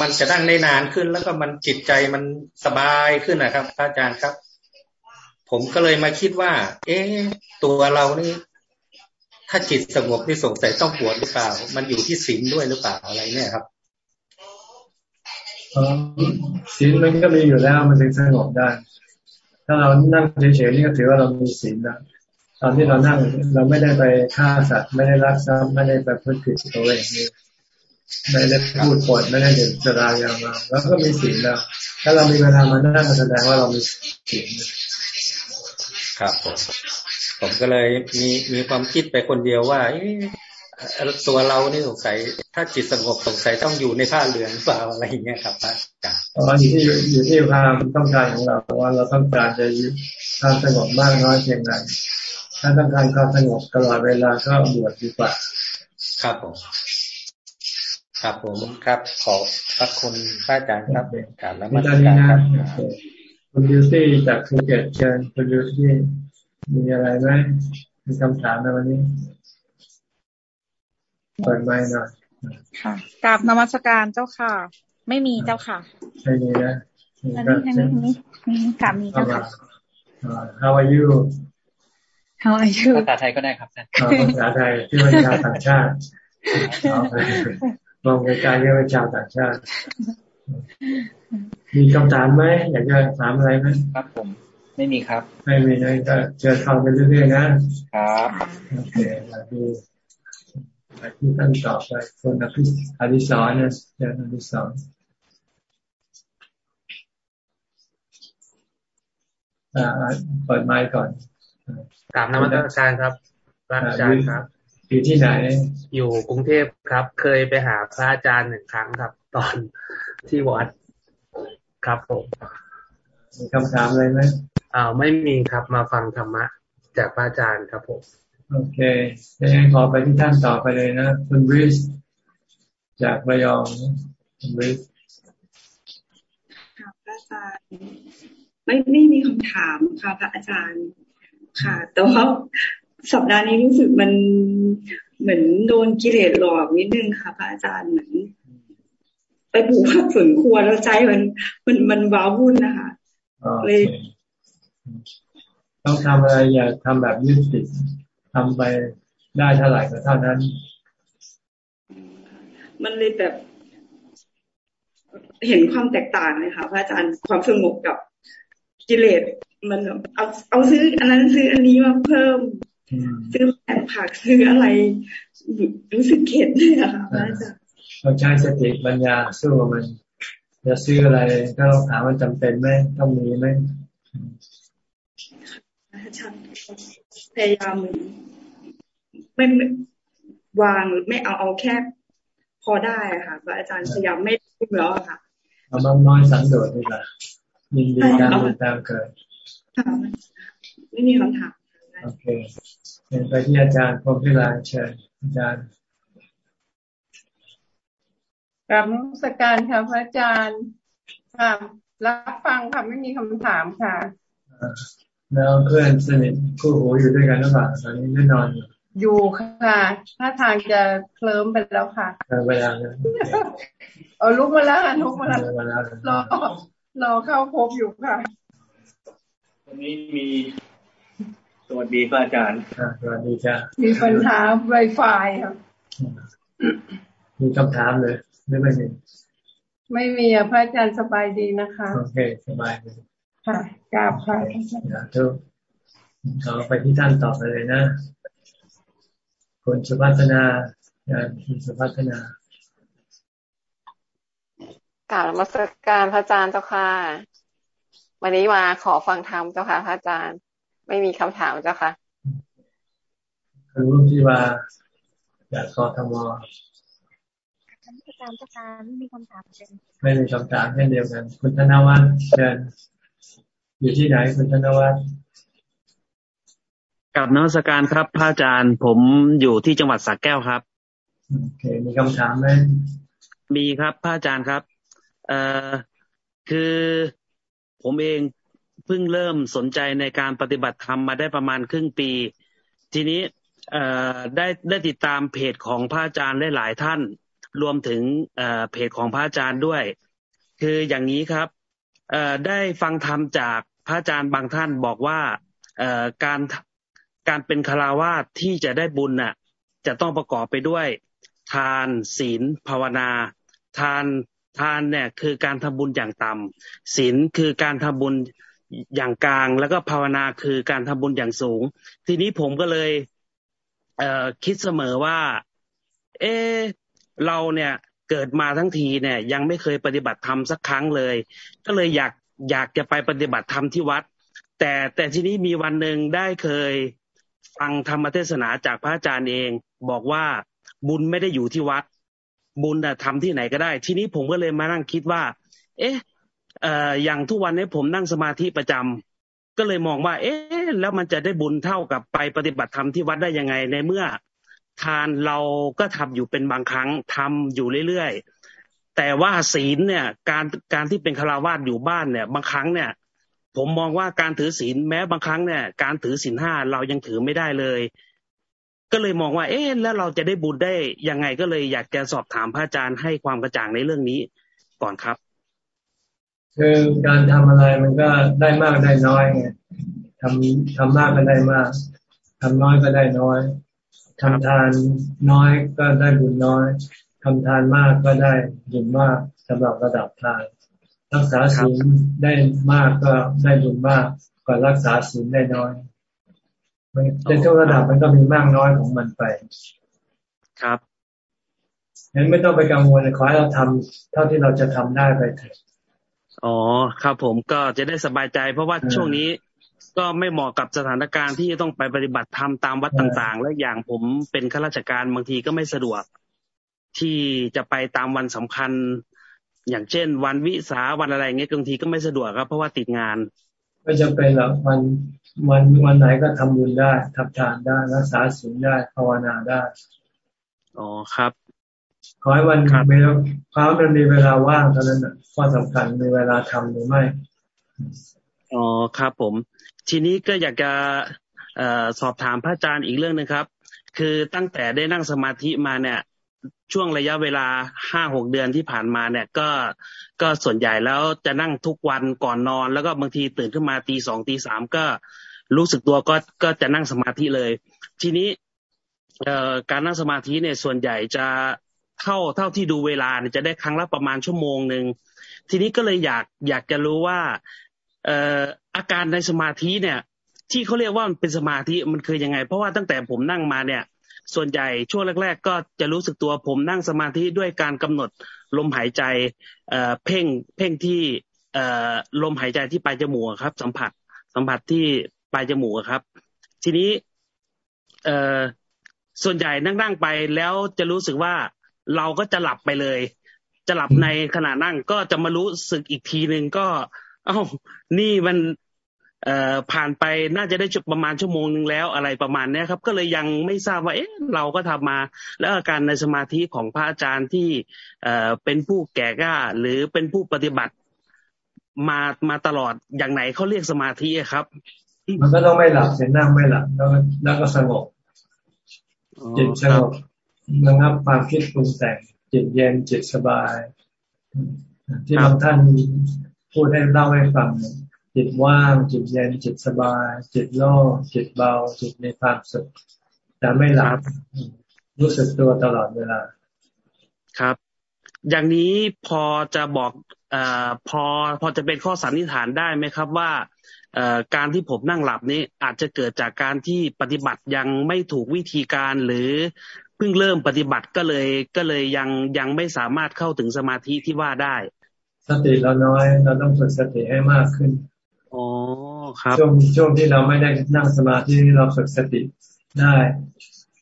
มันจะนั่งได้นานขึ้น แล้วก็มันจิตใจมันสบายขึ้นนะครับอาจารย์ครับ ผมก็เลยมาคิดว่า เอ๊ะตัวเรานี่ ถ้าจิตสงบนี่สงสัยต้องปวดหรือเปล่า มันอยู่ที่ศีลด้วยหรือเปล่าอะไรเนี่ยครับศีลมันก็มีอยู่แล้วมันถึงสงบได้ ถ้าเรานั่งเฉยๆนี่ก็ถือว่าเรามีศีลแล้วตอนที่เรานั่งเราไม่ได้ไปฆ่าสัตว์ ไม่ได้รักทรัพย์ไม่ได้ไปพูดผิดตัวเองไม่ได้พูดปดไม่ได้เดินสรายามาแล้วก็มีศีลแล้วถ้าเรามีเวลามานั่งแสดงว่าเรามีศีลครับผม ผมก็เลยมีมีความคิดไปคนเดียวว่าตัวเรานี่สงสัย ถ้าจิตสงบสงสัยต้องอยู่ในผ้าเหลืองเปล่าอะไรอย่างเงี้ยครับอาจารย์อ๋ออยู่ที่อยู่ที่ความต้องการของเราว่าเราต้องการจะยึดความสงบมากน้อยเพียงไรถ้าต้องการความสงบตลอดเวลาก็บวชดีกว่า ครับผมครับผมครับขอพระคุณพระอาจารย์ครับกราบแล้วมาการครับคุณยูซี่จากภูเก็ตเชิญคุณยูซี่ มีอะไรไหมมีคำถามในวันนี้เปิดไมค์หน่อยค่ะกราบนมัสการเจ้าค่ะ ไม่มีเจ้าค่ะไม่มีนะอันนี้อันนี้อันนี้กราบมีเจ้าค่ะ How are you How are you ภาษาไทยก็ได้ครับภาษาไทยที่เป็นชาวต่างชาติมองไกลๆก็เป็นชาวต่างชาติ มีคำถามไหมอยากจะถามอะไรไหมครับผม ไม่มีครับ ไม่มีนะก็เจอเขาไปเรื่อยๆนะครับโอเคมาดูที่ท่านตอบไปคนอภิอดิศรนะเจออดิศรอ่าเปิดไมค์ก่อนกราบนมัสการครับพระอาจารย์ครับ อยู่ที่ไหน อยู่กรุงเทพครับ เคยไปหาพระอาจารย์หนึ่งครั้งครับ ตอนที่วัดครับผมมีคำถามอะไรไหม อ่าไม่มีครับมาฟังธรรมะ จากพระอาจารย์ครับผมโอเคยังขอไปที่ท่านต่อไปเลยนะคุณบริสจากระยองคุณบริสค่ะพระอาจารย์ไม่ไม่มีคำถามค่ะพระอาจารย์ ค่ะ แต่ว่าสัปดาห์นี้รู้สึกมันเหมือนโดนกิเลสหลอกนิดนึงค่ะ พระอาจารย์เหมือนไปปลูกผักสวนครัวแล้วใจมันมันมันว้าวุ่นนะคะเลย ต้องทำอะไรอย่าทำแบบยืดติดทำไปได้เท่าไหร่ก็เท่านั้น มันเลยแบบ เห็นความแตกต่างเลยค่ะพระอาจารย์ความสงบกับกิเลสมันเอาเอาซื้อ อันนั้นซื้ออันนี้มาเพิ่ม ซื้อแผ่นผักซื้ออะไรรู้สึกเข็ดเลยอะค่ะพระอาจารย์เราใช้สติปัญญาสู้มันจะซื้ออะไรก็ต้องถามว่าจำเป็นไหมต้องมีไหม อาจารย์พยายามไม่วางไม่เอาเอาแค่พอได้ค่ะพระอาจารย์พยายามไม่ทุ่มแล้วค่ะเอาบ้างน้อยสังโดษดีกว่ายินดีตามตามเกิดไม่มีคำถามโอเคเป็นไปที่อาจารย์พรมพิลาเชิญอาจารย์กราบนักการค่ะพระอาจารย์ค่ะรับฟังค่ะไม่มีคำถามค่ะ แล้วเพื่อนสนิทคู่หูอยู่ด้วยกันหรือเปล่าตอนนี้ไม่นอนอยู่อยู่ค่ะถ้าทางจะเคลิ้มไปแล้วค่ะเวลาเออลุกมาแล้วค่ะลุกมาแล้วรอรอเข้าพบอยู่ค่ะ วันนี้มี สวัสดีพระอาจารย์สวัสดีจ้ามีปัญหาไวไฟครับมีคำถามเลยไม่ไม่มีไม่มีอะพระอาจารย์สบายดีนะคะ โอเค สบายดี ค่ะกราบค่ะทุกเราไปที่ท่านต่อไปเลยนะคุณสุพัฒนาการคุณสุพัฒนากล่าวมาสักการพระอาจารย์เจ้าค่ะ วันนี้มาขอฟังธรรมเจ้าค่ะพระอาจารย์ ไม่มีคำถามเจ้าค่ะคุณรุ่งที่ว่าอยากขอธรรมท่านอาจารย์เจ้าค่ะไม่มีคำถามเช่นไม่มีคำถามเช่นเดียวกัน คุณธนวัฒน์เชิญ อยู่ที่ไหนคุณธนวัฒน์กับนักสการครับพระอาจารย์ ผมอยู่ที่จังหวัดสระแก้วครับโอเคมีคำถามไหมมีครับพระอาจารย์ครับ เอ่อคือผมเองเพิ่งเริ่มสนใจในการปฏิบัติธรรมมาได้ประมาณครึ่งปี ทีนี้เอ่อได้ได้ติดตามเพจของพระอาจารย์ได้หลายท่าน รวมถึงเอ่อเพจของพระอาจารย์ด้วย คืออย่างนี้ครับเอ่อ ได้ฟังธรรมจากพระอาจารย์บางท่านบอกว่าเอการการเป็นคาราวาสที่จะได้บุญน่ะ จะต้องประกอบไปด้วย ทานศีลภาวนา ทานทานเนี่ยคือการทำบุญอย่างต่ำศีลคือการทำบุญอย่างกลาง แล้วก็ภาวนาคือการทำบุญอย่างสูง ทีนี้ผมก็เลยเอคิดเสมอว่า เออเราเนี่ย เกิดมาทั้งทีเนี่ย ยังไม่เคยปฏิบัติธรรมสักครั้งเลย ก็เลยอยากอยากจะไปปฏิบัติธรรมที่วัด แต่แต่ทีนี้มีวันหนึ่งได้เคยฟังธรรมเทศนาจากพระอาจารย์เอง บอกว่าบุญไม่ได้อยู่ที่วัด บุญทำที่ไหนก็ได้ ทีนี้ผมก็เลยมานั่งคิดว่า เอ๊ะเอ่ออย่างทุกวันนี้ผมนั่งสมาธิประจำก็เลยมองว่า เอ๊ะ แล้วมันจะได้บุญเท่ากับไปปฏิบัติธรรมที่วัดได้ยังไงในเมื่อ ทานเราก็ทำอยู่เป็นบางครั้งทำอยู่เรื่อยๆแต่ว่าศีลเนี่ย การการที่เป็นคารวาสอยู่บ้านเนี่ย บางครั้งเนี่ย ผมมองว่าการถือศีลแม้บางครั้งเนี่ย การถือศีลห้าเรายังถือไม่ได้เลย ก็เลยมองว่า เอ๊ะแล้วเราจะได้บุญได้ยังไงก็เลยอยากจะสอบถามพระอาจารย์ให้ความกระจ่างในเรื่องนี้ก่อนครับคือการทำอะไรมันก็ได้มากได้น้อยไงทำทำมากก็ได้มากทำน้อยก็ได้น้อย ทำทานน้อยก็ได้บุญน้อยทำทานมากก็ได้บุญมากสำหรับระดับทาน รักษาศีลได้มากก็ได้บุญมากกว่ารักษาศีลได้น้อยในทุกระดับมันก็มีมากน้อยของมันไป ครับงั้นไม่ต้องไปกังวลขอให้เราทำเท่าที่เราจะทำได้ไปเถอะอ๋อครับผมก็จะได้สบายใจ เพราะว่าช่วงนี้ ก็ไม่เหมาะกับสถานการณ์ที่ต้องไปปฏิบัติธรรมตามวัดต่างๆ และอย่างผมเป็นข้าราชการบางทีก็ไม่สะดวก ที่จะไปตามวันสำคัญ อย่างเช่น วันวิสาวันอะไรเงี้ยบางทีก็ไม่สะดวกครับ เพราะว่าติดงาน ไม่จำเป็นหรอกวันวันวันไหนก็ทำบุญได้ทำทานได้รักษาศีลได้ภาวนาได้อ๋อครับขอให้วันมีขอให้มันมีเวลาว่างเท่านั้นข้อสำคัญมีเวลาทำหรือไม่อ๋อครับผม ทีนี้ก็อยากจะสอบถามพระอาจารย์อีกเรื่องหนึ่งครับ คือตั้งแต่ได้นั่งสมาธิมาเนี่ย ช่วงระยะเวลาห้าหกเดือนที่ผ่านมาเนี่ย ก็ก็ส่วนใหญ่แล้วจะนั่งทุกวันก่อนนอน แล้วก็บางทีตื่นขึ้นมาตีสองตีสามก็รู้สึกตัวก็ก็จะนั่งสมาธิเลย ทีนี้เอ่อการนั่งสมาธิเนี่ยส่วนใหญ่จะเท่าเท่าที่ดูเวลาเนี่ยจะได้ครั้งละประมาณชั่วโมงหนึ่งทีนี้ก็เลยอยากอยากจะรู้ว่า อาการในสมาธิเนี่ย ที่เขาเรียกว่ามันเป็นสมาธิมันคือยังไง เพราะว่าตั้งแต่ผมนั่งมาเนี่ย ส่วนใหญ่ช่วงแรก ๆ ก็จะรู้สึกตัวผมนั่งสมาธิด้วยการกำหนดลมหายใจเพ่งเพ่งที่ลมหายใจที่ปลายจมูกครับ สัมผัสสัมผัสที่ปลายจมูกครับ ทีนี้เอส่วนใหญ่นั่งๆไปแล้วจะรู้สึกว่าเราก็จะหลับไปเลย จะหลับในขณะนั่งก็จะมารู้สึกอีกทีหนึ่งก็ เอ้านี่มันเอ่อผ่านไปน่าจะได้จุดประมาณชั่วโมงนึงแล้วอะไรประมาณนี้ครับ ก็เลยยังไม่ทราบว่าเอ๊ะเราก็ทำมา แล้วอาการในสมาธิของพระอาจารย์ที่เอ่อเป็นผู้แก่กล้า หรือเป็นผู้ปฏิบัติมามาตลอดอย่างไหนเขาเรียกสมาธิครับ มันก็ต้องไม่หลับเสียนั่งไม่หลับแล้วแล้วก็สงบจิตสงบระงับความคิดปรุงแต่งจิตเย็นจิตสบาย ที่บางท่าน พูดให้เล่าให้ฟังจิตว่างจิตเย็นจิตสบาย จิตโล่งจิตเบา จิตในความสุขแต่ไม่หลับรู้สึกตัวตลอดเวลา ครับ อย่างนี้พอจะบอกอพอพอจะเป็นข้อสันนิษฐานได้ไหมครับว่าการที่ผมนั่งหลับนี้อาจจะเกิดจากการที่ปฏิบัติยังไม่ถูกวิธีการหรือเพิ่งเริ่มปฏิบัติก็เลยก็เลยยังยังไม่สามารถเข้าถึงสมาธิที่ว่าได้ สติเราน้อย เราต้องฝึกสติให้มากขึ้นอ๋อครับช่วงช่วงที่เราไม่ได้นั่งสมาธิเราฝึกสติได้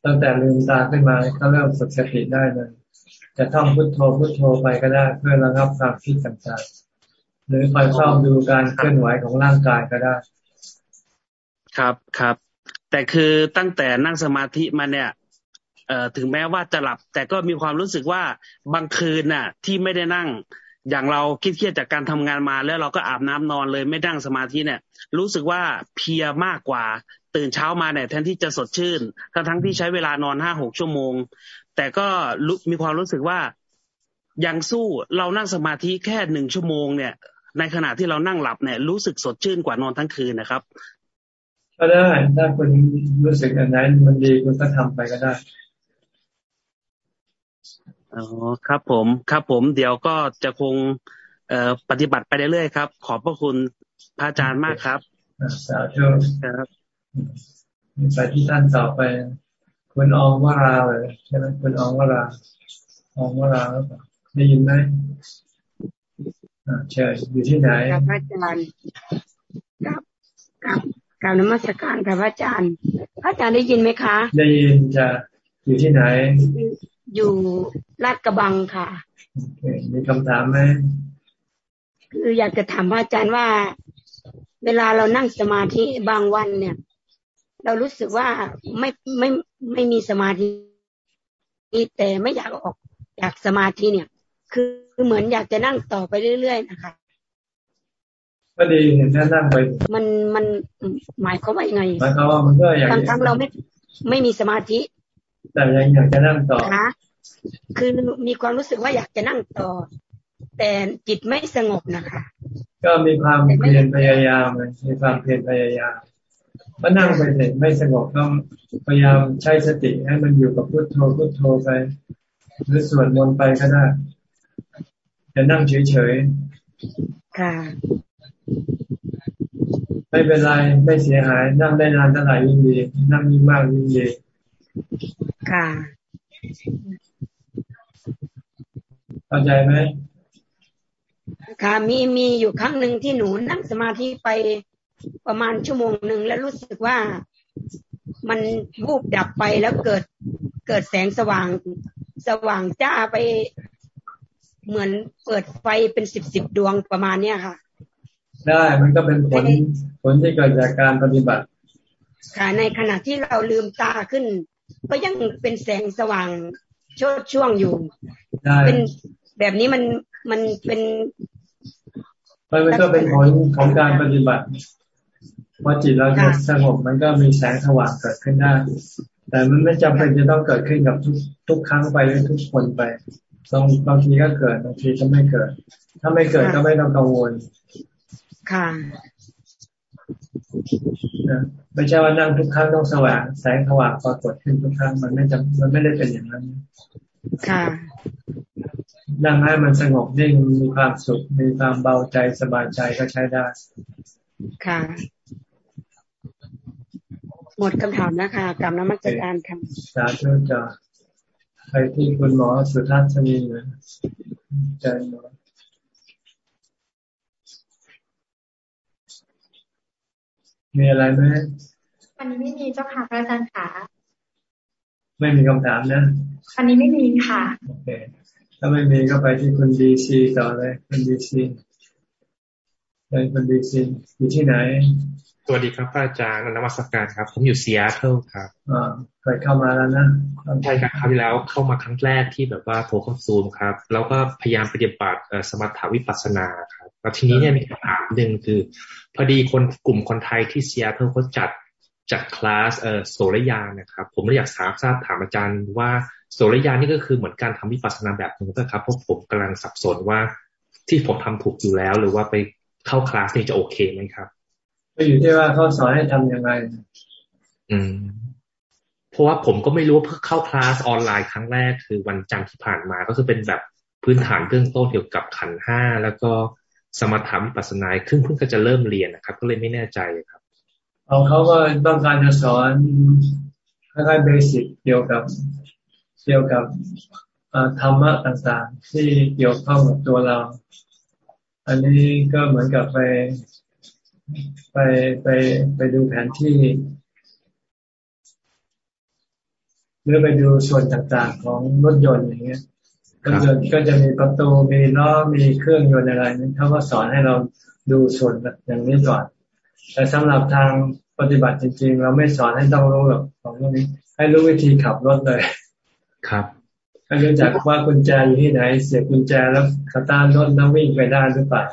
ตั้งแต่ลืมตาขึ้นมาก็เริ่มฝึกสติได้เลยจะท่องพุทโธพุทโธไปก็ได้เพื่อระงับความคิดต่างๆ หรือคอยเฝ้าดูการเคลื่อนไหวของร่างกายก็ได้ ครับครับ แต่คือตั้งแต่นั่งสมาธิมาเนี่ยเอ่อถึงแม้ว่าจะหลับ แต่ก็มีความรู้สึกว่าบางคืนน่ะ ที่ไม่ได้นั่ง อย่างเราคิดเครียดจากการทำงานมาแล้วเราก็อาบน้ำนอนเลยไม่นั่งสมาธิเนี่ย รู้สึกว่าเพียมากกว่า ตื่นเช้ามาเนี่ยแทนที่จะสดชื่น ทั้งทั้งที่ใช้เวลานอนห้าหกชั่วโมง แต่ก็มีความรู้สึกว่ายังสู้เรานั่งสมาธิแค่หนึ่งชั่วโมงเนี่ย ในขณะที่เรานั่งหลับเนี่ย รู้สึกสดชื่นกว่านอนทั้งคืนนะครับ ก็ได้ถ้าคุณรู้สึกอันไหนมันดีคุณก็ทำไปก็ได้ อ๋อครับผมครับผมเดี๋ยวก็จะคงเอ่อปฏิบัติไปเรื่อยๆครับ ขอบพระคุณพระอาจารย์มากครับสาธุครับไปที่ท่านต่อไป คุณอองวราเลยใช่ไหมคุณอองวราอองวราหรือเปล่าได้ยินไหมอ่าเชิญอยู่ที่ไหนครับพระอาจารย์กับกับกับนมัสการครับพระอาจารย์พระอาจารย์ได้ยินไหมคะ ได้ยินจะอยู่ที่ไหน อยู่ลาดกระบังค่ะ มีคำถามไหม คืออยากจะถามพระอาจารย์ว่า เวลาเรานั่งสมาธิบางวันเนี่ย เรารู้สึกว่าไม่ไม่ไม่มีสมาธิแต่ไม่อยากออกจากสมาธิเนี่ย คือเหมือนอยากจะนั่งต่อไปเรื่อยๆนะคะก็ดีเห็นนั่งไป มันมันหมายความว่ายังไงหมายความว่ามันก็อย่างบางครั้งเราไม่ไม่มีสมาธิ แต่ยังอยากจะนั่งต่อคะคือมีความรู้สึกว่าอยากจะนั่งต่อ แต่จิตไม่สงบนะคะ ก็มีความเพียรพยายามมีความเพียรพยายามก็นั่งไปเสร็จไม่สงบต้องพยายามใช้สติให้มันอยู่กับพุทโธพุทโธไป หรือสวดมนต์ไปก็ได้จะนั่งเฉยๆค่ะไม่เป็นไรไม่เสียหาย นั่งได้นานเท่าไหร่ยิ่งดี นั่งยิ่งมากยิ่งดี ค่ะเข้าใจไหมค่ะมีมีอยู่ครั้งหนึ่งที่หนูนั่งสมาธิไปประมาณชั่วโมงหนึ่งแล้วรู้สึกว่ามันวูบดับไปแล้วเกิดเกิดแสงสว่างสว่างจ้าไปเหมือนเปิดไฟเป็นสิบสิบดวงประมาณเนี้ยค่ะ ได้มันก็เป็นผลผลที่เกิดจากการปฏิบัติ ค่ะในขณะที่เราลืมตาขึ้น ก็ยังเป็นแสงสว่างชดช่วงอยู่ เป็นแบบนี้มันมันเป็นมันก็เป็นผลของการปฏิบัติพอจิตเราจะสงบมันก็มีแสงสว่างเกิดขึ้นได้ แต่มันไม่จำเป็นจะต้องเกิดขึ้นกับทุกทุกครั้งไปหรือทุกคนไปบางบางทีก็เกิดบางทีก็ไม่เกิด ถ้าไม่เกิดก็ไม่ต้องกังวล ค่ะ ไม่ใช่ว่านั่งทุกครั้งต้องสว่าง แสงสว่างปรากฏขึ้นทุกครั้งมันไม่จำมันไม่ได้เป็นอย่างนั้น ค่ะ นั่งให้มันสงบนิ่งมีความสุข มีความเบาใจสบายใจก็ใช้ได้ ค่ะ หมดคำถามนะคะกรรมน้ำมัจการค่ะสาธุจ้าไปที่คุณหมอสุทัศนีเลยใจหมอ มีอะไรไหมวันนี้ไม่มีเจ้าค่ะพระอาจารย์ค่ะ ไม่มีคำถามนะวันนี้ไม่มีค่ะ โอเค ถ้าไม่มีก็ไปที่คุณดีซีต่อเลยคุณดีซีเป็นคุณดีซีอยู่ที่ไหน สวัสดีครับอาจารย์นมัสการครับ ผมอยู่ซีแอตเทิลครับอ่าเคยเข้ามาแล้วนะใช่ครับคราวที่แล้วเข้ามาครั้งแรกที่แบบว่าโทรเข้าซูมครับ แล้วก็พยายามปฏิบัติสมถวิปัสสนาครับ แล้วทีนี้เนี่ยมีคำถามหนึ่งคือ พอดีคนกลุ่มคนไทยที่ซีแอตเทิลเขาจัดจัดคลาสเอ่อโสฬสญาณนะครับ ผมเลยอยากทราบทราบถามอาจารย์ว่าโสฬสญาณนี่ก็คือเหมือนการทำวิปัสสนาแบบหนึ่งนะครับเพราะผมกำลังสับสนว่าที่ผมทำถูกอยู่แล้ว หรือว่าไปเข้าคลาสนี่จะโอเคไหมครับก็อยู่ที่ว่าเขาสอนให้ทํำยังไง อืม เพราะว่าผมก็ไม่รู้เพิ่งเข้าคลาสออนไลน์ครั้งแรกคือวันจันทร์ที่ผ่านมาก็คือเป็นแบบพื้นฐานเรื่องต้นเกี่ยวกับขันห้าแล้วก็ สมถะวิปัสสนาครึ่งเพิ่งก็จะเริ่มเรียนนะครับ ก็เลยไม่แน่ใจครับเอาเขาก็ต้องการจะสอนคล้ายๆเบสิกเกี่ยวกับเกี่ยวกับธรรมะต่างๆ ที่เกี่ยวข้องกับตัวเรา อันนี้ก็เหมือนกับไปไปไปไปดูแผนที่หรือไปดูส่วนต่างๆของรถยนต์อย่างเงี้ย ยนต์ก็จะมีประตูมีล้อมีเครื่องยนต์อะไรนี่เขาก็สอนให้เราดูส่วนอย่างนี้ก่อน แต่สำหรับทางปฏิบัติจริง ๆ เราไม่สอนให้ต้องรู้แบบของพวกนี้ ให้รู้วิธีขับรถเลย ครับก็รู้จักว่ากุญแจอยู่ที่ไหน เสียกุญแจแล้วสตาร์ทรถแล้ววิ่งไปได้หรือเปล่า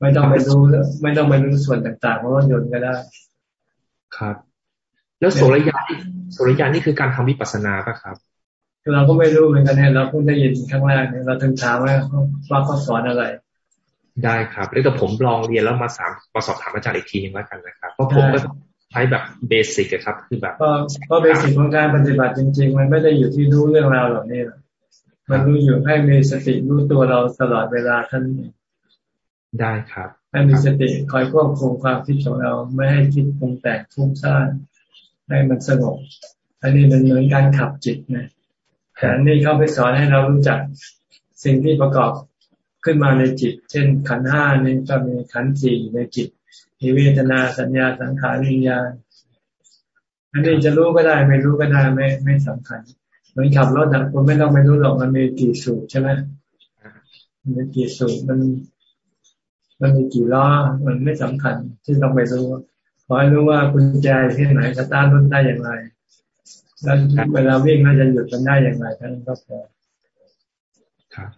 ไม่ต้องไปรู้ไม่ต้องไปรู้ส่วนต่างๆของรถยนต์ก็ได้ ครับ แล้วโสรยานโสรยานนี่คือการทำวิปัสสนาป่ะครับ เราก็ไม่รู้เหมือนกันเนี่ยเราเพิ่งได้ยินครั้งแรกเนี่ยเราถึงถามว่าว่าเขาสอนอะไร ได้ครับแล้วแต่ผมลองเรียนแล้วมาสามมาสอบถามอาจารย์อีกทีนึงแล้วกันนะครับเพราะผมก็ใช้แบบเบสิกครับ คือแบบก็เบสิกของการปฏิบัติจริง ๆ มันไม่ได้อยู่ที่รู้เรื่องราวเหล่านี้มันรู้อยู่ให้มีสติรู้ตัวเราตลอดเวลาท่านได้ครับให้มีสติคอยควบคุมความคิดของเราไม่ให้คิดปรุงแต่งฟุ้งซ่านให้มันสงบอันนี้มันเหมือนการขับจิตนะ แต่อันนี้เขาไปสอนให้เรารู้จักสิ่งที่ประกอบขึ้นมาในจิต เช่น ขันห้านี่ก็มีขันสี่ในจิตมีเวทนาสัญญาสังขารวิญญาณอันนี้จะรู้ก็ได้ไม่รู้ก็ได้ไม่ไม่สำคัญเหมือนขับรถนะคุณไม่ต้องไปรู้หรอกมันมีกี่สูบใช่ไหมมันมีกี่สูบมัน มันมีกี่ล้อมันไม่สำคัญที่ต้องไปรู้ขอให้รู้ว่ากุญแจที่ไหนสตาร์ทรถได้อย่างไร แล้วเวลาวิ่งเราจะหยุดมันได้อย่างไรท่านก็พอครับ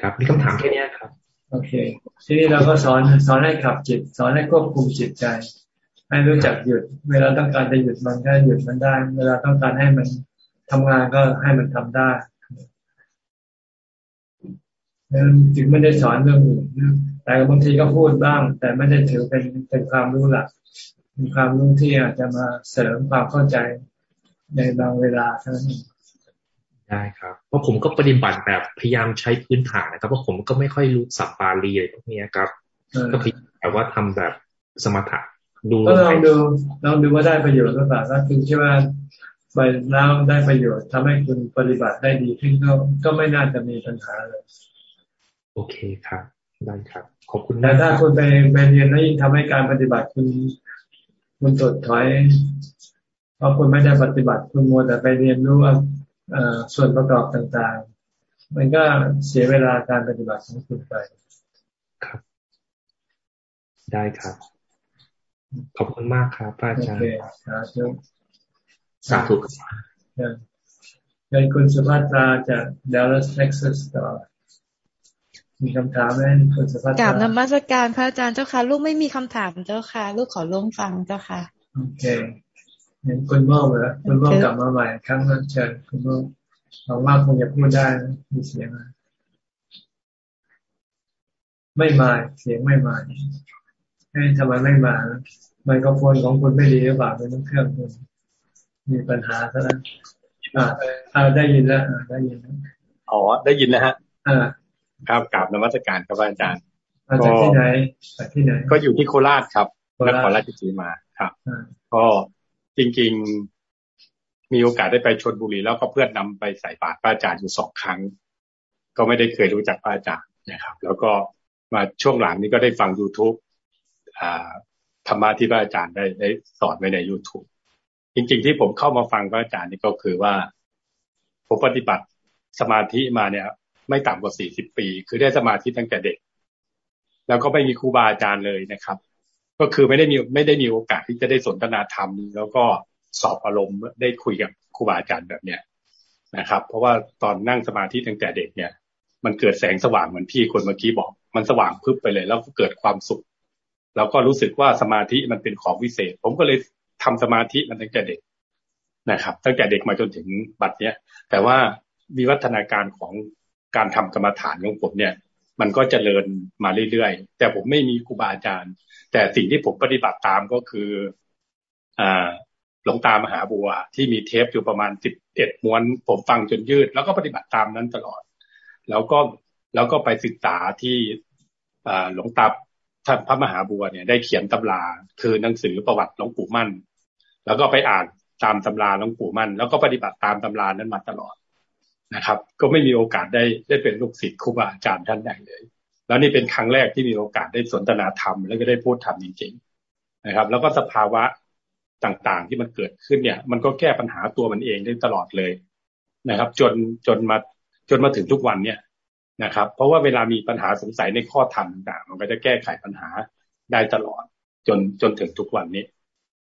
ครับมีคำถามแค่นี้ครับ โอเค ทีนี้เราก็สอนสอนให้ขับจิต สอนให้ควบคุมจิตใจ ให้รู้จักหยุด เวลาต้องการจะหยุดมันก็หยุดมันได้ เวลาต้องการให้มันทำงานก็ให้มันทำได้จึงไม่ได้สอนเรื่องอื่นแต่บางทีก็พูดบ้าง แต่ไม่ได้ถือเป็นเป็นความรู้หลักเป็นความรู้ที่อาจจะมาเสริมความเข้าใจ ในบางเวลาเท่านั้นได้ครับ เพราะผมก็ปฏิบัติแบบพยายามใช้พื้นฐานนะครับ เพราะผมก็ไม่ค่อยรู้สับบาลีอะไรพวกนี้ครับ ก็พยายามแบบว่าทำแบบสมถะดูก็ลองดูลองดูว่าได้ประโยชน์หรือเปล่าถ้าคุณคิดว่าไปแล้วได้ประโยชน์ทำให้คุณปฏิบัติได้ดีขึ้นก็ก็ไม่น่าจะมีปัญหาเลยโอเคครับได้ครับ ขอบคุณแต่ถ้าคุณไปไปเรียนแล้วยิ่งทำให้การปฏิบัติคุณคุณตดถอย เพราะคุณไม่ได้ปฏิบัติคุณมัวแต่ไปเรียนรู้ว่าส่วนประกอบต่างๆ มันก็เสียเวลาการปฏิบัติของคุณไปครับ ได้ครับ ขอบคุณมากครับอาจารย์สาธุครับเชิญคุณสุภัตราจากดัลลัสเท็กซัสต่อมีคำถามไหมคุณสุภัตรากราบนมัสการพระอาจารย์เจ้าค่ะ ลูกไม่มีคำถามเจ้าค่ะ ลูกขอลงฟังเจ้าค่ะ โอเค เห็นคุณม่อเหรอคุณม่อกลับมาใหม่ครั้งนั้นเชิญคุณม่อหวังว่าคงจะพูดได้มีเสียงไม่มาเสียงไม่มาให้ทำไมไม่มาไมโครโฟนของคุณไม่ดีหรือเปล่าเป็นเครื่องคุณมีปัญหาซะแล้วอ่าได้ยินแล้วได้ยินอ๋อได้ยินนะฮะอ่าครับกราบนมัสการครับอาจารย์ก็ที่ไหนที่ไหน ก็อยู่ที่โคราชครับนครราชสีมาครับ ก็ จริง ๆ มีโอกาสได้ไปชนบุรีแล้วก็เพื่อนนำไปใส่บาตรพระอาจารย์อยู่สองครั้ง ก็ไม่ได้เคยรู้จักพระอาจารย์นะครับ แล้วก็มาช่วงหลังนี้ก็ได้ฟัง youtube ธรรมะที่พระอาจารย์ได้ได้สอนไว้ใน youtube จริง ๆ ที่ผมเข้ามาฟังพระอาจารย์นี่ก็คือว่าผมปฏิบัติสมาธิมาเนี่ย ไม่ต่ำกว่าสี่สิบปี คือได้สมาธิตั้งแต่เด็ก แล้วก็ไม่มีครูบาอาจารย์เลยนะครับ ก็คือไม่ได้มีไม่ได้มีโอกาสที่จะได้สนทนาธรรม แล้วก็สอบอารมณ์ได้คุยกับครูบาอาจารย์แบบเนี้ยนะครับ เพราะว่าตอนนั่งสมาธิตั้งแต่เด็กเนี่ย มันเกิดแสงสว่างเหมือนพี่คนเมื่อกี้บอก มันสว่างพึบไปเลย แล้วก็เกิดความสุข แล้วก็รู้สึกว่าสมาธิมันเป็นของวิเศษ ผมก็เลยทำสมาธิมันตั้งแต่เด็กนะครับ ตั้งแต่เด็กมาจนถึงบัดเนี้ยแต่ว่าวิวัฒนาการของการทำกรรมฐานของผมเนี่ย มันก็เจริญมาเรื่อยๆ แต่ผมไม่มีครูบาอาจารย์ แต่สิ่งที่ผมปฏิบัติตามก็คืออ่าหลวงตามหาบัว ที่มีเทปอยู่ประมาณสิบเอ็ดม้วน ผมฟังจนยืด แล้วก็ปฏิบัติตามนั้นตลอด แล้วก็แล้วก็ไปศึกษาที่หลวงตาท่านพระมหาบัวเนี่ยได้เขียนตำราคือหนังสือประวัติหลวงปู่มั่น แล้วก็ไปอ่านตามตำราหลวงปู่มั่น แล้วก็ปฏิบัติตามตำรานั้นมาตลอด นะครับ ก็ไม่มีโอกาสได้ได้เป็นลูกศิษย์ครูบาอาจารย์ท่านใดเลย แล้วนี่เป็นครั้งแรกที่มีโอกาสได้สนทนาธรรมแล้วก็ได้พูดธรรมจริง ๆ นะครับ แล้วก็สภาวะต่างๆที่มันเกิดขึ้นเนี่ย มันก็แก้ปัญหาตัวมันเองได้ตลอดเลยนะครับ จนจนมาจนมาถึงทุกวันเนี่ยนะครับ เพราะว่าเวลามีปัญหาสงสัยในข้อธรรมต่างมันก็จะแก้ไขปัญหาได้ตลอด จนจนถึงทุกวันนี้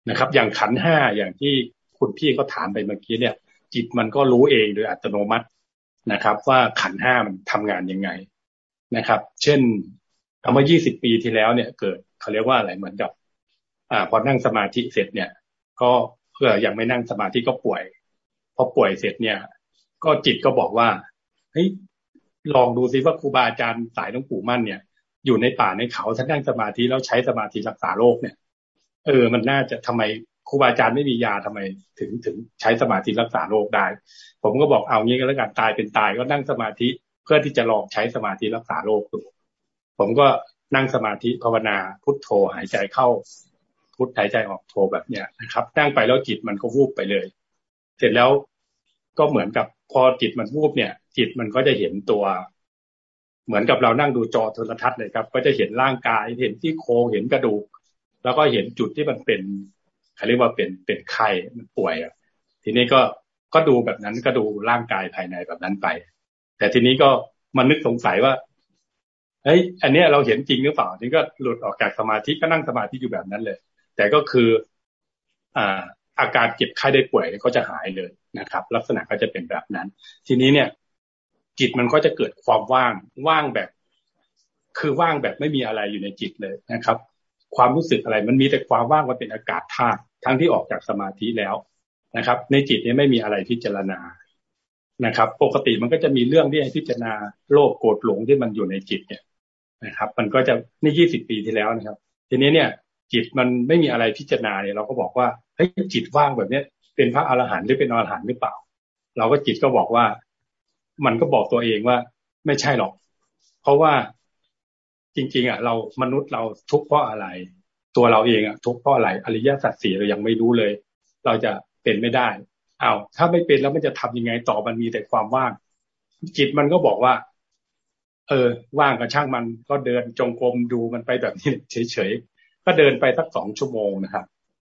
นะครับ อย่างขันห้าอย่างที่คุณพี่ก็ถามไปเมื่อกี้เนี่ย จิตมันก็รู้เองโดยอัตโนมัตินะครับ ว่าขันห้ามันทำงานยังไงนะครับ เช่นเมื่อ20ปีที่แล้วเนี่ย เกิดเขาเรียกว่าอะไรเหมือนกับ อ่าพอนั่งสมาธิเสร็จเนี่ย ก็เพื่อยังไม่นั่งสมาธิก็ป่วยพอป่วยเสร็จเนี่ย ก็จิตก็บอกว่าเฮ้ยลองดูซิว่าครูบาอาจารย์สายหลวงปู่มั่นเนี่ยอยู่ในป่าในเขาท่านนั่งสมาธิแล้วใช้สมาธิรักษาโรคเนี่ย เออ มันน่าจะทำไม ครูบาอาจารย์ไม่มียาทำไมถึงถึงใช้สมาธิรักษาโรคได้ ผมก็บอกเอางี้ก็แล้วกันตายเป็นตายก็นั่งสมาธิเพื่อที่จะลองใช้สมาธิรักษาโรคดูผมก็นั่งสมาธิภาวนาพุทโธหายใจเข้า พุทหายใจออกโธแบบเนี้ยนะครับ นั่งไปแล้วจิตมันก็วูบไปเลย เสร็จแล้วก็เหมือนกับพอจิตมันวูบเนี่ย จิตมันก็จะเห็นตัว เหมือนกับเรานั่งดูจอโทรทัศน์เลยครับ ก็จะเห็นร่างกายเห็นที่โครงเห็นกระดูก แล้วก็เห็นจุดที่มันเป็น เขาเรียกว่าเป็นเป็นไข้มันป่วยอะทีนี้ก็ก็ดูแบบนั้นก็ดูร่างกายภายในแบบนั้นไป แต่ทีนี้ก็มันนึกสงสัยว่าเฮ้ยอันนี้เราเห็นจริงหรือเปล่านี่ก็หลุดออกจากสมาธิก็นั่งสมาธิอยู่แบบนั้นเลย แต่ก็คือ อ่า อาการเจ็บไข้ได้ป่วยก็จะหายเลยนะครับ ลักษณะก็จะเป็นแบบนั้น ทีนี้เนี่ย จิตมันก็จะเกิดความว่างว่างแบบ คือว่างแบบไม่มีอะไรอยู่ในจิตเลยนะครับ ความรู้สึกอะไร มันมีแต่ความว่างมันเป็นอากาศธาตุ ทั้งที่ออกจากสมาธิแล้วนะครับ ในจิตนี้ไม่มีอะไรพิจารณานะครับ ปกติมันก็จะมีเรื่องที่ให้พิจารณาโลภโกรธหลงที่มันอยู่ในจิตเนี่ยนะครับ มันก็จะนี่ยี่สิบปีที่แล้วนะครับ ทีนี้เนี่ย จิตมันไม่มีอะไรพิจารณาเนี่ยเราก็บอกว่าเฮ้ยจิตว่างแบบเนี้ยเป็นพระอรหันต์หรือเป็นอรหันต์หรือเปล่า เราก็จิตก็บอกว่า มันก็บอกตัวเองว่าไม่ใช่หรอก เพราะว่าจริง ๆอะเรามนุษย์เราทุกข์เพราะอะไร ตัวเราเองอะทุกข์เพราะอะไรอริยสัจสี่เรายังไม่รู้เลย เราจะเป็นไม่ได้อา้าวถ้าไม่เป็นแล้วมันจะทำยังไงต่อมันมีแต่ความว่าง จิตมันก็บอกว่า เออ ว่างก็ช่างมันก็เดินจงกรมดูมันไปแบบนี้เฉยๆก็เดินไปสักสองชั่วโมงนะครับ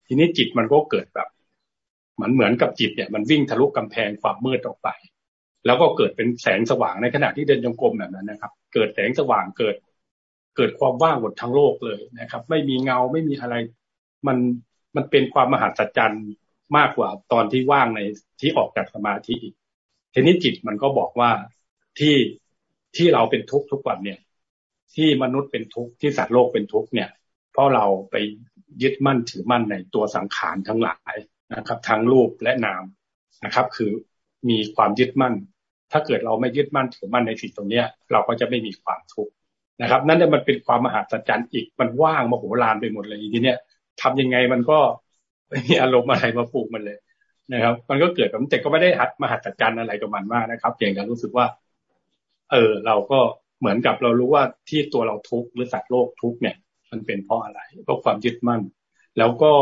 ทีนี้จิตมันก็เกิดแบบเหมือนเหมือนกับจิตเนี่ยมันวิ่งทะลุกำแพงความมืดออกไป แล้วก็เกิดเป็นแสงสว่างในขณะที่เดินจงกรมแบบนั้นนะครับ เกิดแสงสว่างเกิด เกิดความว่างหมดทั้งโลกเลยนะครับ ไม่มีเงาไม่มีอะไร มันมันเป็นความมหัศจรรย์มากกว่าตอนที่ว่างในที่ออกจากสมาธิอีกทีนี้จิตมันก็บอกว่าที่ที่เราเป็นทุกข์ทุกวันเนี่ย ที่มนุษย์เป็นทุกข์ที่สัตว์โลกเป็นทุกข์เนี่ย เพราะเราไปยึดมั่นถือมั่นในตัวสังขารทั้งหลายนะครับทั้งรูปและนามนะครับ คือมีความยึดมั่น ถ้าเกิดเราไม่ยึดมั่นถือมั่นในสิ่งตรงเนี้ย เราก็จะไม่มีความทุกข์ นะครับ นั่นเนี่ยมันเป็นความมหัศจรรย์อีกมันว่างมโหฬารไปหมดเลยทีเนี้ยทำยังไงมันก็ไม่มีอารมณ์อะไรมาปลูกมันเลยนะครับ มันก็เกิดแบบแต่ก็ไม่ได้หัดมหัศจรรย์อะไรกับมันมากนะครับเพียงแต่รู้สึกว่า เออ เราก็เหมือนกับเรารู้ว่าที่ตัวเราทุกข์หรือสัตว์โลกทุกข์เนี่ย มันเป็นเพราะอะไรเพราะความยึดมั่น แล้วก็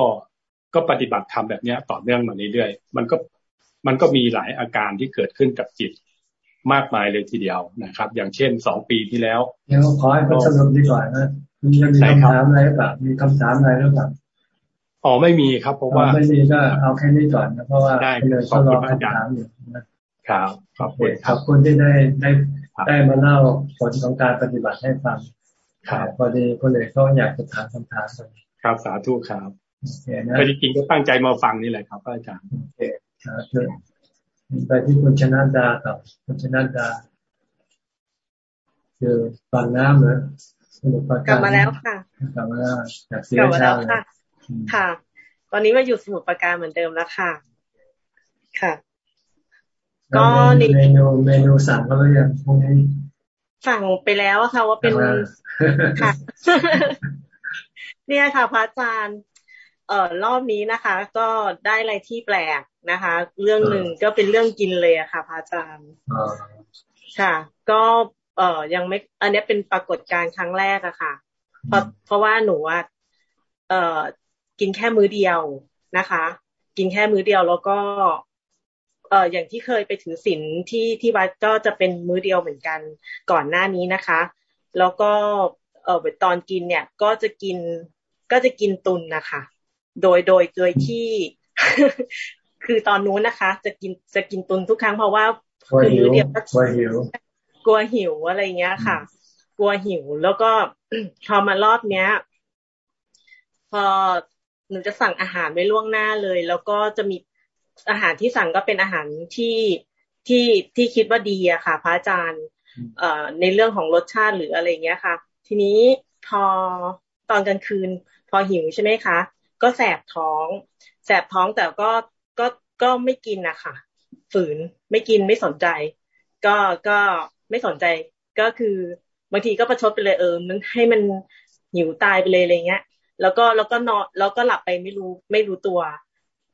ก็ปฏิบัติธรรมแบบเนี้ยต่อเนื่องมาเรื่อยๆมันก็มันก็มีหลายอาการที่เกิดขึ้นกับจิต มากมายเลยทีเดียวนะครับ อย่างเช่นสองปีที่แล้วเดี๋ยวขอให้มันสรุปดีกว่านะมีมีคำถามอะไรหรือเปล่ามีคำถามอะไรหรือเปล่าอ๋อไม่มีครับเพราะว่าไม่มีก็เอาแค่นี้ก่อนนะเพราะว่าได้ขอบคุณอาจารย์อยู่ครับขอบคุณขอบคุณที่ได้ได้ได้มาเล่าผลของการปฏิบัติให้ฟังครับพอดีคนเลยเขาอยากจะถามคำถามครับสาธุครับก็จริงๆก็ตั้งใจมาฟังนี่แหละครับอาจารย์โอเคครับ ไปที่คุณชนะดาต่อคุณชนะดาคือฟังน้ำเหรอกลับมาแล้วค่ะกลับมาแล้วจากเสียชาค่ะ ค่ะ ตอนนี้มาอยู่สมุทรปราการเหมือนเดิมแล้วค่ะ ค่ะ ก็เมนูเมนูสั่งก็แล้วยังพวกนี้สั่งไปแล้วค่ะว่าเป็นค่ะเนี่ยค่ะพระอาจารย์ เอ่อรอบนี้นะคะ ก็ได้อะไรที่แปลกนะคะ เรื่องหนึ่งก็เป็นเรื่องกินเลยอะค่ะพระอาจารย์ค่ะ ก็เอ่อยังไม่ อันนี้เป็นปรากฏการณ์ครั้งแรกอะค่ะ เพราะเพราะว่าหนูว่าเอ่อกินแค่มื้อเดียวนะคะ กินแค่มื้อเดียวแล้วก็ เอ่ออย่างที่เคยไปถือศีลที่ที่วัดก็จะเป็นมื้อเดียวเหมือนกันก่อนหน้านี้นะคะ แล้วก็เอ่อตอนกินเนี่ย ก็จะกินก็จะกินตุนนะคะ โดยโดยโดยที่ คือตอนนู้นนะคะ จะกินจะกินตุนทุกครั้งเพราะว่าคือมื้อเดียวก็กลัวหิว กลัวหิวอะไรเงี้ยค่ะ กลัวหิวแล้วก็พอมารอบเนี้ย พอหนูจะสั่งอาหารไว้ล่วงหน้าเลย แล้วก็จะมีอาหารที่สั่งก็เป็นอาหารที่ที่ที่คิดว่าดีอะค่ะ พระอาจารย์ เอ่อในเรื่องของรสชาติหรืออะไรเงี้ยค่ะ ทีนี้พอตอนกลางคืน พอหิวใช่ไหมคะ ก็แสบท้อง แสบท้องแต่ก็ก็ก็ไม่กินนะคะฝืนไม่กินไม่สนใจ ก็ก็ไม่สนใจก็คือบางทีก็ประชดไปเลยเออมันให้มันหิวตายไปเลยอะไรเงี้ย แล้วก็แล้วก็นอนแล้วก็หลับไปไม่รู้ไม่รู้ตัว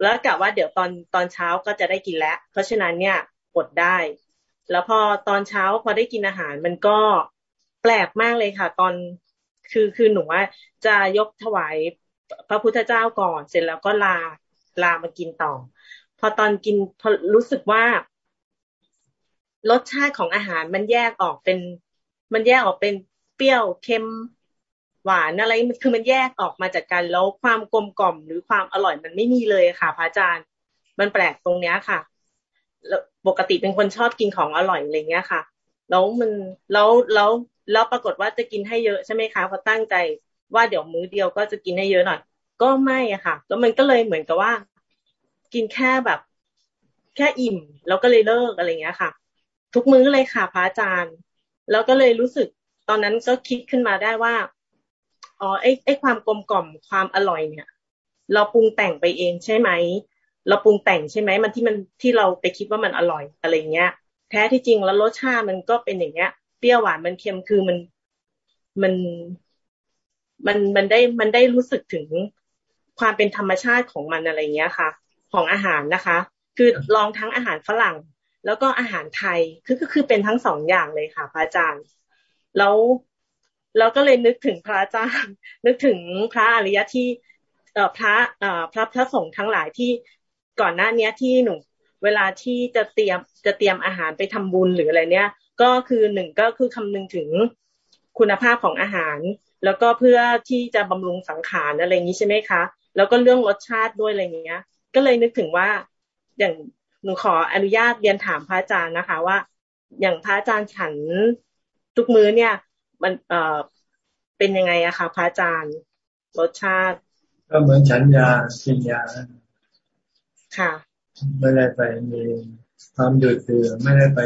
แล้วกะว่าเดี๋ยวตอนตอนเช้าก็จะได้กินแล้ว เพราะฉะนั้นเนี่ยอดได้ แล้วพอตอนเช้าพอได้กินอาหารมันก็แปลกมากเลยค่ะ ตอนคือคือหนูว่าจะยกถวาย พระพุทธเจ้าก่อน เสร็จแล้วก็ลาลามากินต่อ พอตอนกินพอรู้สึกว่ารสชาติของอาหารมันแยกออกเป็น มันแยกออกเป็นเปรี้ยวเค็มหวานอะไรคือมันแยกออกมาจากกันแล้วความกลมกล่อมหรือความอร่อยมันไม่มีเลยค่ะพระอาจารย์ มันแปลกตรงเนี้ยค่ะปกติเป็นคนชอบกินของอร่อยอะไรเงี้ยค่ะ แล้วมันแล้วแล้วแล้วปรากฏว่าจะกินให้เยอะใช่ไหมคะพอตั้งใจ ว่าเดี๋ยวมื้อเดียวก็จะกินให้เยอะหน่อยก็ไม่อะค่ะแล้วมันก็เลยเหมือนกับว่า กินแค่แบบ แค่อิ่ม แล้วก็เลยเลิกอะไรเงี้ยค่ะ ทุกมื้อเลยค่ะพระอาจารย์ แล้วก็เลยรู้สึกตอนนั้นก็คิดขึ้นมาได้ว่าอ๋อไอ้ไอ้ความกลมกล่อมความอร่อยเนี่ย เราปรุงแต่งไปเองใช่ไหมเราปรุงแต่งใช่ไหมมันที่มันที่เราไปคิดว่ามันอร่อยอะไรเงี้ย แท้ที่จริงแล้วรสชาติมันก็เป็นอย่างเงี้ยเปรี้ยวหวานมันเค็มคือมันมัน มันมันได้มันได้รู้สึกถึงความเป็นธรรมชาติของมันอะไรเงี้ยค่ะ ของอาหารนะคะ คือลองทั้งอาหารฝรั่ง แล้วก็อาหารไทยคือก็คือเป็นทั้งสองอย่างเลยค่ะพระอาจารย์ แล้วเราก็เลยนึกถึงพระอาจารย์นึกถึงพระอริยะที่เอ่อพระเอ่อพระพระสงฆ์ทั้งหลายที่ก่อนหน้าเนี้ยที่หนูเวลาที่จะเตรียมจะเตรียมอาหารไปทำบุญหรืออะไรเนี้ยก็คือหนึ่งก็คือคำนึงถึงคุณภาพของอาหาร แล้วก็เพื่อที่จะบำรุงสังขารอะไรอย่างนี้ใช่ไหมคะ แล้วก็เรื่องรสชาติด้วยอะไรเงี้ย ก็เลยนึกถึงว่าอย่างหนูขออนุญาตเรียนถามพระอาจารย์นะคะ ว่า อย่างพระอาจารย์ฉันทุกมื้อเนี่ย มันเอ่อเป็นยังไงอะคะพระอาจารย์รสชาติ ก็เหมือนฉันยากินยาค่ะ ไม่ได้ไปมีความดืดเดือไม่ได้ไป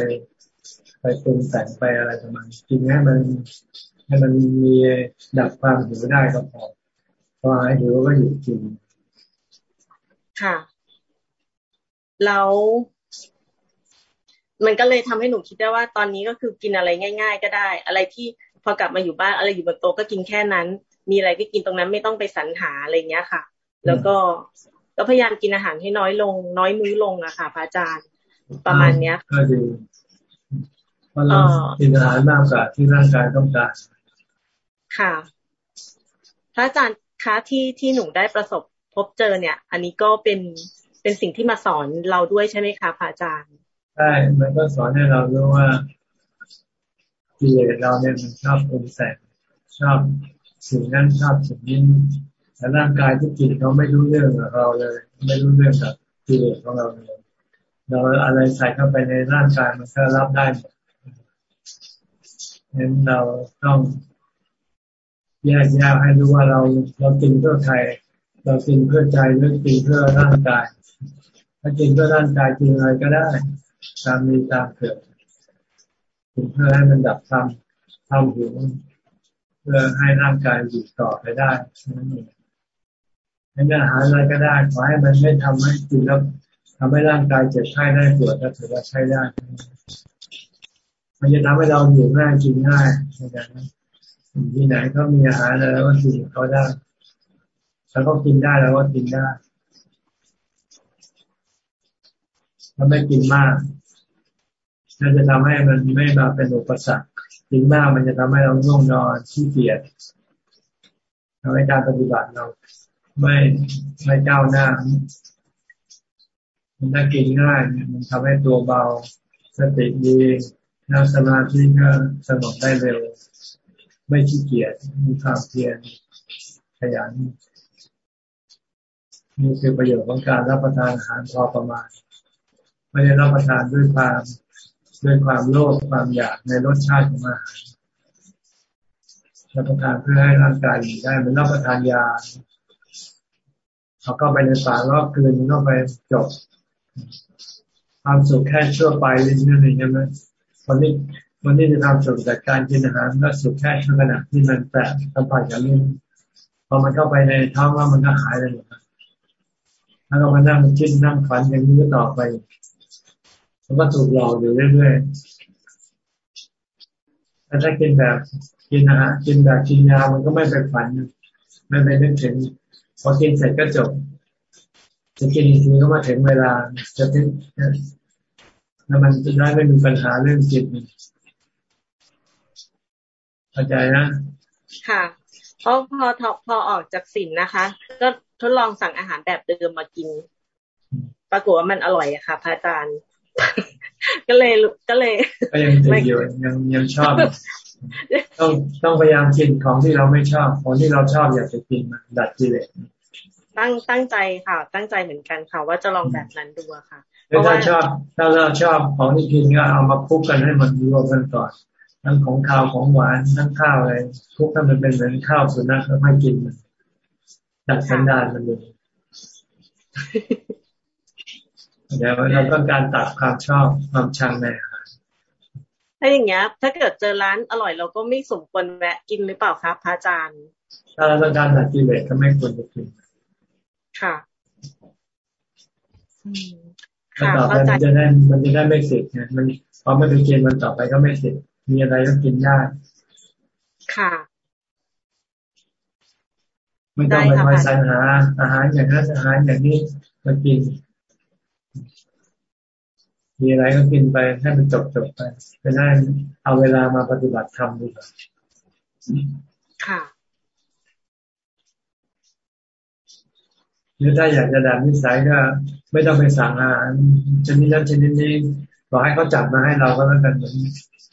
ไปปรุงแต่งไปอะไรประมาณกินให้มัน ให้มันมีดับความหิวได้ก็พอพอหายหิวก็หยุดกิน ค่ะ แล้วมันก็เลยทำให้หนูคิดได้ว่าตอนนี้ก็คือกินอะไรง่าย ๆ ก็ได้ อะไรที่พอกลับมาอยู่บ้านอะไรอยู่บนโต๊ะก็กินแค่นั้น มีอะไรก็กินตรงนั้นไม่ต้องไปสรรหาอะไรเงี้ยค่ะ แล้วก็ก็พยายามกินอาหารให้น้อยลง น้อยมื้อลงอะค่ะพระอาจารย์ประมาณเนี้ยก็ดีเพราะเรากินอาหารมากกว่าที่ร่างกายต้องการ ค่ะ พระอาจารย์คะที่ที่หนูได้ประสบพบเจอเนี่ย อันนี้ก็เป็นเป็นสิ่งที่มาสอนเราด้วยใช่ไหมคะพระอาจารย์ใช่มันก็สอนให้เรารู้ว่ากิเลสเราเนี่ยมันชอบปรุงแต่งชอบสิ่งนั้นชอบสิ่งนี้แต่ร่างกายที่จิตเขาไม่รู้เรื่องกับเราเลย ไม่รู้เรื่องกับกิเลสของเราเลยเราอะไรใส่เข้าไปในร่างกายมันก็รับได้หมดนั้นเราต้อง แยกแยกให้รู้ว่าเราเรากินเพื่อใคร เรากินเพื่อใจหรือกินเพื่อร่างกาย ถ้ากินเพื่อร่างกายกินอะไรก็ได้ ตามมีตามเกิดกินเพื่อให้มันดับทำทำหิวเพื่อให้ร่างกายอยู่ต่อไปได้นั่นเองให้อาหารอะไรก็ได้ขอให้มันไม่ทำให้กินแล้วทำให้ร่างกายเจ็บไข้ได้ปวดก็ถือว่าใช้ได้ มันจะทำให้เราอยู่ง่ายกินง่ายนะ ที่ไหนก็มีอาหารแล้วก็กินเขาได้แล้วก็กินได้แล้วก็กินได้ถ้าไม่กินมากน่าจะทำให้มันไม่มาเป็นอุปสรรคกินมากมันจะทำให้เราง่วงนอนขี้เกียจทำให้การปฏิบัติเรา ไม่ไม่ก้าวหน้ามันถ้ากินง่ายมันทำให้ตัวเบาสติดีนั่งสมาธิก็สงบได้เร็ว ไม่ขี้เกียจมีความเพียรขยันนี่คือประโยชน์ของการรับประทานอาหารพอประมาณ ไม่ได้รับประทานด้วยความด้วยความโลภความอยากในรสชาติของอาหารรับประทานเพื่อให้ร่างกายอยู่ได้มันรับประทานยาเขาก็ไปในป่ารรอบคืนก็ไปจบความสุขแค่ชั่วไปนั่นเองใช่ไหมวันนี้ วันนี้จะทำสุขจากการกินอาหารก็สุขแค่ชั่วขณะที่มันแตะสัมผัสกับลิ้นพอมันเข้าไปในท้องว่ามันก็หายไปหมดแล้วก็มานั่งคิดนั่งฝันอย่างนี้ต่อไปมันก็ถูกหลอกอยู่เรื่อยๆถ้ากินแบบกินอาหารกินแบบกินยามันก็ไม่ไปฝันไม่ไปนึกถึงพอกินเสร็จก็จบจะกินอีกทีก็มาถึงเวลาจะถึงแล้วมันจะได้ไม่มีปัญหาเรื่องจิต เข้าใจนะ ค่ะเพราะพอพอออกจากสินนะคะ ก็ทดลองสั่งอาหารแบบเดิมมากิน ปรากฏว่ามันอร่อยอะค่ะพระอาจารย์ ก็เลยก็เลยก็ยังติดอยู่ยังยังชอบต้องต้องพยายามกินของที่เราไม่ชอบ ของที่เราชอบอยากจะกินมันดัดกิเลสตั้งตั้งใจค่ะ ตั้งใจเหมือนกันค่ะ ว่าจะลองแบบนั้นดูค่ะถ้าชอบถ้าเราชอบของที่กินก็เอามาคุกกันให้มันรวมกันก่อน ทั้งของข้าวของหวานทั้งข้าวอะไรคุกให้มันเป็นเหมือนข้าวสุนัขแล้วไม่กินมันดัดสันดานมันเลยเดี๋ยวเราต้องการตัดความชอบความชังในอาหารถ้าอย่างเงี้ย ถ้าเกิดเจอร้านอร่อยเราก็ไม่สมควรแวะกินหรือเปล่าครับพระอาจารย์ ถ้าเราต้องการตัดกิเลสก็ไม่ควรจะกินค่ะค่ะต่อไปมันจะได้มันจะได้ไม่เสร็จไงมันพอไม่ไปกินมันต่อไปก็ไม่เสร็จ มีอะไรก็กินได้ ค่ะ ไม่ต้องไปคอยสรรหาอาหารอย่างนั้นอาหารอย่างนี้มากิน มีอะไรก็กินไปให้มันจบจบไปจะได้เอาเวลามาปฏิบัติธรรมดีกว่าค่ะหรือถ้าอยากจะดัดนิสัยก็ไม่ต้องไปสั่งอาหารชนิดนั้นชนิดนี้บอกให้เขาจัดมาให้เราก็แล้วกันเหมือน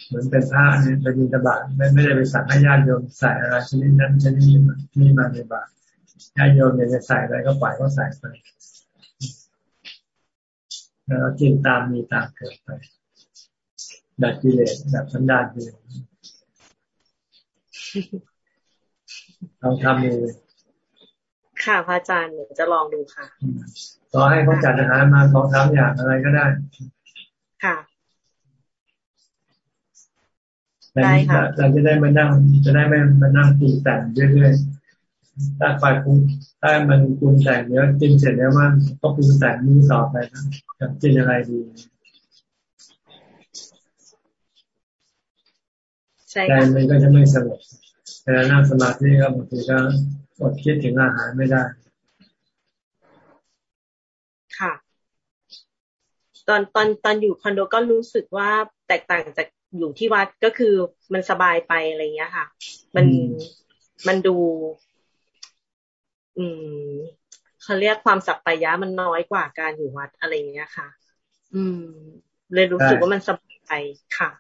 เหมือนเป็นผ้าเนี่ยเป็นยินตบาทไม่ไม่ได้ไปสั่งให้ญาติโยมใส่อะไรชนิดนั้นชนิดนี้นี่มาในบาตญาติโยมอยากจะใส่อะไรก็ปล่อยก็ใส่ไปแล้วกินตามมีตามเกิดไปดัดกิเลสดัดสันดานกิเลสเราทำเลยค่ะพระอาจารย์เดี๋ยวจะลองดูค่ะต่อให้เขาจัดอาหารมาสองสามอย่างอะไรก็ได้ ค่ะได้ค่ะ เราจะได้มานั่ง จะได้ไม่มานั่งปรุงแต่งเรื่อยๆถ้าฝ่ายปรุงถ้ามันปรุงแต่งเนื้อกินเสร็จแล้วมันก็ปรุงแต่งนี้ต่อไปนะจะกินอะไรดีใจมันก็จะไม่สงบแต่นั่งสมาธิก็บางทีก็อดคิดถึงอาหารไม่ได้ ค่ะ ตอนตอนตอนอยู่คอนโดก็รู้สึกว่าแตกต่างจาก อยู่ที่วัดก็คือมันสบายไปอะไรเงี้ยค่ะ มันมันดู อืมเขาเรียกความสัปปายะมันน้อยกว่าการอยู่วัดอะไรเงี้ยค่ะ อืม เลยรู้สึกว่ามันสบายค่ะ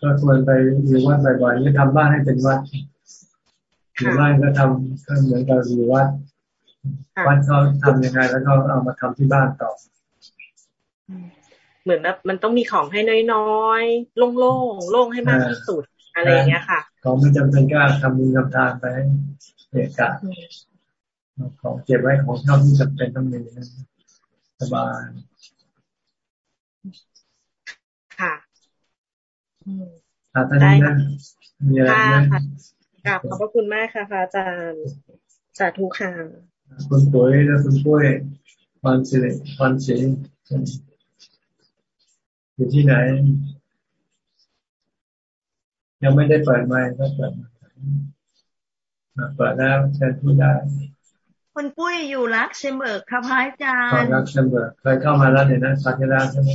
ก็ควรไปอยู่วัดบ่อยๆนี่ทำบ้านให้เป็นวัดอยู่บ้านก็ทำก็เหมือนกับอยู่วัดวัดเขาทำยังไงแล้วก็เอามาทำที่บ้านต่อ เหมือนแบบมันต้องมีของให้น้อยๆ โล่งๆ โล่งให้มากที่สุดอะไรอย่างเงี้ยค่ะ ของไม่จำเป็นก็ทำมีกำทานไปเอกะของเก็บไว้ของเท่าที่จำเป็นต้องมีสบายค่ะได้ค่ะมีอะไรไหมกราบขอบพระคุณมากค่ะพระอาจารย์สาธุค่ะคุณปุ๋ยและคุณปุ้ยพรสิริพรสิริ อยู่ที่ไหน ยังไม่ได้เปิดไมค์ก็เปิดมาเปิดแล้วเชิญพูดได้คุณปุ้ยอยู่ลักเซมเบิร์กค่ะพระอาจารย์ลักเซมเบิร์กเคยเข้ามาแล้วเนี่ยนะสักยาใช่ไหม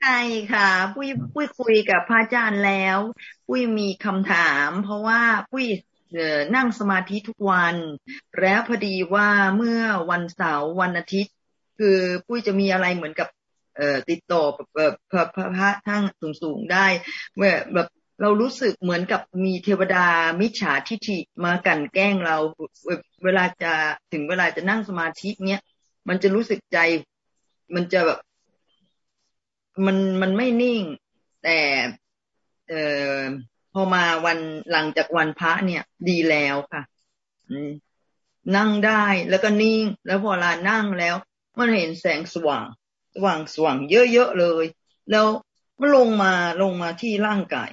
ใช่ค่ะ ปุ้ยปุ้ยคุยกับพระอาจารย์แล้ว ปุ้ยมีคำถาม เพราะว่าปุ้ยนั่งสมาธิทุกวัน แล้วพอดีว่าเมื่อวันเสาร์วันอาทิตย์ คือปุ้ยจะมีอะไรเหมือนกับ เอ่อติดต่อแบบพระพระพระทั้งสูงๆได้ว่าแบบเรารู้สึกเหมือนกับมีเทวดามิจฉาทิฏฐิมากันแกล้งเราเวลาจะถึงเวลาจะนั่งสมาธิเนี้ยมันจะรู้สึกใจ มันจะแบบมันมันไม่นิ่ง แต่เอ่อพอมาวันหลังจากวันพระเนี่ย ดีแล้วค่ะนั่งได้แล้วก็นิ่ง แล้วพอลานั่งแล้ว มันเห็นแสงสว่าง สว่างสว่างเยอะๆเลย แล้วมันลงมาลงมาที่ร่างกาย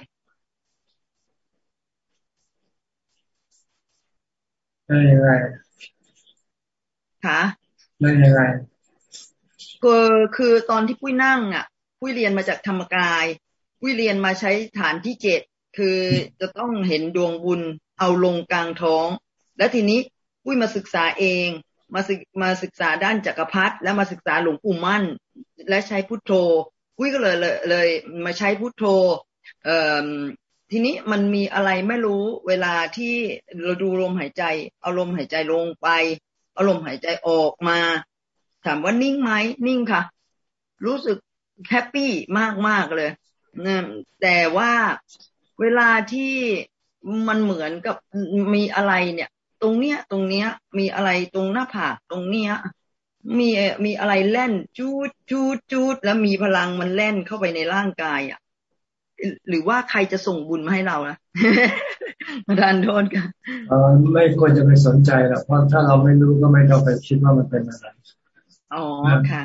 ได้ยังไงคะได้ยังไงก็คือตอนที่ปุ้ยนั่งอะ ปุ้ยเรียนมาจากธรรมกาย ปุ้ยเรียนมาใช้ฐานที่เจ็ดคือจะต้องเห็นดวงบุญเอาลงกลางท้อง แล้วทีนี้ปุ้ยมาศึกษาเอง มาศึกมาศึกษาด้านจักรพรรดิแล้วมาศึกษาหลวงปู่มั่น และใช้พุทโธปุ้ยก็เลยเลยเลย มาใช้พุทโธเอ่อทีนี้มันมีอะไรไม่รู้เวลาที่เราดูลมหายใจ เอาลมหายใจลงไป เอาลมหายใจออกมา ถามว่านิ่งไหมนิ่งค่ะ รู้สึกแฮปปี้มากมากเลยนะแต่ว่าเวลาที่มันเหมือนกับมีอะไรเนี่ย ตรงเนี้ย ตรงเนี้ย มีอะไรตรงหน้าผากตรงเนี้ย มีมีอะไรแล่นจูดจูดจูดแล้วมีพลังมันแล่นเข้าไปในร่างกายอะหรือว่าใครจะส่งบุญมาให้เรานะมาทานโทษกันไม่ควรจะไปสนใจหรอกเพราะถ้าเราไม่รู้ก็ไม่ต้องไปคิดว่ามันเป็นอะไรอ๋อค่ะ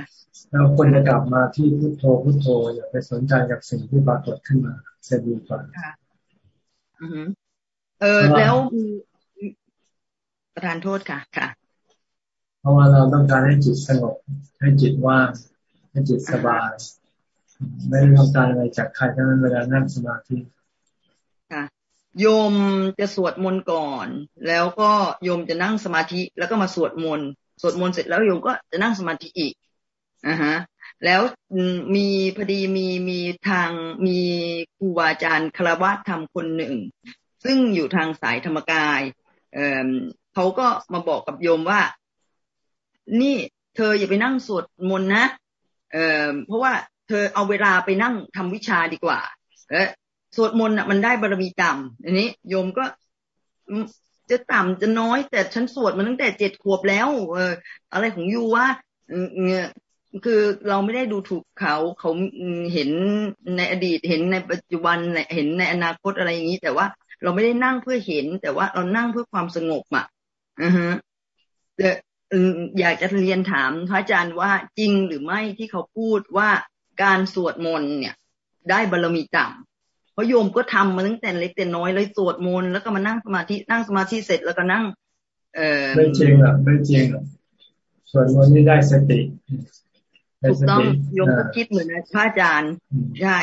เราควรจะกลับมาที่พุทโธพุทโธอย่าไปสนใจกับสิ่งที่ปรากฏขึ้นมาจะดีกว่าค่ะเออแล้ว ประทานโทษค่ะ ค่ะ เพราะว่าเราต้องการให้จิตสงบ ให้จิตว่าง ให้จิตสบาย ไม่ต้องการอะไรจากใครทั้งนั้นเวลานั่งสมาธิค่ะโยมจะสวดมนต์ก่อน แล้วก็โยมจะนั่งสมาธิแล้วก็มาสวดมนต์สวดมนต์เสร็จแล้วโยมก็จะนั่งสมาธิอีกอ่าฮะ แล้วมีพอดีมีมีทางมีครูบาอาจารย์คารวะธรรมคนหนึ่ง ซึ่งอยู่ทางสายธรรมกาย เขาก็มาบอกกับโยมว่า นี่เธออย่าไปนั่งสวดมนต์นะเออเพราะว่าเธอเอาเวลาไปนั่งทำวิชาดีกว่า เออสวดมนต์อะมันได้บารมีต่ำอันนี้ โยมก็จะต่ำจะน้อย แต่ฉันสวดมาตั้งแต่เจ็ดขวบแล้ว เออ อะไรของยูว่าเนี่ยคือเราไม่ได้ดูถูกเขาเขาเห็นในอดีตเห็นในปัจจุบันเห็นในอนาคตอะไรอย่างนี้ แต่ว่าเราไม่ได้นั่งเพื่อเห็น แต่ว่าเรานั่งเพื่อความสงบอะ อือฮะอยากจะเรียนถามพระอาจารย์ว่าจริงหรือไม่ที่เขาพูดว่าการสวดมนต์เนี่ย ได้บารรมีต่ำเพราะโยมก็ทำมาตั้งแต่เล็กแต่น้อยเลยสวดมนต์แล้วก็มานั่งสมาธินั่งสมาธิเสร็จแล้วก็นั่ง เออไม่จริงหรอกไม่จริงหรอกสวดมนต์นี่ได้สติถูกต้องโยมก็คิดเหมือนพระอาจารย์ใช่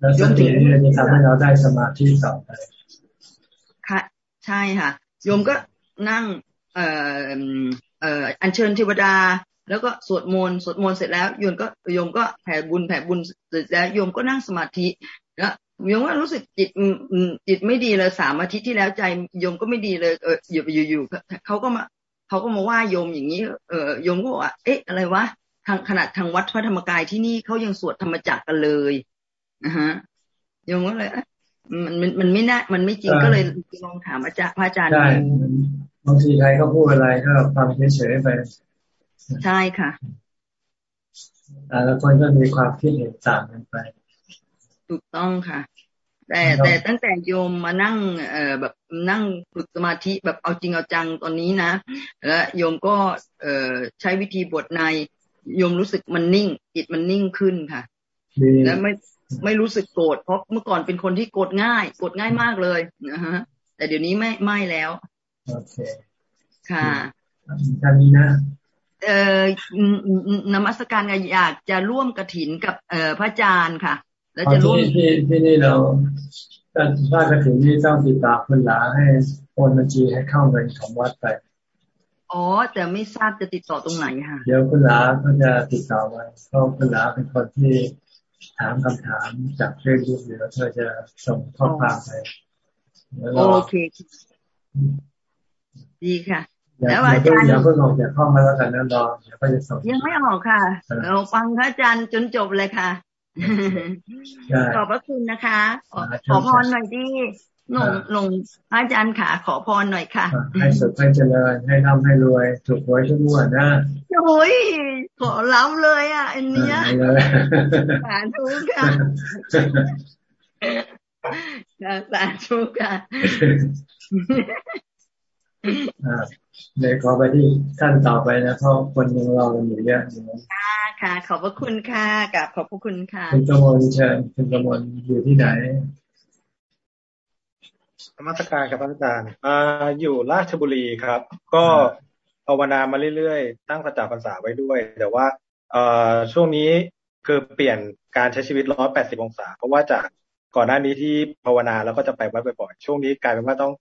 แล้วสตินี่จะทำให้เราได้สมาธิต่อไปค่ะ ใช่ค่ะโยมก็ นั่งเอ่อเอ่ออัญเชิญเทวดา แล้วก็สวดมนต์สวดมนต์เสร็จแล้วโยมก็โยมก็แผ่บุญแผ่บุญเสร็จแล้วโยมก็นั่งสมาธิแล้วโยมว่ารู้สึกจิตจิตไม่ดีเลยสามอาทิตย์ที่แล้วใจโยมก็ไม่ดีเลยเอออยู่อยู่อยู่เขาก็มาเขาก็มาว่าโยมอย่างนี้เออโยมก็บอกว่าเอ๊ะอะไรวะทางขนาดทางวัดพระธรรมกายที่นี่เขายังสวดธรรมจักรกันเลยนะฮะโยมก็เลยมันมันมันไม่น่ามันไม่จริงก็เลยลองถามอาจารย์พระอาจารย์ใช่ บางทีใครเขาพูดอะไรก็ฟังเฉยๆไป ใช่ค่ะแต่ละคนก็มีความคิดเห็นต่างกันไป ถูกต้องค่ะ แต่แต่ตั้งแต่โยมมานั่ง เอ่อแบบนั่งฝึกสมาธิแบบเอาจริงเอาจังตอนนี้นะและโยมก็เอ่อใช้วิธีบทในโยมรู้สึกมันนิ่ง จิตมันนิ่งขึ้นค่ะ และไม่ไม่รู้สึกโกรธเพราะเมื่อก่อนเป็นคนที่โกรธง่าย โกรธง่ายมากเลยนะฮะ แต่เดี๋ยวนี้ไม่ไม่แล้ว โอเค ค่ะการนี้นะเอ่อนมัสการอยากจะร่วมกระถินกับเอ่อพระอาจารย์ค่ะ แล้วจะร่วมที่ที่นี่เราถ้ากระถินนี่ต้องติดตามคนหลาให้โอนบัญชีให้เข้าเงินของวัดไปอ๋อ แต่ไม่ทราบจะติดต่อตรงไหนค่ะ เดี๋ยวคุณหลาก็จะติดต่อไว้เพราะคุณหลาเป็นคนที่ถามคำถามจากเฟซบุ๊กเดี๋ยวเธอจะส่งข้อความไปโอเค ดีค่ะ แล้วอาจารย์อย่าเพิ่งออกจากห้องมาแล้วกันนะรอเดี๋ยวก็จะส่งยังไม่ออกค่ะ เราฟังพระอาจารย์จนจบเลยค่ะ ขอบพระคุณนะคะ ขอพรหน่อยที่หลงหลงพระอาจารย์ค่ะขอพรหน่อยค่ะ ให้สุขให้เจริญให้ทำให้รวย ถูกหวยทุกงวดนะโอ้ยขอล้ำเลยอะ อันเนี้ยสาธุค่ะสาธุค่ะ เลยขอไปที่ท่านต่อไปนะเพราะคนยังรอกันอยู่เยอะค่ะค่ะ ขอบพระคุณค่ะกับขอบพระคุณค่ะคุณกมลเชิญคุณกมลอยู่ที่ไหนธรรมสการครับอาจารย์อ่าอยู่ราชบุรีครับ ก็ภาวนามาเรื่อยๆ ตั้งสัจจะภาษาไว้ด้วย แต่ว่าเอ่อช่วงนี้คือเปลี่ยนการใช้ชีวิตร้อยแปดสิบองศา เพราะว่าจากก่อนหน้านี้ที่ภาวนาแล้วก็จะไปวัดบ่อยๆ ช่วงนี้กลายเป็นว่าต้อง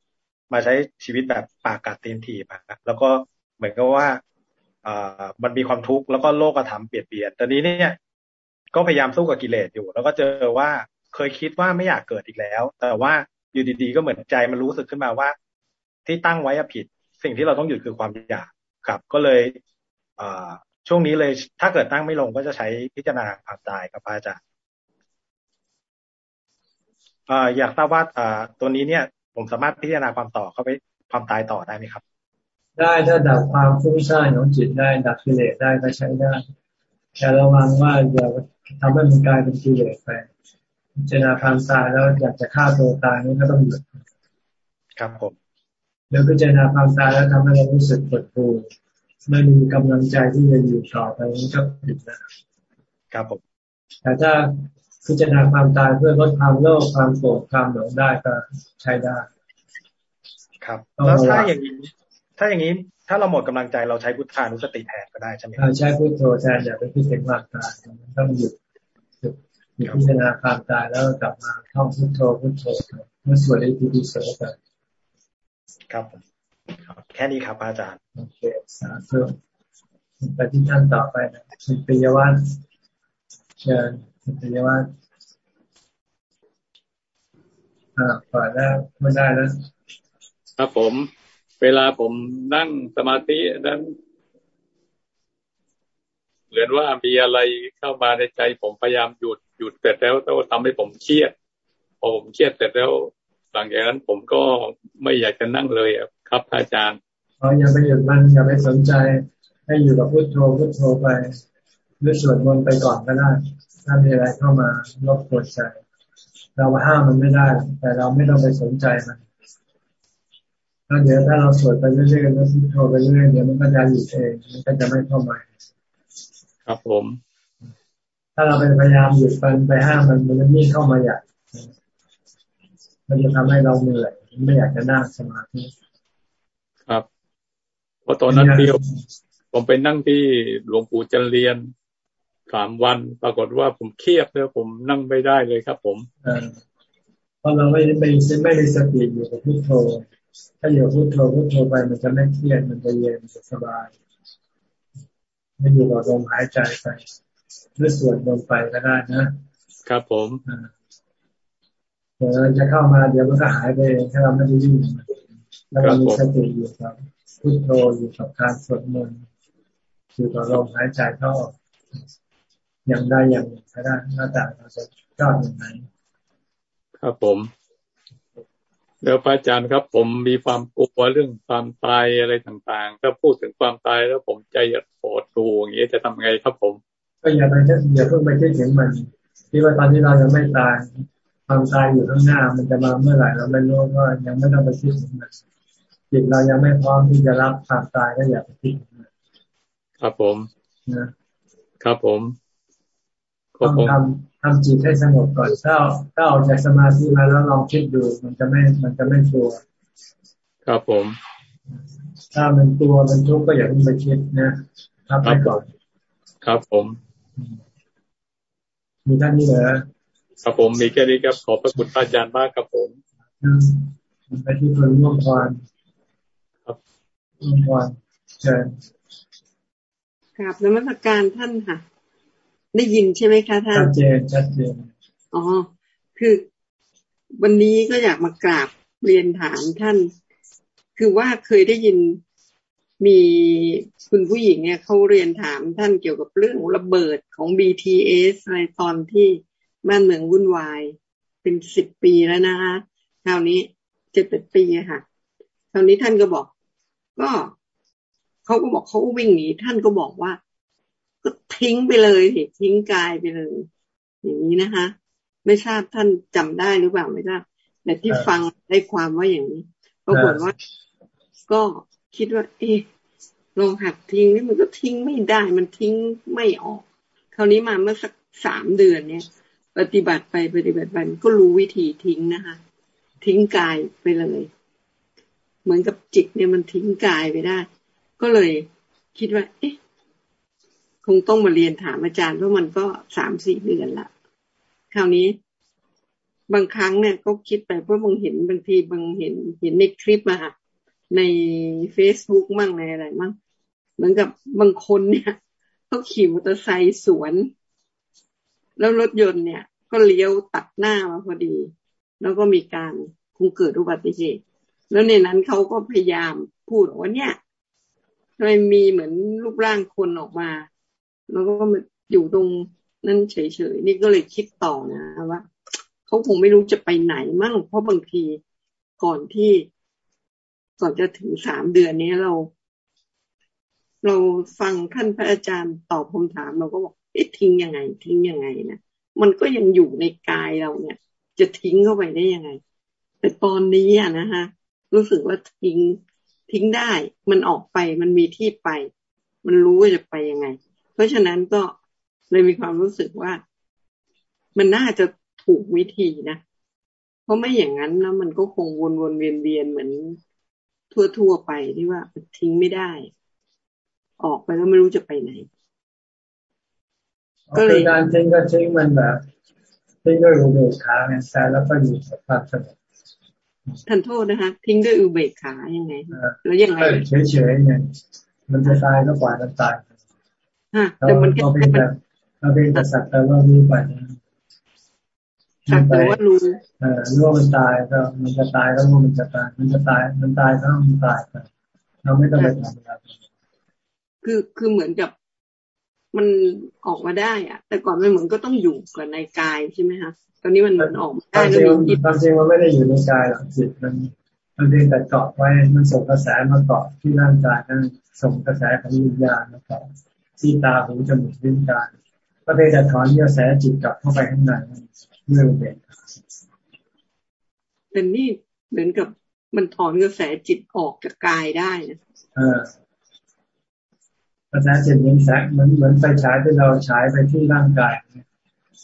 มาใช้ชีวิตแบบปากกัดตีนถีบแล้วก็เหมือนกับว่าอมันมีความทุกข์แล้วก็โลกธรรมเปลี่ยนเปลี่ยนตอนนี้เนี่ย ก็พยายามสู้กับกิเลสอยู่ แล้วก็เจอว่าเคยคิดว่าไม่อยากเกิดอีกแล้ว แต่ว่าอยู่ดีๆก็เหมือนใจมันรู้สึกขึ้นมาว่า ที่ตั้งไว้ผิด สิ่งที่เราต้องหยุดคือความอยากครับ ก็เลยอช่วงนี้เลย ถ้าเกิดตั้งไม่ลงก็จะใช้พิจารณาความตายกับพระอาจารย์อยากทราบว่าตัวนี้เนี่ย ผมสามารถพิจารณาความต่อเข้าไปความตายต่อได้ไหมครับ ได้ถ้าดับความฟุ้งซ่านของจิตได้ดับกิเลสได้ก็ใช้ได้แต่ระวังว่าอย่าทำให้มันกลายเป็นกิเลสไปพิจารณาความตายแล้วอยากจะฆ่าตัวตายนี่ก็ต้องหยุดครับผมเดี๋ยวพิจารณาความตายแล้วทำให้เรารู้สึกปวดหูไม่มีกำลังใจที่จะอยู่ต่อไปนี่ก็ผิดนะครับผมแต่ถ้า พิจารณาความตายเพื่อลดความโลภความโกรธความหลงได้ก็ใช้ได้ ครับ แล้วถ้าอย่างนี้ ถ้าอย่างนี้ถ้าเราหมดกำลังใจเราใช้พุทธานุสติแทนก็ได้ใช่ไหมใช้พุทโธแทนอย่าไปคิดถึงความตายต้องหยุดหยุดพิจารณาความตายแล้วกลับมาท่องพุทโธพุทโธเมื่อสวดอิติปิโสไปครับแค่นี้ครับอาจารย์โอเคสาธุไปที่ท่านต่อไปนะคุณปิยวัฒน์เชิญ คุณปิยวัฒน์อ่าเปิดแล้วไม่ได้แล้ว ครับผม เวลาผมนั่งสมาธินั้น เหมือนว่ามีอะไรเข้ามาในใจ ผมพยายามหยุดหยุดเสร็จแล้วแต่ว่าทำให้ผมเครียดพอผมเครียดเสร็จแล้วหลังจากนั้นผมก็ไม่อยากจะนั่งเลยครับอาจารย์อ๋ออย่าไปหยุดมันอย่าไปสนใจ ให้อยู่กับพุทโธพุทโธไปหรือสวดมนต์ไปก่อนก็ได้ ถ้ามีอะไรเข้ามารบกวนใจ เราห้ามมันไม่ได้ แต่เราไม่ต้องไปสนใจมันถ้าเดี๋ยวถ้าเราสวดไปเรื่อยๆแล้วพุทโธไปเรื่อยๆเดี๋ยวมันก็จะหยุดเองมันก็จะไม่เข้ามาครับผม ถ้าเราไปพยายามหยุดมันไปห้ามมันมันยิ่งเข้ามาใหญ่มันจะทำให้เราเหนื่อยไม่อยากจะนั่งสมาธิครับเพราะตอนนั้นที่ผมไปนั่งที่หลวงปู่จันเรียน สามวัน ปรากฏว่าผมเครียดเลยผมนั่งไม่ได้เลยครับ ผมเพราะเราไม่ไม่ไม่มีสติอยู่กับพุทโธ ถ้าอยู่พุทโธพุทโธไปมันจะไม่เครียดมันจะเย็นจะสบายไม่อยู่กับลมหายใจไปหรือส่วนลมไปก็ได้นะครับผมเดี๋ยวจะเข้ามาเดี๋ยวมันก็หายไปเองถ้าเราไม่ได้ยุ่งแล้วเรามีสติอยู่กับพุทโธอยู่กับการสวดมนต์อยู่กับลมหายใจเข้าอ ย่างใดอย่างหนึ่งก็ได้หน้าต่างเราจะชอบอย่างไรครับผมแล้วพระอาจารย์ครับ ผมมีความกลัวเรื่องความตายอะไรต่างๆ ถ้าพูดถึงความตายแล้วผมใจจะปวดตูอย่างนี้จะทำไงครับผม ก็อย่าไปอย่าเพิ่งไปคิดถึงมันที่ว่าตอนที่เรายังไม่ตาย ความตายอยู่ข้างหน้า มันจะมาเมื่อไหร่เราไม่รู้ก็ยังไม่ต้องไปคิดถึงมันจิตเรายังไม่พร้อมที่จะรับความตายก็อย่าไปคิดครับผมนะครับผม ต้องทำทำจิตให้สงบก่อนถ้าถ้าออกจากสมาธิมาแล้วลองคิดดูมันจะไม่มันจะไม่กลัวครับผม ถ้ามันกลัวมันทุกข์ก็อย่าเพิ่งไปคิดนะทำไปก่อน ครับผมมีท่านนี้เหรอครับผมมีแค่นี้ครับขอพระคุณพระอาจารย์มากครับผมไปที่คนร่วมพรครับร่วมพรเชิญกราบนมัสการท่านค่ะ ได้ยินใช่ไหมคะท่านชัดเจนชัดเจนอ๋อคือวันนี้ก็อยากมากราบเรียนถามท่าน คือว่าเคยได้ยินมีคุณผู้หญิงเนี่ยเขาเรียนถามท่านเกี่ยวกับเรื่องระเบิดของ BTS ในตอนที่บ้านเมืองวุ่นวาย เป็นสิบปีแล้วนะคะคราวนี้เจ็ดแปดปีค่ะคราวนี้ท่านก็บอก ก็เขาก็บอกเขาวิ่งหนีท่านก็บอกว่า ก็ทิ้งไปเลยทิ้งกายไปเลย อย่างนี้นะคะ ไม่ทราบท่านจำได้หรือเปล่าไม่ทราบแต่ที่ฟังได้ความว่าอย่างนี้ปรากฏว่า ก็คิดว่า เอ๊ะลองหัดทิ้งนี่มันก็ทิ้งไม่ได้ มันทิ้งไม่ออก คราวนี้มาเมื่อสักสามเดือนเนี่ย ปฏิบัติไปปฏิบัติไปก็รู้วิธีทิ้งนะคะ ทิ้งกายไปเลย เหมือนกับจิตเนี่ยมันทิ้งกายไปได้ ก็เลยคิดว่า เอ๊ะ คงต้องมาเรียนถามอาจารย์เพราะมันก็สามสี่เดือนละคราวนี้ บางครั้งเนี่ยก็คิดไปเพราะบางเห็นบางทีบางเห็นเห็นในคลิปอะค่ะในเฟซบุ๊กมั่งในอะไรมั่งเหมือนกับบางคนเนี่ยเขาขี่มอเตอร์ไซค์สวน แล้วรถยนต์เนี่ย ก็เลี้ยวตัดหน้ามาพอดี แล้วก็มีการคงเกิดอุบัติเหตุแล้วในนั้นเขาก็พยายามพูดว่าเนี่ยทำไมมีเหมือนรูปร่างคนออกมา แล้วก็มาอยู่ตรงนั้นเฉยๆนี่ก็เลยคิดต่อนะว่าเขาคงไม่รู้จะไปไหนมั่งเพราะบางทีก่อนที่ก่อนจะถึงสามเดือนนี้เรา เราฟังท่านพระอาจารย์ตอบคำถามเราก็บอกเอ๊ะทิ้งยังไง ทิ้งยังไงนะมันก็ยังอยู่ในกายเราเนี่ย จะทิ้งเข้าไปได้ยังไง แต่ตอนนี้อะนะฮะรู้สึกว่าทิ้งทิ้งได้ มันออกไปมันมีที่ไป มันรู้ว่าจะไปยังไง เพราะฉะนั้นก็เลยมีความรู้สึกว่า มันน่าจะถูกวิธีนะ เพราะไม่อย่างนั้นนะมันก็คงวนวนเวียนเวียนเหมือนทั่วๆไปที่ว่าทิ้งไม่ได้ ออกไปแล้วไม่รู้จะไปไหน ก็เลยการทิ้งก็ทิ้งมันแบบทิ้งด้วยอุเบกขาเนี่ยแต่แล้วก็อยู่กับความสงบท่านโทษนะคะทิ้งด้วยอุเบกขายังไงแล้วยังไงเฉยๆไงมันจะตายก็ปล่อยมันตายฮะ แต่มันก็เป็นแบบเราเป็นแต่สัตว์แต่ว่ารู้ไปสักแต่ว่ารู้เออรู้ว่ามันตายก็มันจะตายก็รู้มันจะตาย มันจะตายมันตายก็มันตายไปเราไม่ต้องไปทำอะไรคือคือเหมือนกับมันออกมาได้อะแต่ก่อนมันเหมือนก็ต้องอยู่กับในกายใช่ไหมคะตอนนี้มันมันออกได้แล้วมีจิตความจริงมันไม่ได้อยู่ในกายหรอกจิตมันมันเพียงแต่เกาะไว้มันส่งกระแสมาเกาะที่ร่างกายนั่นส่งกระแสของวิญญาณมาเกาะ ที่ตาหูจมูกลิ้นกายก็เพียงแต่ถอนกระแสจิตกลับเข้าไปข้างในเรื่องเบ็แต่นี่เหมือนกับมันถอนกระแสจิตออกจากกายได้นะเออกระแสจิตเหมือนแสงเหมือนเหมือนไฟฉายที่เราฉายไปที่ร่างกาย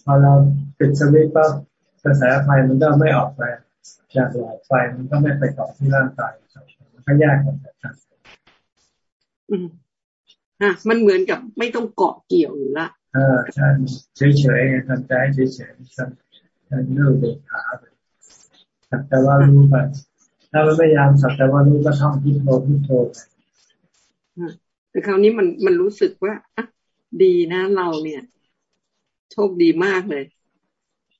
พอเราปิดสวิตช์ปั๊บกระแสไฟมันก็ไม่ออกไปจากหลอดไฟมันก็ไม่ไปต่อที่ร่างกายมันก็แยกออกจากกัน อืมอะมันเหมือนกับไม่ต้องเกาะเกี่ยวอยู่ละเออใช่เฉยๆทำใจเฉยๆฉันเลิกเด็กขาไปสักแต่ว่ารู้ไปถ้าเราไม่ยามสักแต่ว่ารู้ก็ท่องพิโทพิโทไปแต่คราวนี้มันมันรู้สึกว่าอะดีนะเราเนี่ย โชคดีมากเลย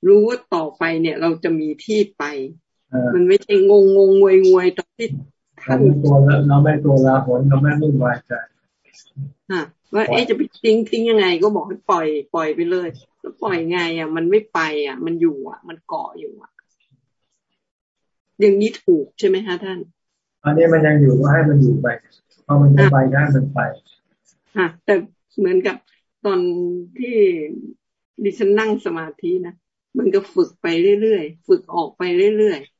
รู้ว่าต่อไปเนี่ย เราจะมีที่ไป มันไม่ใช่งงงงงวยงวยตอนที่ท่านตัวเราไม่ตัวลาผลเราไม่รุ่นวายใจ ว่าเอ๊ะจะไปทิ้งทิ้งยังไง ก็บอกให้ปล่อย ปล่อยไปเลยแล้วปล่อยไงอะ มันไม่ไปอะ มันอยู่อะ มันเกาะอยู่อะ อย่างนี้ถูกใช่ไหมคะท่าน อันนี้มันยังอยู่ก็ให้มันอยู่ไปพอมันจะไปก็ให้มันไปค่ะแต่เหมือนกับตอนที่ดิฉันนั่งสมาธินะมันก็ฝึกไปเรื่อยๆฝึกออกไปเรื่อยๆ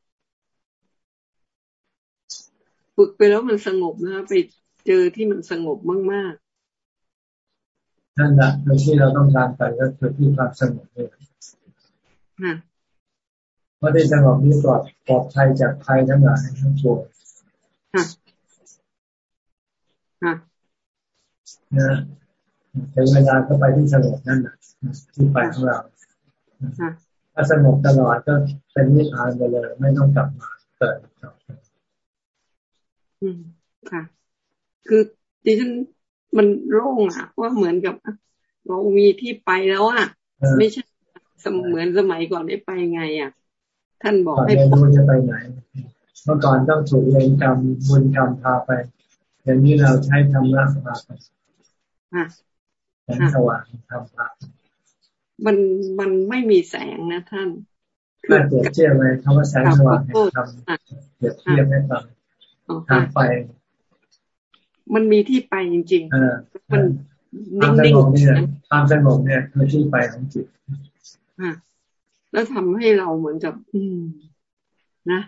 ฝึกไปแล้วมันสงบนะไป เจอที่มันสงบมากๆนั่นแหละที่เราต้องการไปก็คือที่ความสงบเลยเพราะที่สงบนี้ปลอดปลอดภัยจากภัยทั้งหลายทั้งปวงนะถึงเวลาก็ไปที่สงบนั่นแหละที่ไปของเราถ้าสงบตลอดก็เป็นนิพพานไปเลย ไม่ต้องกลับมาเกิดต่ออืมค่ะ คือดิฉันมันโล่งอะว่าเหมือนกับเรามีที่ไปแล้วอะ ไม่ใช่เหมือนสมัยก่อนได้ไปไงอะ ท่านบอกให้รู้จะไปไหนเมื่อก่อนต้องถูกเวรกรรมบุญกรรมพาไปอย่างนี้เราใช้ธรรมะพาไปแสงสว่างทำพามันมันไม่มีแสงนะท่านน่าเปรียบเทียบไหมคำว่าแสงสว่างทำเปรียบเทียบให้ฟังทางไป มันมีที่ไปจริงๆมันนิ่งๆเนี่ยความสงบเนี่ยคือที่ไปของจิตแล้วทำให้เราเหมือนกับ อืม นะ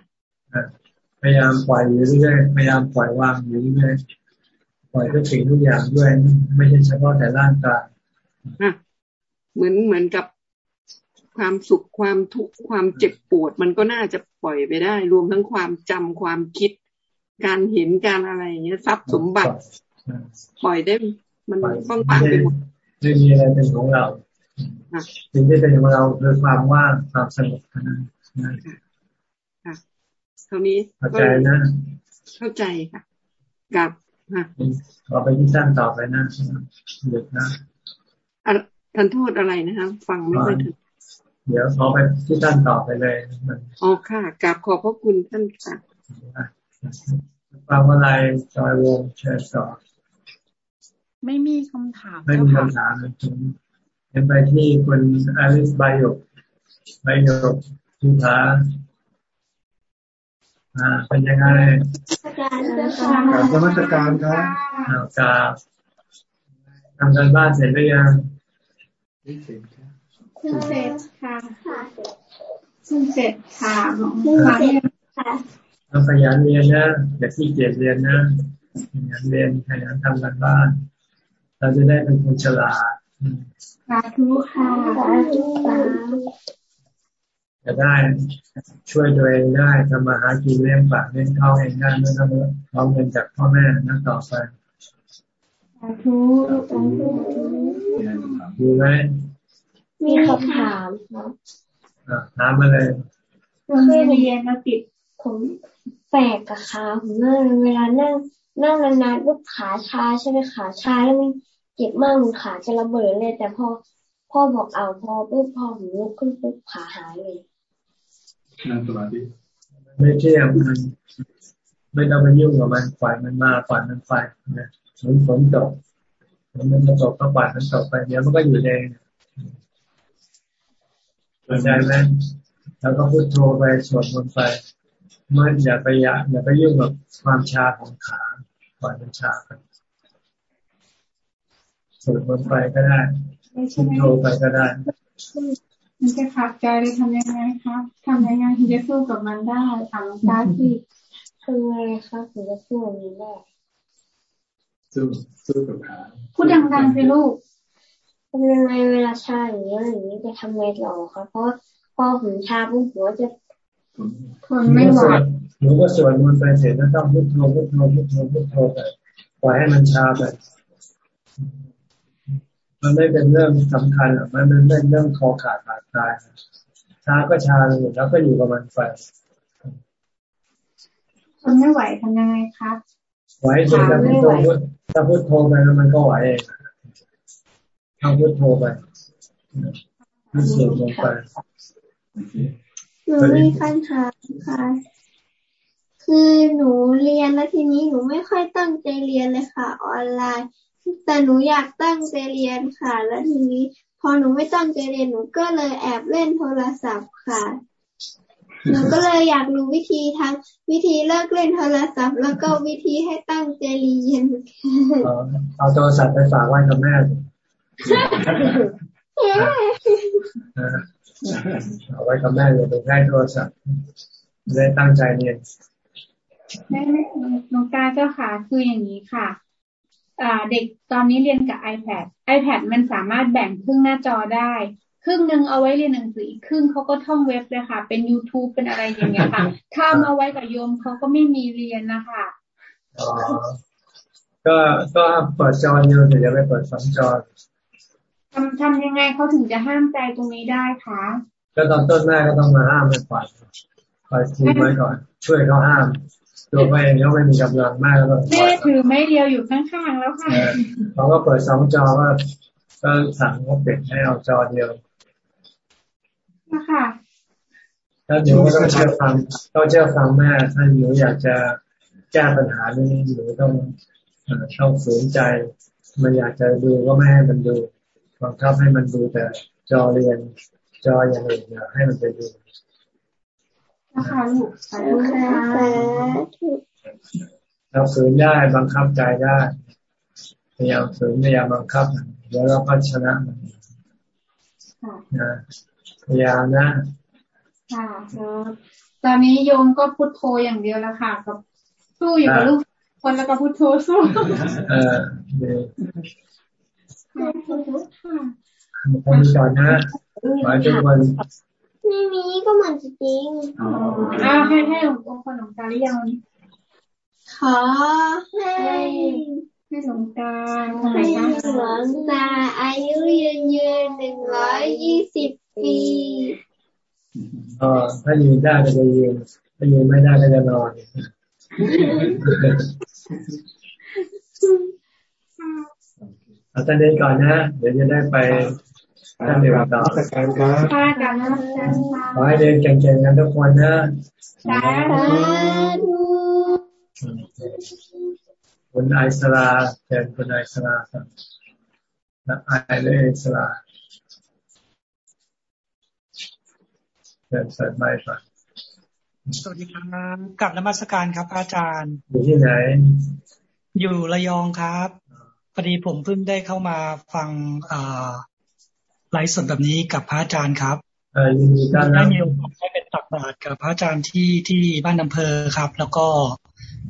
พยายามปล่อยอยู่เรื่อยพยายามปล่อยวางอยู่เรื่อยปล่อยทุกสิ่งทุกอย่างด้วย ไม่ใช่เฉพาะแต่ร่างกายเหมือนเหมือนกับความสุขความทุกข์ความเจ็บปวด มันก็น่าจะปล่อยไปได้ รวมทั้งความจำความคิด การเห็นการอะไรอย่างเงี้ยทรัพย์สมบัติปล่อยได้มันต้องวางไปหมดไม่มีอะไรเป็นของเราสิ่งที่เป็นของเราคือความว่างความสงบเท่านั้นค่ะเท่านี้เข้าใจนะ เข้าใจค่ะกับค่ะต่อไปที่สั้นต่อไปนะหยุดนะท่านโทษอะไรนะคะฟังไม่ค่อยถึงเดี๋ยวขอไปที่ท่านต่อไปเลยอ๋อค่ะกราบขอบพระคุณท่านค่ะ ฟังอะไรจอยวงเชิญต่อไม่มีคำถามไม่มีคำถามเลยถึงเป็นไปที่คุณอลิสไบโยกไบโยกทุพาอ่าเป็นยังไงการรมสการครับกับทำการบ้านเสร็จหรือยังเพิ่งเสร็จค่ะเพิ่งเสร็จค่ะเพิ่งมาเรียนค่ะ เราขยันเรียนนะอย่าขี้เกียจเรียนนะขยันเรียนขยันทำการบ้าน เราจะได้เป็นคนฉลาดสาธุค่ะสาธุสาจะได้ช่วยตัวเองได้ทำมาหากินเลี้ยงปากเลี้ยงท้องเองได้ไม่ต้องร้องเงินจากพ่อแม่นะต่อไปสาธุสาธุดีไหมมีคำถามครับถามมาเลยผมเรียนมาติด ผมแปลกกับขาผมมากเวลานั่งนั่งนานๆปุ๊บขาชาใช่ไหมขาชาแล้วมันเจ็บมากมันขาจะระเบิดเลย แต่พอพ่อบอกเอาพอปุ๊บพอผมลุกขึ้นปุ๊บขาหายเลยนั่งสมาธิไม่เที่ยงมันไม่ต้องไปยุ่งกับมันปล่อยมันมาปล่อยมันไปนะเหมือนฝนตกฝนมันตกก็ปล่อยมันตกไปเดี๋ยวมันก็อยู่เองเข้าใจไหมแล้วก็พูดโทรไปสวดมนต์ไปเมื่ออย่าไปอย่าอย่าไปยุ่งกับความชาของขาปล่อยมันชาไปสวดมนต์ไปก็ได้พูดโทรไปก็ได้ มันจะขาดใจเลยทำยังไงครับทำยังไงถึงจะสู้กับมันได้ถามตาสิทำไงครับถึงจะสู้มันได้สู้สู้กับขาพูดดังๆสิลูกทำยังไงเวลาชาอย่างนี้อย่างนี้จะทำไงต่อครับเพราะพอหูชาปุ๊บหัวจะ ทนไม่ไหวหนูก็สวดมนต์ไปเสร็จแล้วต้องพุทโธพุทโธพุทโธพุทโธไปปล่อยให้มันชาไปมันไม่เป็นเรื่องสำคัญหรอกมันเป็นเรื่องคอขาดบาดตายชาก็ชาเลยแล้วก็อยู่กับมันไปทนไม่ไหวทำยังไงครับไหวเสร็จแล้วพุทโธถ้าพุทโธไปแล้วมันก็ไหวเองทำพุทโธไปพุทโธลงไป หนูมีปัญหาค่ะ คือหนูเรียนแล้วทีนี้หนูไม่ค่อยตั้งใจเรียนเลยค่ะ ออนไลน์ แต่หนูอยากตั้งใจเรียนค่ะ แล้วทีนี้ พอหนูไม่ตั้งใจเรียนหนูก็เลยแอบเล่นโทรศัพท์ค่ะหนูก็เลยอยากรู้วิธีทางวิธีเลิกเล่นโทรศัพท์ แล้วก็วิธีให้ตั้งใจเรียนเอาโทรศัพท์ไปฝากไว้กับแม่ เอาไว้กับแม่เลยไปให้โทรศัพท์ได้ตั้งใจเรียนแม่น้องกาเจ้าค่ะ คืออย่างนี้ค่ะอ่าเด็กตอนนี้เรียนกับ iPad iPad มันสามารถแบ่งครึ่งหน้าจอได้ ครึ่งหนึ่งเอาไว้เรียนหนังสือครึ่งเขาก็ท่องเว็บเลยค่ะ เป็น youtube เป็นอะไรอย่างเงี้ยค่ะ ถ้ามาไว้กับโยมเขาก็ไม่มีเรียนนะคะอ๋อก็ก็เปิดจอเดียวแต่อย่าไปเปิดสองจอ ทำทำยังไงเขาถึงจะห้ามใจตรงนี้ได้คะก็ตอนต้นแม่ก็ต้องมาห้ามไปก่อนคอยคุมไว้ก่อน ช่วยเขาห้ามตัวเองเขาไม่มีกำลังมากแล้วแม่ถือไม่เดียวอยู่ข้างๆแล้วค่ะเขาก็เปิดสองจอว่าก็สั่งเขาเปิดให้เอาจอเดียวนะคะถ้าหนูก็ต้องเชื่อฟังต้องเชื่อฟังแม่ถ้าหนูอยากจะแก้ปัญหานี้หนูต้องต้องฝืนใจ มันอยากจะดูก็ไม่ให้มันดู บังคับให้มันดูแต่จอเรียนจออย่างอื่นอย่าให้มันไปดูนะคะลูกสาธุค่ะเราฝืนได้บังคับใจได้พยายามฝืนพยายามบังคับเดี๋ยวเราก็ชนะมันนะพยายามนะค่ะครับตอนนี้โยมก็พุทโธอย่างเดียวแล้วค่ะกับสู้อยู่กับลูกคนแล้วก็พุทโธสู้เออเดี๋ยว คนก่อนนะขอทุกคนไม่มีก็เหมันจริงอ่าให้ให้หลวงปู่ขนมตาหรือยังขอให้ให้หลวงตาให้หลวงตาอายุยืนยืนหนึ่งร้อยยี่สิบปีอ๋อถ้ายืนได้ก็จะยืนถ้ายืนไม่ได้ก็จะนอน เอาท่านเดินก่อนนะ เดี๋ยวจะได้ไปท่านเดียวต่อการครับขอให้เดินเก่งๆกันทุกคนนะสาธุคุณไอสลาแทนคุณไอสลาครับไอเลสลาเดินเสร็จไม่ก่อนสวัสดีครับกลับนมัสการครับ อาจารย์ อยู่ที่ไหน อยู่ระยองครับพ อดีผมเพิ่งได้เข้ามาฟังไลฟ์สดแบบนี้กับพระอาจารย์ครับได้มีโอกาสได้เป็นตักบาตรกับพระอาจารย์ที่ที่บ้านอำเภอครับ แล้วก็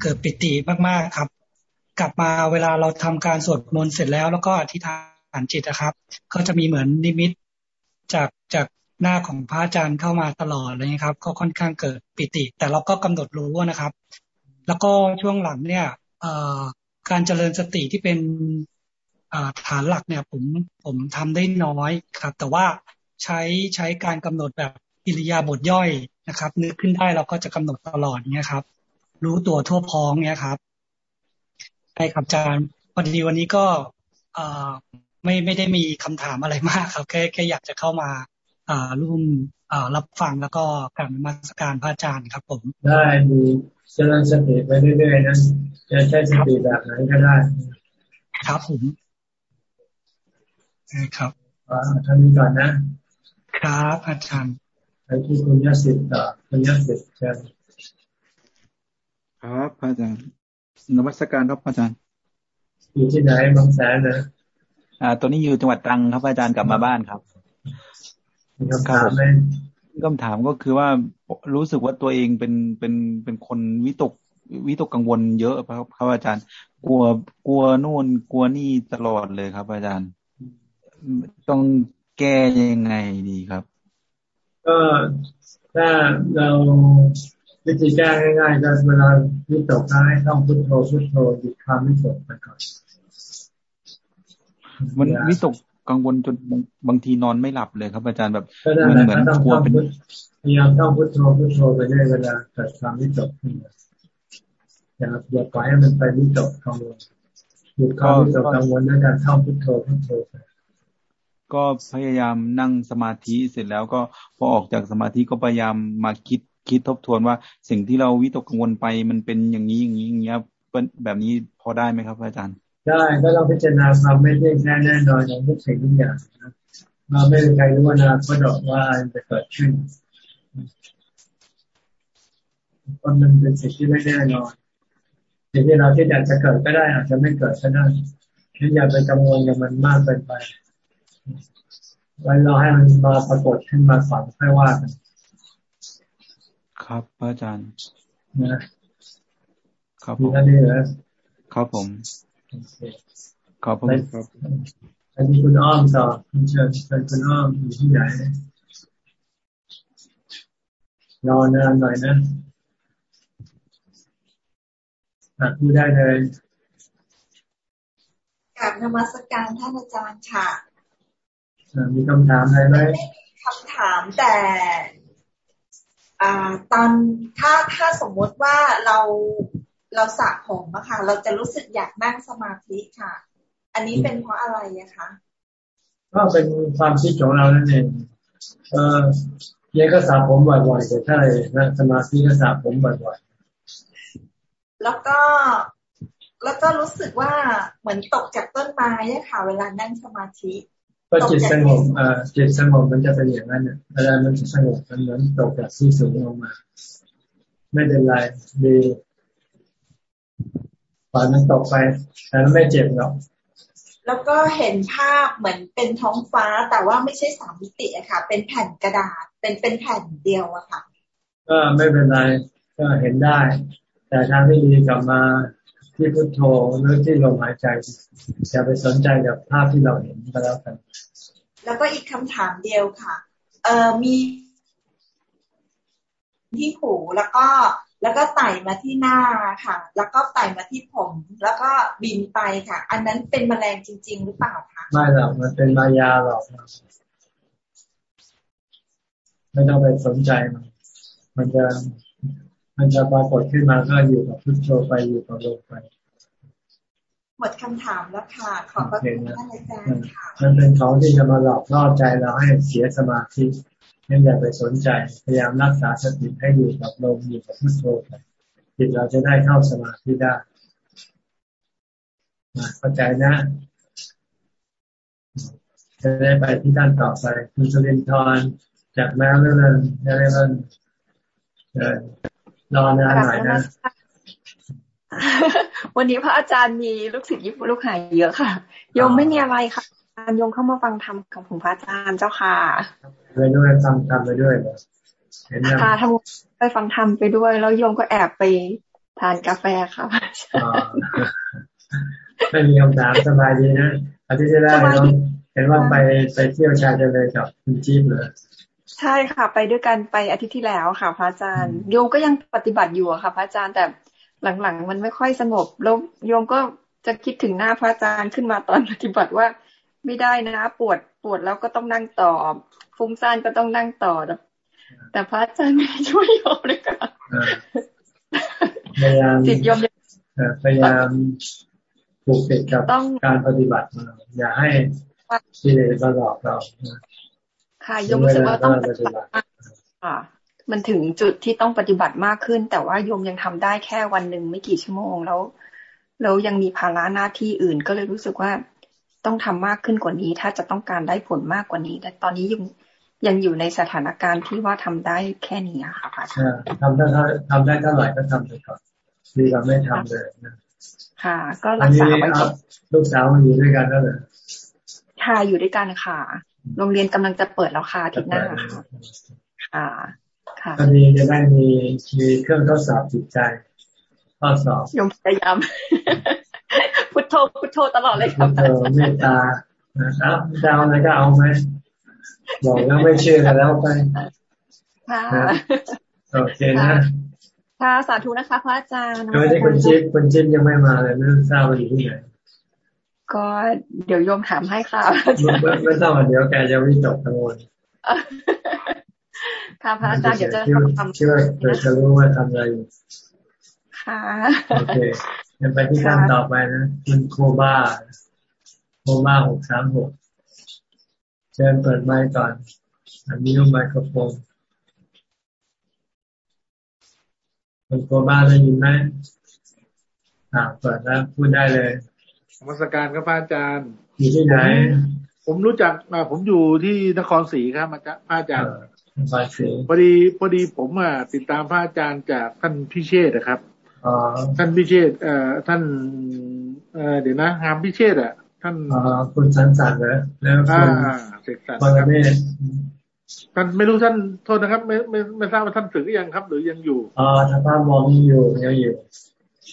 เกิดปิติมากๆครับ กลับมาเวลาเราทำการสวดมนต์เสร็จแล้ว แล้วก็อธิษฐานจิตนะครับ ก็จะมีเหมือนนิมิตจากจากหน้าของพระอาจารย์เข้ามาตลอดเลยครับ ก็ค่อนข้างเกิดปิติ แต่เราก็กำหนดรู้นะครับ แล้วก็ช่วงหลังเนี่ย การเจริญสติที่เป็นฐานหลักเนี่ย ผมผมทำได้น้อยครับ แต่ว่าใช้ใช้การกำหนดแบบอิริยาบถย่อยนะครับ นึกขึ้นได้เราก็จะกำหนดตลอดเนี่ยครับ รู้ตัวทั่วพ้องเนี่ยครับใช่ครับอาจารย์พอดีวันนี้ก็ไม่ไม่ได้มีคำถามอะไรมากครับ แค่แค่อยากจะเข้ามาร่วม รับฟังแล้วก็การมาสการพระอาจารย์ครับ ผม ได้มีเจริญสติไปเรื่อยๆนั้นจะใช้สติแบบไหนก็ได้ ครับผมครับท่านนี้ก่อนนะครับอาจารย์ไปที่คุณยศิษย์ต่อคุณยศิษย์เชิญครับอาจารย์นวัตการครับอาจารย์อยู่ที่ไหนบางแสนนะอ่าตัวนี้อยู่จังหวัดตรังครับอาจารย์กลับมาบ้านครับคำถามไหม คำถามก็คือว่ารู้สึกว่าตัวเองเป็นเป็นเป็นคนวิตกวิตกกังวลเยอะครับครับอาจารย์ กลัวกลัวนู่นกลัวนี่ตลอดเลยครับ อาจารย์ ต้องแก้ยังไงดีครับ ก็ถ้าเราวิธีแก้ง่ายๆก็เวลาวิตกให้ต้องพุทโธพุทโธหยุดความวิตกไปก่อนมันวิตก กังวลจนบางทีนอนไม่หลับเลยครับอาจารย์แบบมันเหมือนกลัวเป็นพยายามต้องพุทโธพุทโธไปเรื่อยเวลาเกิดความวิตกขึ้นอย่าอย่าปล่อยให้มันไปวิตกกังวลหยุดความวิตกกังวลด้วยการท่องพุทโธพุทโธไปก็พยายามนั่งสมาธิเสร็จแล้วก็พอออกจากสมาธิก็พยายามมาคิดคิดทบทวนว่า สิ่งที่เราวิตกกังวลไปมันเป็นอย่างนี้อย่างนี้อย่างเงี้ยแบบนี้พอได้ไหมครับอาจารย์ ได้ก็ต้องพิจารณาความไม่เที่ยงแท้แน่นอนของทุกสิ่งทุกอย่างนะเราไม่มีใครรู้ว่านาคตว่าจะเกิดขึ้นคนมันเป็นสิ่งที่ไม่แน่นอนสิ่งที่เราที่อยากจะเกิดก็ได้ อาจจะไม่เกิดก็ได้ฉันอย่าไปกังวลกับมันมากเกินไปไว้เราให้มันมาปรากฏขึ้นมาสอนค่อยว่ากันครับอาจารย์นะครับผมนี่เหรอครับผม ขอบคุณครับอันนี้คุณอ้อมต่อคุณเชิญเชิญคุณอ้อมอยู่ที่ไหนรอนานหน่อยนะพูดได้เลยกราบนมัสการท่านอาจารย์ค่ะมีคำถามอะไรไหมคำถามแต่อ่าตอนถ้าถ้าสมมติว่าเรา เราสระผมอะค่ะ เราจะรู้สึกอยากนั่งสมาธิค่ะ อันนี้เป็นเพราะอะไรอะคะก็เป็นความคิดของเรานั่นเองเออเยก็สระผมบ่อยๆแต่ถ้านั่งสมาธิก็สระผมบ่อยๆแล้วก็แล้วก็รู้สึกว่าเหมือนตกจากต้นไม้ค่ะ เวลานั่งสมาธิก็จิตสงบอ่าจิตสงบมันจะเป็นอย่างนั้นเนี่ยเวลามันสงบมันเหมือนตกจากที่สูงลงมา ไม่เป็นไรดี ปล่อยมันตกไปแต่มันไม่เจ็บหรอกแล้วก็เห็นภาพเหมือนเป็นท้องฟ้าแต่ว่าไม่ใช่สามมิติอะค่ะ เป็นแผ่นกระดาษ เป็นเป็นแผ่นเดียวอะค่ะ ก็ไม่เป็นไรก็เห็นได้ แต่ทางที่ดีกลับมาที่พุทโธหรือที่ลมหายใจอย่าไปสนใจกับภาพที่เราเห็นก็แล้วกัน แล้วก็อีกคำถามเดียวค่ะ เอ่อมีที่หูแล้วก็ แล้วก็ไต่มาที่หน้าค่ะ แล้วก็ไต่มาที่ผม แล้วก็บินไปค่ะ อันนั้นเป็นแมลงจริง ๆ หรือเปล่าคะไม่หรอกมันเป็นมายาหรอกไม่ต้องไปสนใจมันมันจะมันจะปรากฏขึ้นมาก็อยู่กับพุทโธไปอยู่กับลมไปหมดคำถามแล้วค่ะ ขอบพระคุณท่านอาจารย์ค่ะมันเป็นของที่จะมาหลอกล่อใจเราให้เสียสมาธิ ยังอย่าไปสนใจ พยายามรักษาสติให้อยู่กับลมอยู่กับพุทโธจิตเราจะได้เข้าสมาธิได้เข้าใจนะจะได้ไปที่ท่านต่อไปคุณสุรินทร์จากแมวเรื่องเรื่องรอนานหน่อยนะ วันนี้พระอาจารย์มีลูกศิษย์ยิบลูกหายเยอะค่ะโยมไม่มีอะไรค่ะ โยมเข้ามาฟังธรรมของผมพระอาจารย์เจ้าค่ะไปด้วยฟังธรรมไปด้วยค่ะทำไปฟังธรรมไปด้วย แล้วโยมก็แอบไปทานกาแฟค่ะไม่มีคำถามสบายดีนะอาทิตย์ที่แล้วเห็นว่าไปไปเที่ยวชายทะเลกับคุณจี๊บเลยใช่ค่ะ ไปด้วยกันไปอาทิตย์ที่แล้วค่ะ พระอาจารย์โยมก็ยังปฏิบัติอยู่ค่ะ พระอาจารย์แต่หลังๆ มันไม่ค่อยสงบแล้วโยมก็จะคิดถึงหน้าพระอาจารย์ขึ้นมาตอนปฏิบัติว่า ไม่ได้นะ ปวดปวดแล้วก็ต้องนั่งต่อ ฟุ้งซ่านก็ต้องนั่งต่อ แต่พระอาจารย์ไม่ช่วยโยมเลยค่ะพยายามจิตโยมพยายามผูกติดกับการปฏิบัติมาอย่าให้ที่เลสหลอกเราค่ะโยมรู้สึกว่าต้องปฏิบัติค่ะ มันถึงจุดที่ต้องปฏิบัติมากขึ้น แต่ว่าโยมยังทำได้แค่วันหนึ่งไม่กี่ชั่วโมงแล้วแล้วยังมีภาระหน้าที่อื่นก็เลยรู้สึกว่า ต้องทำมากขึ้นกว่านี้ ถ้าจะต้องการได้ผลมากกว่านี้ แต่ตอนนี้ยังยังอยู่ในสถานการณ์ที่ว่าทำได้แค่นี้ค่ะพระอาจารย์ทำได้ทำได้เท่าไหร่ก็ทำไปก่อนดีกว่าไม่ทำเลยนะค่ะ ก็รักษาไว้ลูกสาวมันอยู่ด้วยกันแล้วเหรอค่ะอยู่ด้วยกันค่ะ โรงเรียนกำลังจะเปิดแล้วค่ะทิศหน้าค่ะค่ะค่ะตอนนี้จะได้มีมีเครื่องทดสอบจิตใจข้อสอบยมพยายาม พุทโธพุทโธตลอดเลยครับพุทโธเมตตานะครับจะเอาอะไรก็เอาไหมบอกแล้วไม่เชื่อแล้วไปค่ะโอเคนะค่ะสาธุนะคะพระอาจารย์ไม่ได้คุณจิ๊บคุณจิ๊บยังไม่มาเลยไม่รู้ทราบว่าอยู่ที่ไหนก็เดี๋ยวโยมถามให้ค่ะไม่ต้องเดี๋ยวแกจะวิตกกังวลค่ะพระอาจารย์เดี๋ยวจะทำเชื่อเดี๋ยวจะรู้ว่าทำอะไรค่ะโอเค ยังไปที่ขั้นต่อไปนะคุณโคบ้าโคบ้าหกสามหกเชิญเปิดไมค์ก่อน อันนี้ลูกไมโครโฟนคุณโคบ้าได้ยินไหมอ่าเปิดแล้วพูดได้เลยธรรมสการครับพระอาจารย์อยู่ที่ไหน ผมรู้จักผมอยู่ที่นครศรีครับมาจากพระอาจารย์พอดีพอดีผมอะติดตามพระอาจารย์จากท่านพิเชษนะครับ ท่านพิเชษเอ่อท่านเอ่อเดี๋ยวนะงามพิเชษอะ ท่านคุณสันสันเหรอแล้วคุณเสกสรรครับท่านไม่รู้ท่านโทษนะครับ ไม่ไม่ไม่ทราบว่าท่านสึกหรือยังครับ หรือยังอยู่อ๋อถ้าพระมองอยู่ยังอยู่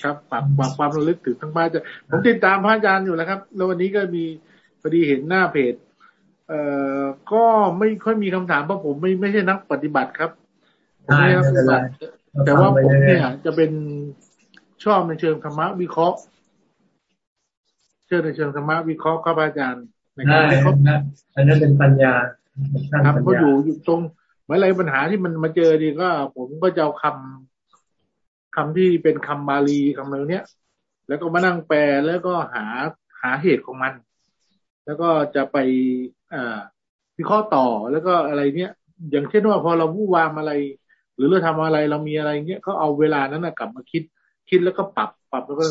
ครับฝากฝากความระลึกถึงทั้งบ้านจะผมติดตามพระอาจารย์อยู่แล้วครับ แล้ววันนี้ก็มีพอดีเห็นหน้าเพจ เอ่อก็ไม่ค่อยมีคำถามเพราะผมไม่ไม่ใช่นักปฏิบัติครับผมไม่ใช่นักปฏิบัติ แต่ว่าผมเนี่ย จะเป็นชอบในเชิงธรรมะวิเคราะห์เชื่อในเชิงธรรมะวิเคราะห์ครับอาจารย์ในการวิเคราะห์อันนั้นเป็นปัญญาครับเขาอยู่อยู่ตรงเมื่อไรปัญหาที่มันมาเจอดีก็ ผมก็จะเอาคำคำที่เป็นคำบาลีคำเนี้ยแล้วก็มานั่งแปลแล้วก็หาหาเหตุของมัน แล้วก็จะไปอ่าวิเคราะห์ต่อแล้วก็อะไรเนี้ยอย่างเช่นว่าพอเราวู่วามอะไร หรือเราทำอะไรเรามีอะไรเงี้ยก็เอาเวลานั้นนะกลับมาคิด คิดแล้วก็ปรับปรับแล้วก็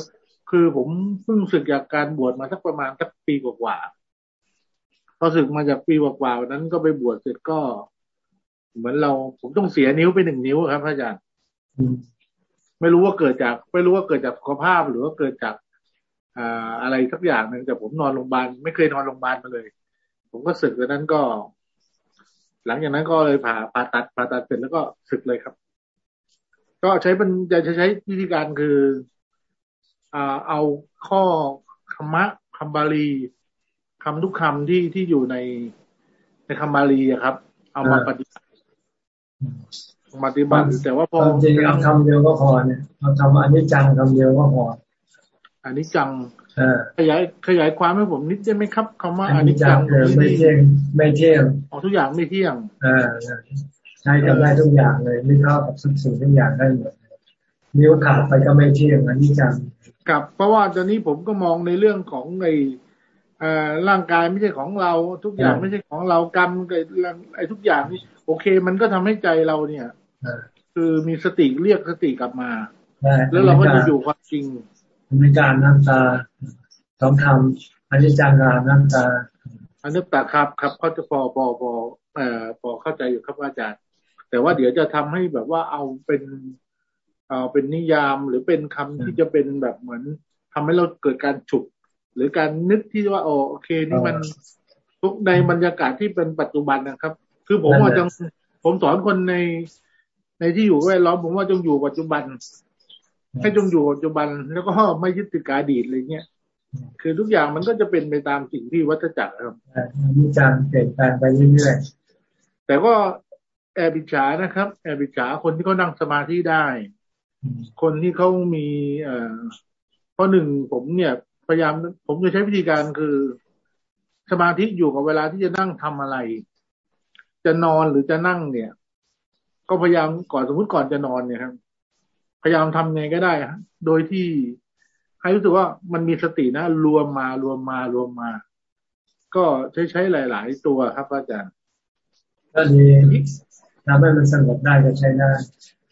คือผมเพิ่งศึกจากการบวชมาสักประมาณสักปีกว่าพอศึกมาจากปีกว่าวันนั้นก็ไปบวชเสร็จก็ เหมือนเราผมต้องเสียนิ้วไปหนึ่งนิ้วครับพระอาจารย์ไม่รู้ว่าเกิดจาก ไม่รู้ว่าเกิดจากสุขภาพหรือว่าเกิดจากอ่าอะไรสักอย่างหนึ่งแต่ผมนอนโรงพยาบาลไม่เคยนอนโรงพยาบาลมาเลย ผมก็ศึกแล้วนั้นก็ หลังจากนั้นก็เลยผ่าผ่าตัดผ่าตัดเสร็จแล้วก็ศึกเลยครับ ก็ใช้เป็นจะใช้วิธีการคืออ่าเอาข้อคำมะคำบาลีคำทุกคำที่ที่อยู่ในในคำบาลีครับ เอามาปฏิบัติปฏิบัติแต่ว่าพอจริงเอาคำเดียวก็พอเนี่ยเอาคำอันนี้จังคำเดียวก็พออันนี้จัง ขยายขยายความให้ผมนิดได้ไหมครับคำว่าอันนี้จังไม่เที่ยงไม่เที่ยงทุกอย่างไม่เที่ยงอ่าใช้กันได้ทุกอย่างเลยไม่เข้ากับสุดสิ่งทุกอย่างได้หมดนิ้วขาดไปก็ไม่เที่ยงอันนี้จังกับ เพราะว่าตอนนี้ผมก็มองในเรื่องของในร่างกายไม่ใช่ของเราทุกอย่างไม่ใช่ของเรากรรมไอ้ทุกอย่างนี่โอเค มันก็ทำให้ใจเราเนี่ยคือมีสติเรียกสติกลับมา แล้วเราก็จะอยู่ความจริง มีการน้ำตาสองคำอันนี้จังงานน้ำตาอันนี้ตาครับครับเขาจะพอพอพอเอ่อพอเข้าใจอยู่ครับอาจารย์ แต่ว่าเดี๋ยวจะทำให้แบบว่าเอาเป็นเอาเป็นนิยามหรือเป็นคำที่จะเป็นแบบเหมือนทำให้เราเกิดการฉุกหรือการนึกที่ว่าโอเคนี่มันทุกในบรรยากาศที่เป็นปัจจุบันนะครับ คือผมว่าจงผมสอนคนในในที่อยู่แวดล้อมผมว่าจงอยู่ปัจจุบัน ให้จงอยู่ปัจจุบันแล้วก็ไม่ยึดติดกาดีตอะไรเงี้ยคือทุกอย่างมันก็จะเป็นไปตามสิ่งที่วัฏจักรครับมีการเปลี่ยนแปลงไปเรื่อยๆแต่ก็แอบบิจฉานะครับ แอบบิจฉาคนที่เขานั่งสมาธิได้ คนที่เขามีเอ่อเพราะหนึ่งผมเนี่ย พยายามผมจะใช้วิธีการคือสมาธิอยู่กับเวลาที่จะนั่งทำอะไร จะนอนหรือจะนั่งเนี่ย ก็พยายามก่อนสมมติก่อนจะนอนเนี่ยครับ พยายามทำไงก็ได้ฮะโดยที่ให้รู้สึกว่ามันมีสตินะ รวมมารวมมารวมมา ก็ใช้ใช้หลาย ๆ ตัวครับอาจารย์ก็ดีทำให้มันสงบได้ก็ใช้ได้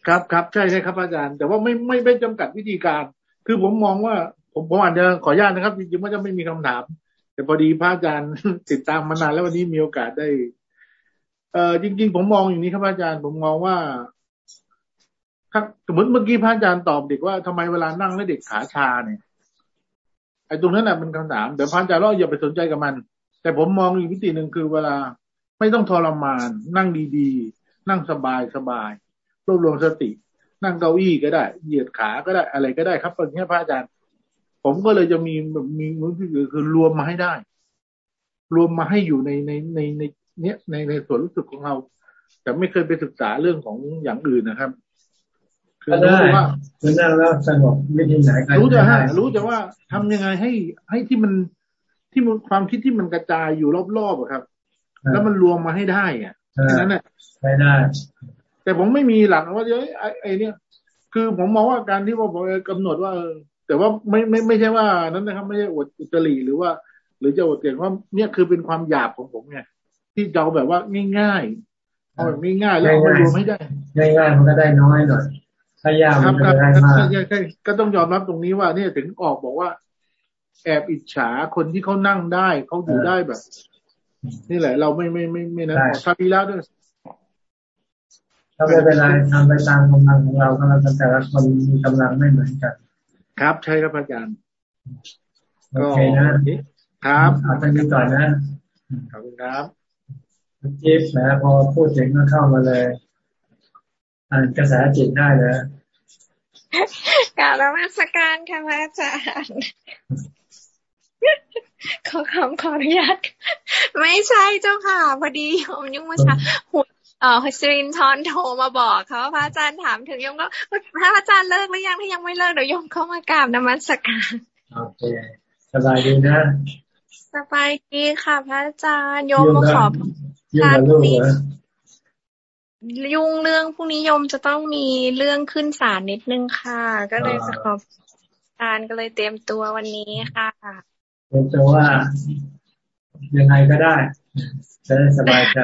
ครับครับใช่ใช่ครับอาจารย์ แต่ว่าไม่ไม่ไม่จำกัดวิธีการ คือผมมองว่า ผมผมอาจจะขออนุญาตนะครับจริงๆว่าจะไม่มีคำถาม แต่พอดีพระอาจารย์ติดตามมานานแล้ววันนี้มีโอกาสได้ เอ่อจริง ๆ ผมมองอย่างนี้ครับอาจารย์ ผมมองว่า ถ้าสมมติเมื่อกี้พระอาจารย์ตอบเด็กว่าทำไมเวลานั่งแล้วเด็กขาชาเนี่ยไอ้ตรงนั้นแหละเป็นคำถามเดี๋ยวพระอาจารย์เราอย่าไปสนใจกับมัน แต่ผมมองอีกวิธีหนึ่งคือเวลาไม่ต้องทรมาน นั่งดีๆ นั่งสบายสบายรวบรวมสติ นั่งเก้าอี้ก็ได้ เหยียดขาก็ได้อะไรก็ได้ครับตอนนี้พระอาจารย์ ผมก็เลยจะมีมีมือที่คือรวมมาให้ได้ รวมมาให้อยู่ในในในในเนี้ยในในส่วนรู้สึกของเรา แต่ไม่เคยไปศึกษาเรื่องของอย่างอื่นนะครับ คือรู้ว่าคือนั่งแล้วสงบวิธีไหนรู้จะฮะรู้จะว่าทำยังไงให้ให้ที่มันที่มันความคิดที่มันกระจายอยู่รอบๆอะครับ แล้วมันรวมมาให้ได้อะนั้นน่ะใช้ได้ แต่ผมไม่มีหลักว่าเอ้ยไอ้นี่คือผมมองว่าการที่ว่าผมกำหนดว่าแต่ว่าไม่ไม่ไม่ใช่ว่านั้นนะครับ ไม่ใช่อดอุตรีหรือว่า หรือจะอดเสียงว่าเนี่ยคือเป็นความหยาบของผมไงที่เราแบบว่าง่ายๆเอาแบบง่ายๆแล้วเอาดูไม่ได้ ง่ายๆมันก็ได้น้อยหน่อย ถ้ายากมันก็ได้มากก็ต้องยอมรับตรงนี้ว่า เนี่ยถึงออกบอกว่า แอบอิจฉาคนที่เขานั่งได้เขาอยู่ได้แบบ นี่แหละ เราไม่ไม่ไม่ไม่นะขอทาบีแล้วด้วยถ้าไม่เป็นไรทำไปตามกำลังของเราก็แล้วกันแต่ละคนมีกำลังไม่เหมือนกัน ครับใช่ครับอาจารย์โอเคนะครับเอาไปกันก่อนนะขอบคุณครับจิ๊บนะพอพูดถึงก็เข้ามาเลย อ่านกระแสจิตได้เลยกล่าวนมัสการค่ะพระอาจารย์ขอคำขออนุญาตไม่ใช่เจ้าค่ะ พอดีผมยุ่งมาช้าหัวเออสิรินทร์โทรมาบอกเขาพระอาจารย์ถามถึงยมก็พระอาจารย์เลิกหรือยังถ้ายังไม่เลิกเดี๋ยวยมเข้ามากราบนมัสการโอเคสบายดีนะสบายดีค่ะ พระอาจารย์ยมมาขอการพรุ่งนี้ ยุ่งเรื่องพรุ่งนี้ยมจะต้องมีเรื่องขึ้นศาลนิดนึงค่ะ ก็เลยจะขอการก็เลยเตรียมตัววันนี้ค่ะเตรียมตัวว่ายังไงก็ได้จะได้สบายใจ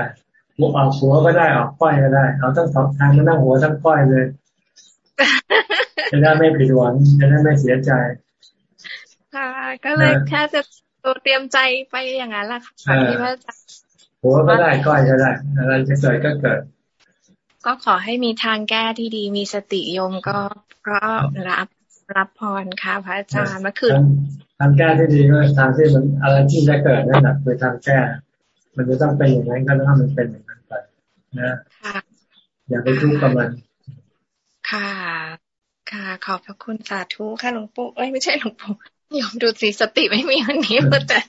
หัวออกหัวก็ได้ออกก้อยก็ได้ เอาทั้งสองทางมานั่งหัวทั้งก้อยเลยจะได้ไม่ผิดหวังจะได้ไม่เสียใจค่ะ ก็เลยแค่จะตัวเตรียมใจไปอย่างนั้นแหละค่ะที่ว่าหัวก็ได้ก้อยก็ได้อะไรจะเกิดก็เกิด ก็ขอให้มีทางแก้ที่ดีมีสติโยมก็ก็รับรับพรค่ะพระอาจารย์เมื่อคืนทางแก้ที่ดีก็ทางที่มันอะไรที่จะเกิดนั่นแหละคือทางแก้ มันจะต้องเป็นอย่างนั้นก็ต้องให้มันเป็นอย่างนั้นไปนะอย่าไปทุกข์กับมันค่ะ ค่ะ ขอบพระคุณสาธุค่ะหลวงปู่เอ้ยไม่ใช่หลวงปู่ยอมดูสิสติไม่มีวันนี้แต่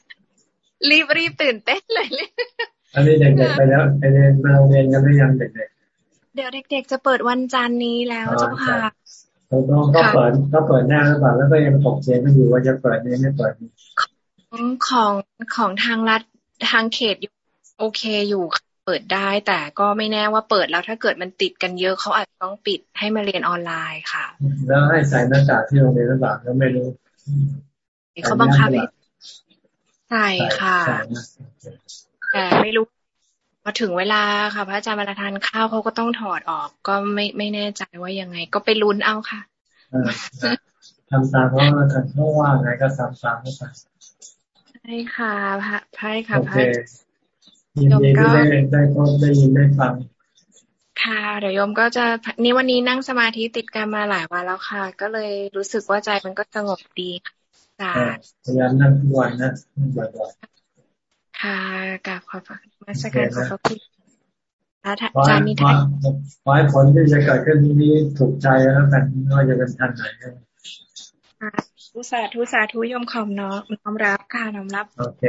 รีบรีบตื่นเต้นเลยอันนี้เด็กๆไปแล้วไปเรียนมาเรียนกันหรือยังเด็กๆ เดี๋ยวเด็ก ๆ จะเปิดวันจันทร์นี้แล้วเจ้าค่ะเขาก็เปิดก็เปิดหน้าหรือเปล่าแล้วก็ยังตกเสียงไม่อยู่ว่าจะเปิดนี้ไม่เปิดของของทางรัฐทางเขตอยู่โอเคอยู่เปิดได้ แต่ก็ไม่แน่ว่าเปิดแล้วถ้าเกิดมันติดกันเยอะเขาอาจจะต้องปิดให้มาเรียนออนไลน์ค่ะ แล้วให้ใส่หน้ากากที่โรงเรียนหรือเปล่าก็ไม่รู้เขาบังคับให้ใช่ค่ะ แต่ไม่รู้ พอถึงเวลาค่ะ พระอาจารย์เวลาทานข้าวเขาก็ต้องถอดออก ก็ไม่ไม่แน่ใจว่ายังไง ก็ไปลุ้นเอาค่ะทำตามเพราะว่าเพราะว่าไงก็ทำตามเขาไปใช่ค่ะพระพระค่ะพระยินดีที่ได้ได้พบได้ยินได้ฟังค่ะเดี๋ยวโยมก็จะนี่วันนี้นั่งสมาธิติดกันมาหลายวันแล้วค่ะ ก็เลยรู้สึกว่าใจมันก็สงบดีค่ะพยายามนั่งทุกวันนะบ่อย ค่ะกราบขอบคุณมาสักการขอบคุณพระอาจารย์มีท่านขอให้ผลที่จะเกิดขึ้นนี้ถูกใจแล้วกันว่าจะเป็นท่านไหนทุสาทุสาทุยมคอมเนาะน้อมรับค่ะน้อมรับ โอเค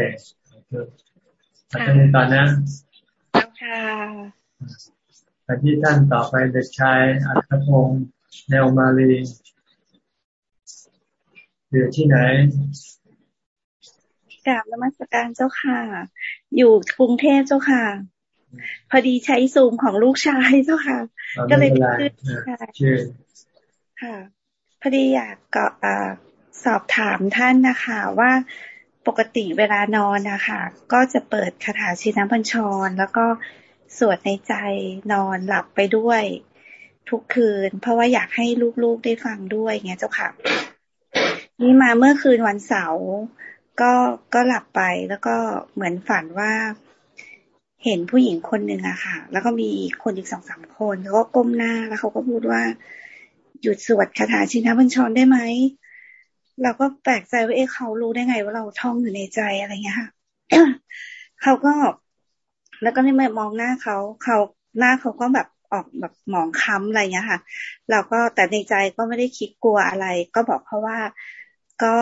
อาจารย์ตอนนะแล้วค่ะอาที่ท่านต่อไปเด็กชายอัครพงศ์แนวมาลีอยู่ที่ไหน กราบนมัสการเจ้าค่ะ อยู่กรุงเทพเจ้าค่ะ พอดีใช้ซูมของลูกชายเจ้าค่ะ ก็เลยขึ้นค่ะ พอดีอยากก็สอบถามท่านนะคะว่าปกติเวลานอนนะคะก็จะเปิดคาถาชินบัญชร แล้วก็สวดในใจนอนหลับไปด้วย ทุกคืน เพราะว่าอยากให้ลูกๆได้ฟังด้วยเงี้ยเจ้าค่ะ นี่มาเมื่อคืนวันเสาร์ ก็ก็หลับไปแล้วก็เหมือนฝันว่าเห็นผู้หญิงคนหนึ่งอะค่ะ แล้วก็มีคนอีกสองสามคนแล้วก็ก้มหน้าแล้วเขาก็พูดว่าหยุดสวดคาถาชินบัญชรได้ไหมเราก็แปลกใจว่าเอ๊ะเขารู้ได้ไงว่าเราท่องอยู่ในใจอะไรเงี้ยค่ะเขาก็ แล้วก็ไม่มองหน้าเขาเขาหน้าเขาก็แบบออกแบบหมองค้ำอะไรเงี้ยค่ะ เราก็แต่ในใจก็ไม่ได้คิดกลัวอะไร ก็บอกเขาว่าก็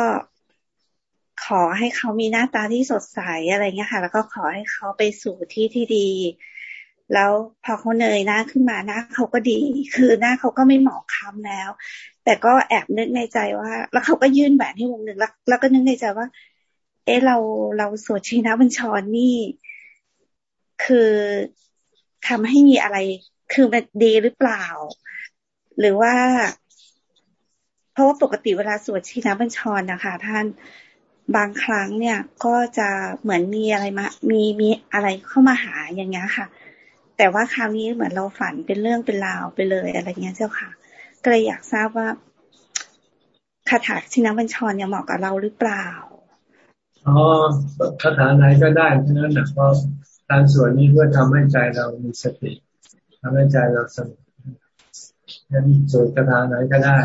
อให้เขามีหน้าตาที่สดใสอะไรเงี้ยค่ะ แล้วก็ขอให้เขาไปสู่ที่ที่ดี แล้วพอเขาเนยหน้าขึ้นมาหน้าเขาก็ดี คือหน้าเขาก็ไม่หมองคล้ำแล้ว แต่ก็แอบนึกในใจว่า แล้วเขาก็ยื่นแหวนให้วงหนึ่งแล้วแล้วก็นึกในใจว่า เออเราเราสวดชีนะบัญชรนี่ คือทำให้มีอะไร คือมันดีหรือเปล่า หรือว่า เพราะว่าปกติเวลาสวดชีนะบัญชรนะคะ ท่าน บางครั้งเนี่ยก็จะเหมือนมีอะไรมา มีมีอะไรเข้ามาหาอย่างเงี้ยค่ะ แต่ว่าคราวนี้เหมือนเราฝันเป็นเรื่องเป็นราวไปเลยอะไรเงี้ยเจ้าค่ะก็เลยอยากทราบว่าคาถาชินบัญชรเนี่ยเหมาะกับเราหรือเปล่าอ๋อคาถาไหนก็ได้เพราะนั้นนะเพราะการสวดนี้เพื่อทำให้ใจเรามีสติทำให้ใจเราสงบงั้นสวดคาถาไหนก็ได้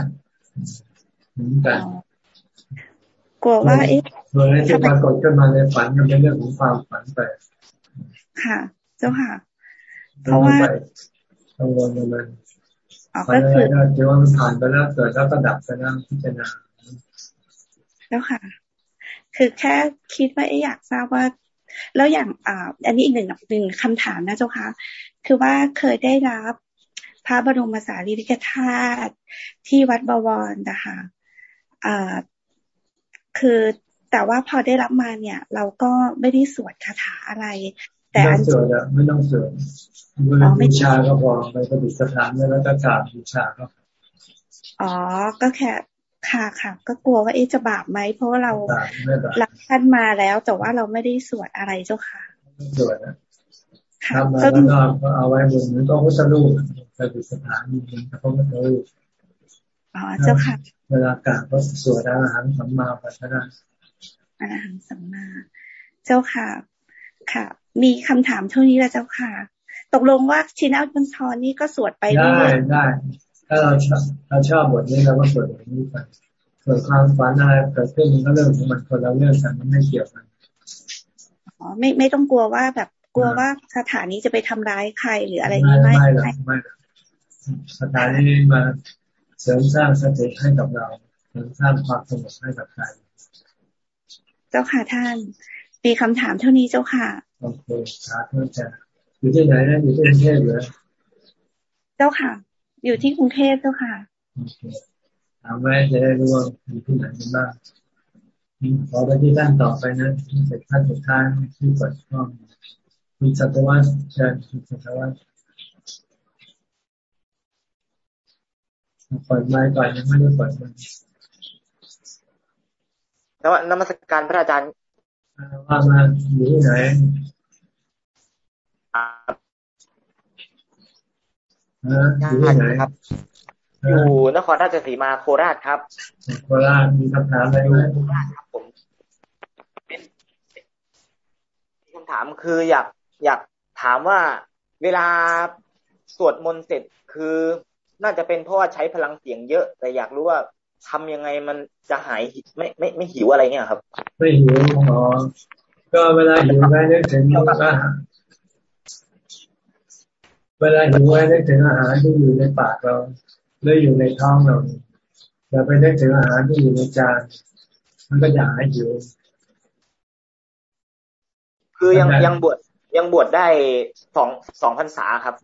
เหมือนกัน กลัวว่าเอ๊ะโดยที่ปรากฏขึ้นมาในฝันมันเป็นเรื่องของความฝันไปค่ะ เจ้าค่ะ เพราะว่ากังวลมันก็คือเดี๋ยวมันผ่านไปแล้วเกิดแล้วก็ดับไปแล้วพิจารณาแล้วค่ะ คือแค่คิดว่าอยากทราบว่า แล้วอย่างอ่าอันนี้อีกหนึ่งหนึ่งคำถามนะเจ้าค่ะ คือว่าเคยได้รับพระบรมสารีริกธาตุที่วัดบวรนะคะอ่า คือแต่ว่าพอได้รับมาเนี่ย เราก็ไม่ได้สวดคาถาอะไร แต่อันสวดอะไม่ต้องสวดบูชาก็พอไปปฏิสถานแล้วก็กราบบูชาก็อ๋อก็แค่ค่ะค่ะ ก็กลัวว่าเอ๊จะบาปไหมเพราะว่าเรารับท่านมาแล้ว แต่ว่าเราไม่ได้สวดอะไรเจ้าค่ะสวดนะทำมาแล้วก็เอาไว้บนนั้นก็พุทธรูปปฏิสถานมีพระพุทธรูป อ๋อเจ้าค่ะ เวลากราบก็สวดอาหารสัมมาปัสนาอาหารสัมมา เจ้าค่ะ ค่ะ มีคำถามเท่านี้แล้วเจ้าค่ะ ตกลงว่าชินาบัญชรนี่ก็สวดไปได้ได้ ถ้าเราชอบเราชอบบทนี้เราก็สวดบทนี้ไปส่วนความฝันอะไรเกิดขึ้นมันก็เรื่องของมันคนเราเรื่องกันมันไม่เกี่ยวกันอ๋อไม่ไม่ต้องกลัวว่าแบบกลัวว่าสถานนี้จะไปทำร้ายใครหรืออะไรนี้ไม่ไม่ไม่ไม่สถานนี้มา เสริมสร้างสติให้กับเรา เสริมสร้างความสงบให้กับใจเจ้าค่ะท่านมีคำถามเท่านี้เจ้าค่ะโอเคสาธุจ้ะอยู่ที่ไหนนะอยู่ที่กรุงเทพเหรอเจ้าค่ะ อยู่ที่กรุงเทพเจ้าค่ะโอเคถามไว้จะได้รู้ว่าอยู่ที่ไหนกันบ้างขอไปที่ด้านต่อไปนะที่เสร็จขั้นสุดท้ายที่เปิดช่องมีสัตวัตเชิญมีสัตวัต เปิดไม้ก่อนยังไม่ได้เปิดมันแล้วนมัสการพระอาจารย์ว่ามาอยู่ที่ไหนอยู่ที่ไหนครับอยู่นครราชสีมาโคราชครับ โคราชมีคำถามอะไรไหมโคราชครับผมมีคำถามคืออยากอยากถามว่าเวลาสวดมนต์เสร็จคือ น่าจะเป็นเพราะว่าใช้พลังเสียงเยอะ แต่อยากรู้ว่าทำยังไงมันจะหายไม่ไม่ไม่หิวอะไรเนี่ยครับ ไม่หิวอ๋อก็เวลาหิวไว้นึกถึงอาหารเวลาหิวไว้นึกถึงอาหารที่อยู่ในปากเราหรืออยู่ในท้องเราอย่าไปนึกถึงอาหารที่อยู่ในจานมันก็จะหายหิวคือยังยังบวชยังบวชได้สองสองพรรษาครับ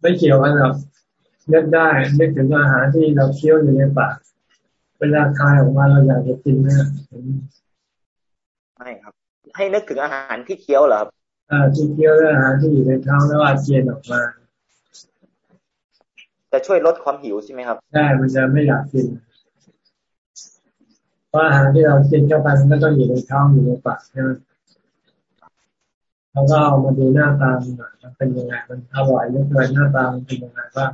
ไม่เกี่ยวกันหรอก นึกได้นึกถึงอาหารที่เราเคี้ยวอยู่ในปากเวลาคายออกมาเราอยากจะกินไหมไม่ครับ ให้นึกถึงอาหารที่เคี้ยวเหรอครับอ่าที่เคี้ยวอาหารที่อยู่ในท้องแล้วอาเจียนออกมาจะช่วยลดความหิวใช่ไหมครับใช่มันจะไม่อยากกินเพราะอาหารที่เรากินเข้าไปมันก็ต้องอยู่ในท้องอยู่ในปากใช่ไหมแล้วก็เอามาดูหน้าตามันเป็นยังไงมันอร่อยหรือเปล่าหน้าตามันเป็นยังไงบ้าง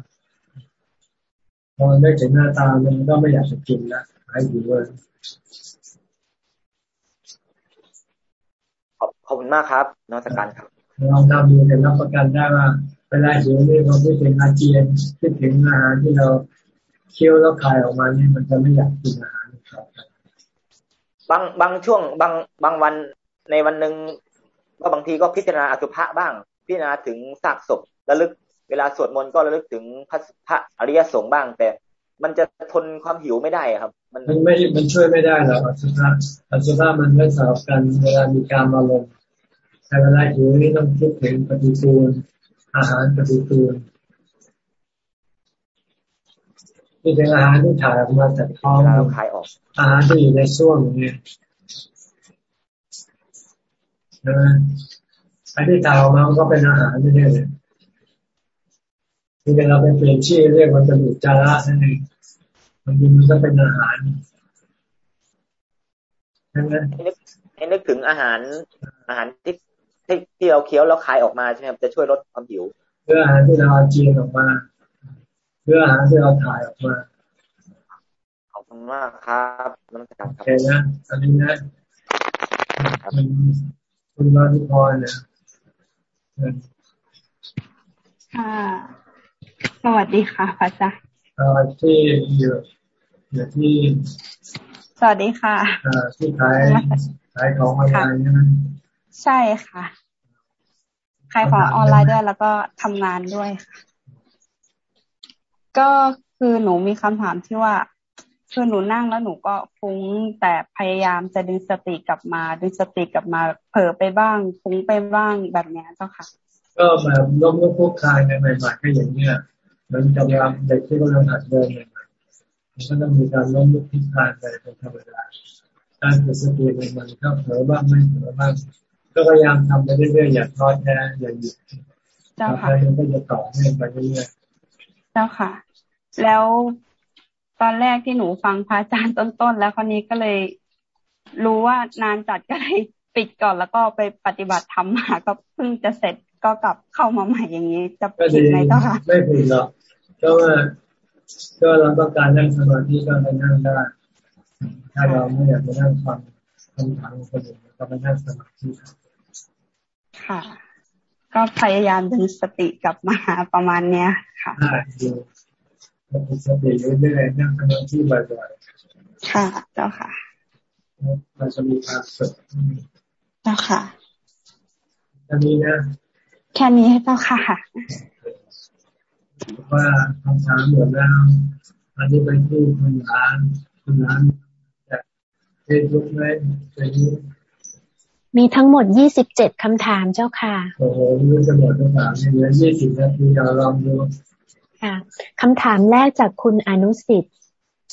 พอได้เห็นหน้าตามันก็ไม่อยากจะกินแล้วหายหิวเลยขอบขอบคุณมากครับนอกจากการครับลองทำดูแต่รับประกันได้ว่าเวลาหิวนี่เราคิดถึงอาเจียนคิดถึงอาหารที่เราเคี้ยวแล้วคายออกมานี่มันจะไม่อยากกินอาหารครับบางบางช่วงบางบางวันในวันหนึ่งก็บางทีก็พิจารณาอสุภะบ้าง พิจารณาถึงซากศพระลึก เวลาสวดมนต์ก็ระลึกถึงพระพระอริยสงฆ์บ้าง แต่มันจะทนความหิวไม่ได้ครับ มันไม่มันช่วยไม่ได้หรอกอสุภะอสุภะมันไม่สลับกันเวลามีการมาลงแต่เวลาหิวนี่ต้องคิดถึงปฏิปูลอาหารปฏิปูลนี่เป็นอาหารที่ถ่ายออกมาจากท้องเราขายออก อาหารที่อยู่ในช่วงนี้ใช่ไหมอันที่ถ่ายออกมาก็เป็นอาหารนี่เลย ที่เราไปเปลี่ยนชื่อเรียกว่าจมูกจาระนั่นเองมันมันก็เป็นอาหารใช่ไหมให้นึกถึงอาหารอาหารที่ที่ที่เราเคี้ยวแล้วคายออกมาใช่ไหมจะช่วยลดความหิวเพื่ออาหารที่เราเจียนออกมาเพื่ออาหารที่เราถ่ายออกมาขอบคุณมากครับน้ำตาลครับโอเคนะอันนี้นะคุณมาทิพรเนี่ยค่ะ สวัสดีค่ะพระอาจารย์ที่อยู่อยู่ที่ สวัสดีค่ะที่ขายขายของออนไลน์ใช่ไหมใช่ค่ะขายของออนไลน์ด้วยแล้วก็ทำงานด้วยค่ะ ก็คือหนูมีคำถามที่ว่าคือหนูนั่งแล้วหนูก็ฟุ้งแต่พยายามจะดึงสติกลับมา ดึงสติกลับมา เผลอไปบ้างฟุ้งไปบ้างแบบนี้เจ้าค่ะ ก็แบบล้มลุกคุกคานในใหม่ๆก็อย่างเนี้ย มันกำลังเด็กที่กำลังหัดเดินใหม่ๆมันก็ต้องมีการล้มลุกคุกคานไปเป็นธรรมดาการฝึกสติมันเข้าเผลอบ้างไม่เผลอบ้างก็พยายามทำไปเรื่อยๆอย่าท้อแท้อย่าหยุดเจ้าค่ะมันก็จะต่อเนื่องไปเรื่อยๆเจ้าค่ะ แล้วตอนแรกที่หนูฟังพระอาจารย์ต้นๆ แล้วคราวนี้ก็เลย รู้ว่านานจัดก็เลยปิดก่อนแล้วก็ไปปฏิบัติธรรมมาก็เพิ่งจะเสร็จก็กลับเข้ามาใหม่อย่างนี้จะผิดไหมเจ้าค่ะ ไม่ผิดหรอก ก็ว่าก็เราต้องการนั่งสมาธิก็ไปนั่งได้ถ้าเราไม่อยากจะนั่งฟังคำถามของคนอื่นก็ไปนั่งสมาธิค่ะ ก็พยายามดึงสติกลับมาประมาณเนี้ย ค่ะฝึกสติเรื่อยๆนั่งสมาธิบ่อยๆค่ะ เจ้าค่ะมันจะมีความสุขเจ้าค่ะอันนี้นะแค่นี้เจ้าค่ะ ว่าคำถามหมดแล้วอันนี้เป็นที่คุณร้านคุณร้านจากเฟซบุ๊กไหมเป็นมีทั้งหมดยี่สิบเจ็ดคำถามเจ้าค่ะ โอ้โหรู้จะหมดคำถามเหลือยี่สิบนาทีเราลองดู ค่ะคำถามแรกจากคุณอนุสิทธิ์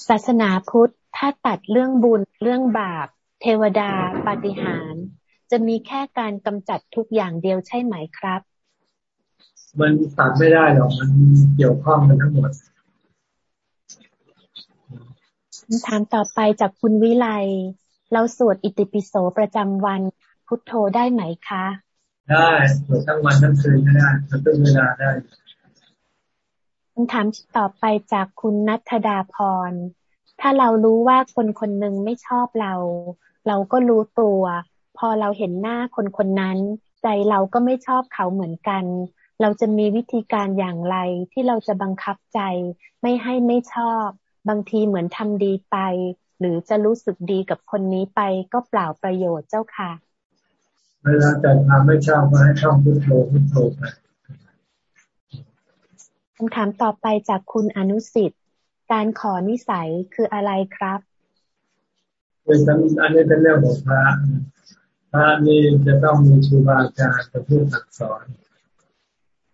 ศาสนาพุทธ ถ้าตัดเรื่องบุญ เรื่องบาป เทวดา ปาฏิหาริย์ จะมีแค่การกำจัดทุกอย่างเดียวใช่ไหมครับ มันตัดไม่ได้หรอกมันเกี่ยวข้องกันทั้งหมดคำถามต่อไปจากคุณวิไลเราสวดอิติปิโสประจำวันพุทโธได้ไหมคะ ได้สวดทั้งวันทั้งคืนก็ได้ทุกเวลาได้คำถามต่อไปจากคุณนัทดาพร ถ้าเรารู้ว่าคนคนหนึ่งไม่ชอบเรา เราก็รู้ตัว พอเราเห็นหน้าคนคนนั้น ใจเราก็ไม่ชอบเขาเหมือนกัน เราจะมีวิธีการอย่างไรที่เราจะบังคับใจ ไม่ให้ไม่ชอบ บางทีเหมือนทำดีไป หรือจะรู้สึกดีกับคนนี้ไปก็เปล่าประโยชน์เจ้าค่ะ เวลาแต่ทำไม่ชอบก็ให้ช่องพุทโธพุทโธไปคำถามต่อไปจากคุณอนุสิทธิ์ การขอนิสัยคืออะไรครับเป็นอันนี้เป็นเรื่องของพระพระนี่จะต้องมีครูบาอาจารย์เป็นผู้สั่งสอน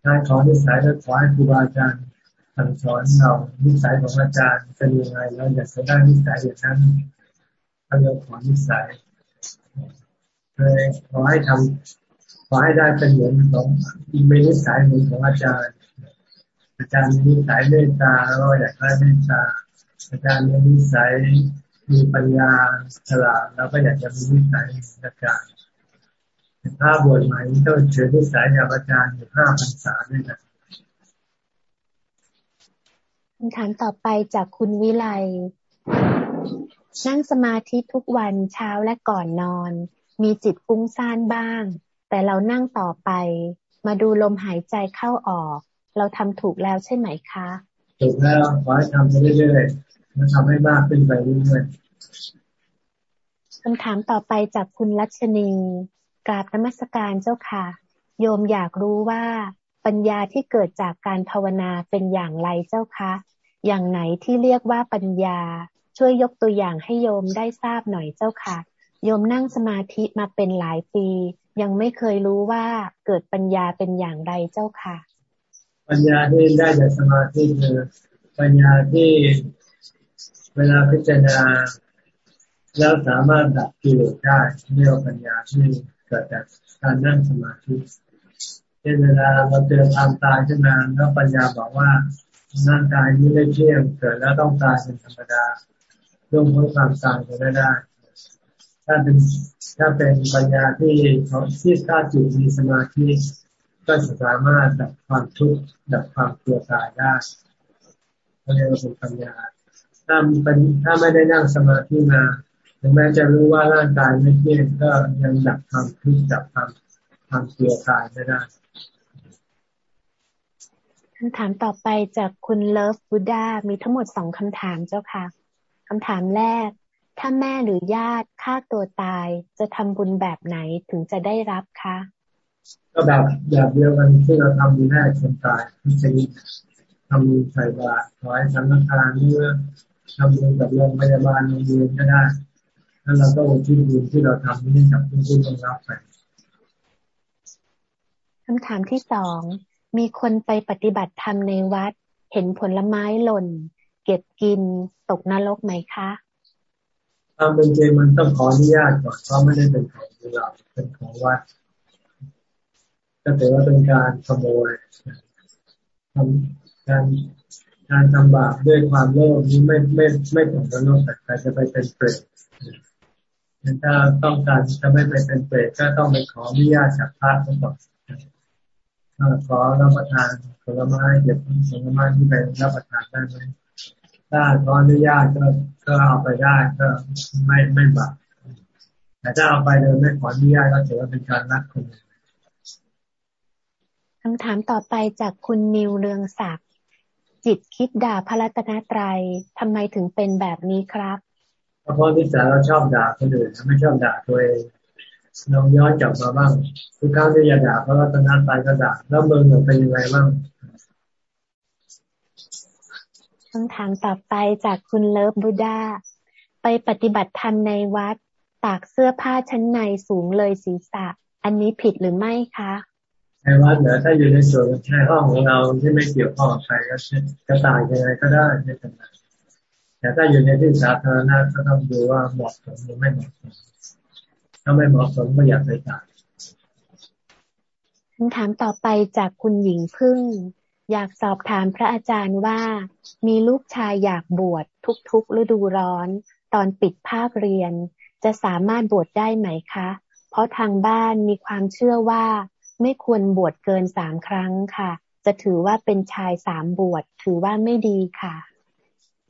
การขอนิสัยก็ขอให้ครูบาอาจารย์สั่งสอนเรานิสัยของอาจารย์เป็นยังไงเราอยากจะได้นิสัยอย่างนั้นเราเรียขอนิสัยเลยขอให้ทำขอให้ได้เป็นเหมือนของมีนิสัยเหมือนของอาจารย์ อาจารย์มีนิสัยเมตตาเราอยากได้เมตตาอาจารย์มีนิสัยมีปัญญาฉลาดเราก็อยากจะมีนิสัยอาจารย์ ถ้าบวชใหม่ต้องเชื่อนิสัยจากอาจารย์อยู่ห้าพรรษาด้วยกันคำถามต่อไปจากคุณวิไลนั่งสมาธิทุกวันเช้าและก่อนนอน มีจิตฟุ้งซ่านบ้าง แต่เรานั่งต่อไป มาดูลมหายใจเข้าออก เราทำถูกแล้วใช่ไหมคะ ถูกแล้วขอให้ทำไปเรื่อยๆมาทำให้มากขึ้นไปเรื่อยๆคำถามต่อไปจากคุณรัชนี กราบนมัสการเจ้าค่ะ โยมอยากรู้ว่าปัญญาที่เกิดจากการภาวนาเป็นอย่างไรเจ้าคะ อย่างไหนที่เรียกว่าปัญญา ช่วยยกตัวอย่างให้โยมได้ทราบหน่อยเจ้าค่ะ โยมนั่งสมาธิมาเป็นหลายปี ยังไม่เคยรู้ว่าเกิดปัญญาเป็นอย่างไรเจ้าค่ะ ปัญญาที่ได้จากสมาธิคือปัญญาที่เวลาพิจารณาแล้วสามารถดับกิเลสได้เรียกว่าปัญญาที่ กิดจากการนั่งสมาธิเช่นเวลาเราเจอความตายขึ้นมาแล้วปัญญาบอกว่าร่างกายนี้ไม่เที่ยงเกิดแล้วต้องตายเป็นธรรมดาร่วมพ้นความตายไปได้ได้ถ้าเป็นถ้าเป็นปัญญาที่เขาที่ถ้าจิตมีสมาธิก็จะสามารถดับความทุกข์ดับความกลัวตายได้เรียกว่าเป็นปัญญาถ้าเป็นถ้าไม่ได้นั่งสมาธิมา ถึงแม้จะรู้ว่าร่างกายไม่เที่ยงก็ยังดับความทุกข์ดับความความกลัวตายไม่ได้คำถามต่อไปจากคุณเลิฟบูดามีทั้งหมดสองคำถามเจ้าค่ะคำถามแรก ถ้าแม่หรือญาติฆ่าตัวตายจะทำบุญแบบไหนถึงจะได้รับคะก็แบบแบบเดียวกันที่เราทำดีแรกคนตายที่จะทำบุญใส่บาตรถอยสังฆทานเมื่อทำบุญกับโรงพยาบาลโรงเรียนก็ได้ แล้วเราก็อุทิศบุญที่เราทำนี้กับผู้ที่ต้องรับไปคำถามที่สองมีคนไปปฏิบัติธรรมในวัด เห็นผลไม้หล่น เก็บกินตกนรกไหมคะตามเป็นจริงมันต้องขออนุญาตก่อนเพราะไม่ได้เป็นของเราเป็นของวัดก็ถือว่าเป็นการขโมยทำการการทำบาปด้วยความโลภนี้ไม่ไม่ไม่ผลกระทบแต่ใครจะไปเป็นเปรต ถ้าต้องการจะไม่ไปเป็นเปรตก็ต้องไปขออนุญาตจากพระก่อนขอรับประทานผลไม้เก็บผลไม้ที่ไปรับประทานได้ไหมถ้าขออนุญาตก็ก็เอาไปได้ก็ไม่ไม่บาปแต่ถ้าเอาไปโดยไม่ขออนุญาตก็ถือว่าเป็นการรักคนอื่นคำถามต่อไปจากคุณนิวเรืองศักดิ์จิตคิดด่าพระรัตนตรัยทำไมถึงเป็นแบบนี้ครับ เพราะนิสัยเราชอบด่าคนอื่นไม่ชอบด่าตัวเองลองย้อนกลับมาบ้างทุกครั้งที่อยากด่าพระรัตนตรัยก็ด่าแล้วมือหนูเป็นยังไงบ้างคำถามต่อไปจากคุณเลิฟบูดาไปปฏิบัติธรรมในวัด ตากเสื้อผ้าชั้นในสูงเลยศีรษะ อันนี้ผิดหรือไม่คะในวัดเหนือถ้าอยู่ในส่วนในห้องของเราที่ไม่เกี่ยวข้องกับใครก็ก็ตายยังไงก็ได้ไม่เป็นไร แต่ถ้าอยู่ในที่สาธารณะก็ต้องดูว่าเหมาะสมหรือไม่เหมาะสมถ้าไม่เหมาะสมก็อย่าไปตายคำถามต่อไปจากคุณหญิงพึ่ง อยากสอบถามพระอาจารย์ว่า มีลูกชายอยากบวชทุกๆฤดูร้อน ตอนปิดภาคเรียน จะสามารถบวชได้ไหมคะ เพราะทางบ้านมีความเชื่อว่า ไม่ควรบวชเกินสามครั้งค่ะ จะถือว่าเป็นชายสามบวชถือว่าไม่ดีค่ะ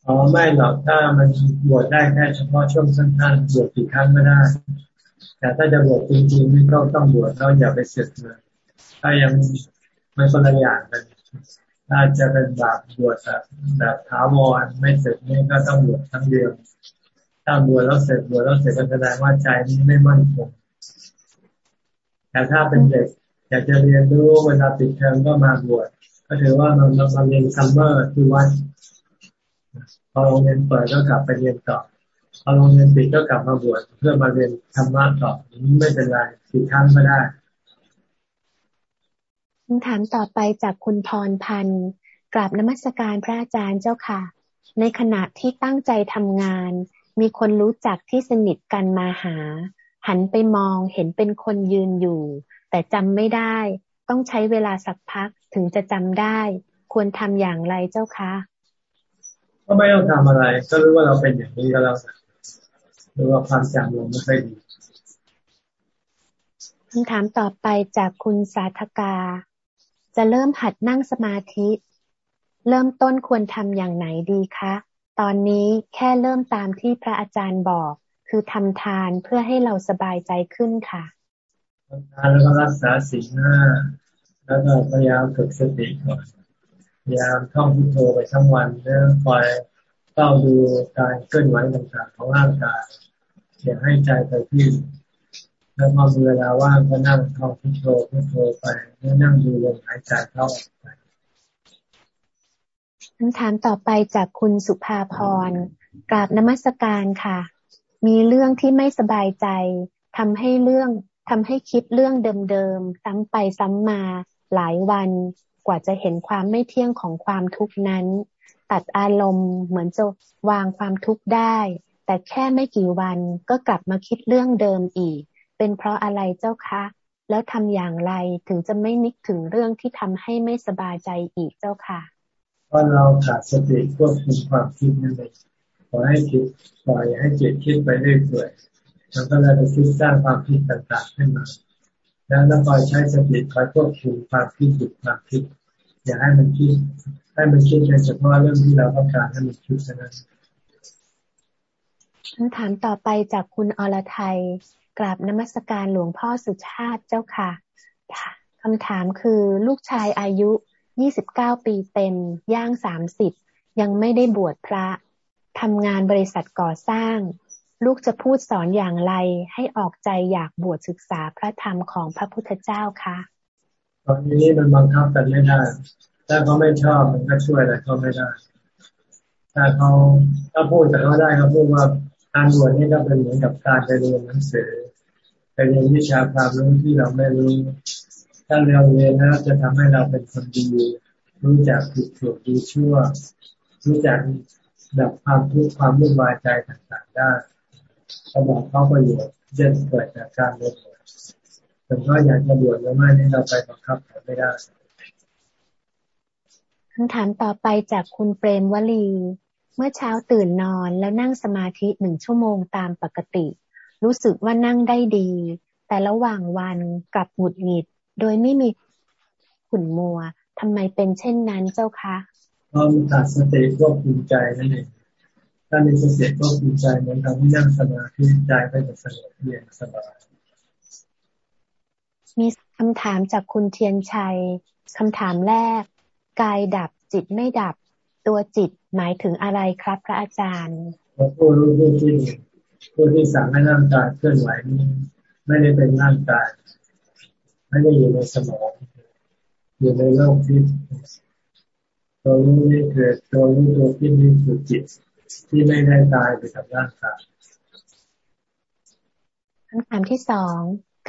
อ๋อไม่หรอกถ้ามันบวชได้แค่เฉพาะช่วงสั้นๆบวชกี่ครั้งก็ได้ แต่ถ้าจะบวชจริงๆนี่ก็ต้องบวชเราอย่าไปเสียเลยถ้ายังไม่คนละอย่างกันถ้าจะเป็นแบบบวชแบบแบบถาวรไม่เสร็จนี่ก็ต้องบวชทั้งเดียวถ้าบวชแล้วเสร็จบวชแล้วเสร็จก็แสดงว่าใจนี้ไม่มั่นคงแต่ถ้าเป็นเด็กอยากจะเรียนรู้เวลาติดเทอมก็มาบวชก็ถือว่าเราเราเรียนซัมเมอร์ที่วัด พอโรงเรียนเปิดก็กลับไปเรียนต่อพอโรงเรียนปิดก็กลับมาบวชเพื่อมาเรียนธรรมะต่อนี้ไม่เป็นไรสี่ครั้งก็ได้คำถามต่อไปจากคุณพรพันธ์กราบนมัสการพระอาจารย์เจ้าค่ะ ในขณะที่ตั้งใจทำงาน มีคนรู้จักที่สนิทกันมาหา หันไปมองเห็นเป็นคนยืนอยู่ แต่จำไม่ได้ ต้องใช้เวลาสักพักถึงจะจำได้ ควรทำอย่างไรเจ้าคะ ก็ไม่ต้องทำอะไร ก็รู้ว่าเราเป็นอย่างนี้ก็แล้วหรือว่าความจำเราไม่ค่อยดีคำถามต่อไปจากคุณสาธกา จะเริ่มหัดนั่งสมาธิ เริ่มต้นควรทำอย่างไหนดีคะ ตอนนี้แค่เริ่มตามที่พระอาจารย์บอก คือทำทานเพื่อให้เราสบายใจขึ้นค่ะทำทานแล้วก็รักษาสิ่งหน้าแล้วก็พยายามฝึกสติก่อน พยายามท่องพุทโธไปทั้งวันแล้วคอยเฝ้าดูการเคลื่อนไหวต่างๆของร่างกายอย่าให้ใจไปที่แล้วพอมีเวลาว่างก็นั่งท่องพุทโธพุทโธไปแล้วนั่งดูลมหายใจเข้าออกไปคำถามต่อไปจากคุณสุภาพรกราบนมัสการค่ะ มีเรื่องที่ไม่สบายใจทำให้เรื่องทำให้คิดเรื่องเดิมๆซ้ำไปซ้ำมาหลายวัน กว่าจะเห็นความไม่เที่ยงของความทุกข์นั้น ตัดอารมณ์เหมือนจะวางความทุกข์ได้ แต่แค่ไม่กี่วันก็กลับมาคิดเรื่องเดิมอีก เป็นเพราะอะไรเจ้าคะ แล้วทำอย่างไรถึงจะไม่นึกถึงเรื่องที่ทำให้ไม่สบายใจอีกเจ้าค่ะเพราเราขาดสติควบคุมความคิดนั่นเองปล่อยให้คิดปล่อยให้จิตคิดไปเรื่อยๆมันก็เลยไปคิดสร้างความคิดต่างๆขึ้นมา แล้วเราคอยใช้สติคอยควบคุมความคิดหยุดความคิดอย่าให้มันคิดให้มันคิดเฉพาะเรื่องที่เราต้องการให้มันคิดเท่านั้นคำถามต่อไปจากคุณอรไทยกราบนมัสการหลวงพ่อสุชาติเจ้าค่ะคำถามคือลูกชายอายุ 29 ปีเต็ม ย่าง 30 ยังไม่ได้บวชพระทำงานบริษัทก่อสร้าง ลูกจะพูดสอนอย่างไรให้ออกใจอยากบวชศึกษาพระธรรมของพระพุทธเจ้าคะตอนนี้มันบังคับกันไม่ได้ถ้าเขาไม่ชอบมันก็ช่วยอะไรเขาไม่ได้ถ้าเขาถ้าพูดแต่เขาได้เขาพูดว่าการบวชนี่ก็เป็นเหมือนกับการไปเรียนหนังสือไปเรียนวิชาความรู้ที่เราไม่รู้ ถ้าเราเรียนแล้วจะทำให้เราเป็นคนดีรู้จักผิดถูกดีชั่ว รู้จักดับความทุกข์ความวุ่นวายใจต่างๆได้ เขาบอกเขาประโยชน์จะเกิดจากการเรียนบวชถึงก็อยากจะบวชหรือไม่นี่เราไปบังคับเขาไม่ได้คำถามต่อไปจากคุณเปรมวลี เมื่อเช้าตื่นนอนแล้วนั่งสมาธิหนึ่งชั่วโมงตามปกติ รู้สึกว่านั่งได้ดี แต่ระหว่างวันกลับหงุดหงิด โดยไม่มีขุนมัวทำไมเป็นเช่นนั้นเจ้าคะเพราะมันขาดสติควบคุมใจนั่นเอง ถ้ามีสติก็คุมใจเหมือนกับที่นั่งสมาธิใจก็จะสงบเย็นสบายมีคำถามจากคุณเทียนชัยคำถามแรก กายดับจิตไม่ดับ ตัวจิตหมายถึงอะไรครับพระอาจารย์ผู้รู้ผู้ที่ผู้ที่สั่งให้ร่างกายเคลื่อนไหวนี้ไม่ได้เป็นร่างกาย ไม่ได้อยู่ในสมอง อยู่ในโลกที่ตัวรู้นี่คือตัวรู้ตัวที่นี่คือจิต ที่ไม่ได้ตายไปกับร่างกายคำถามที่สอง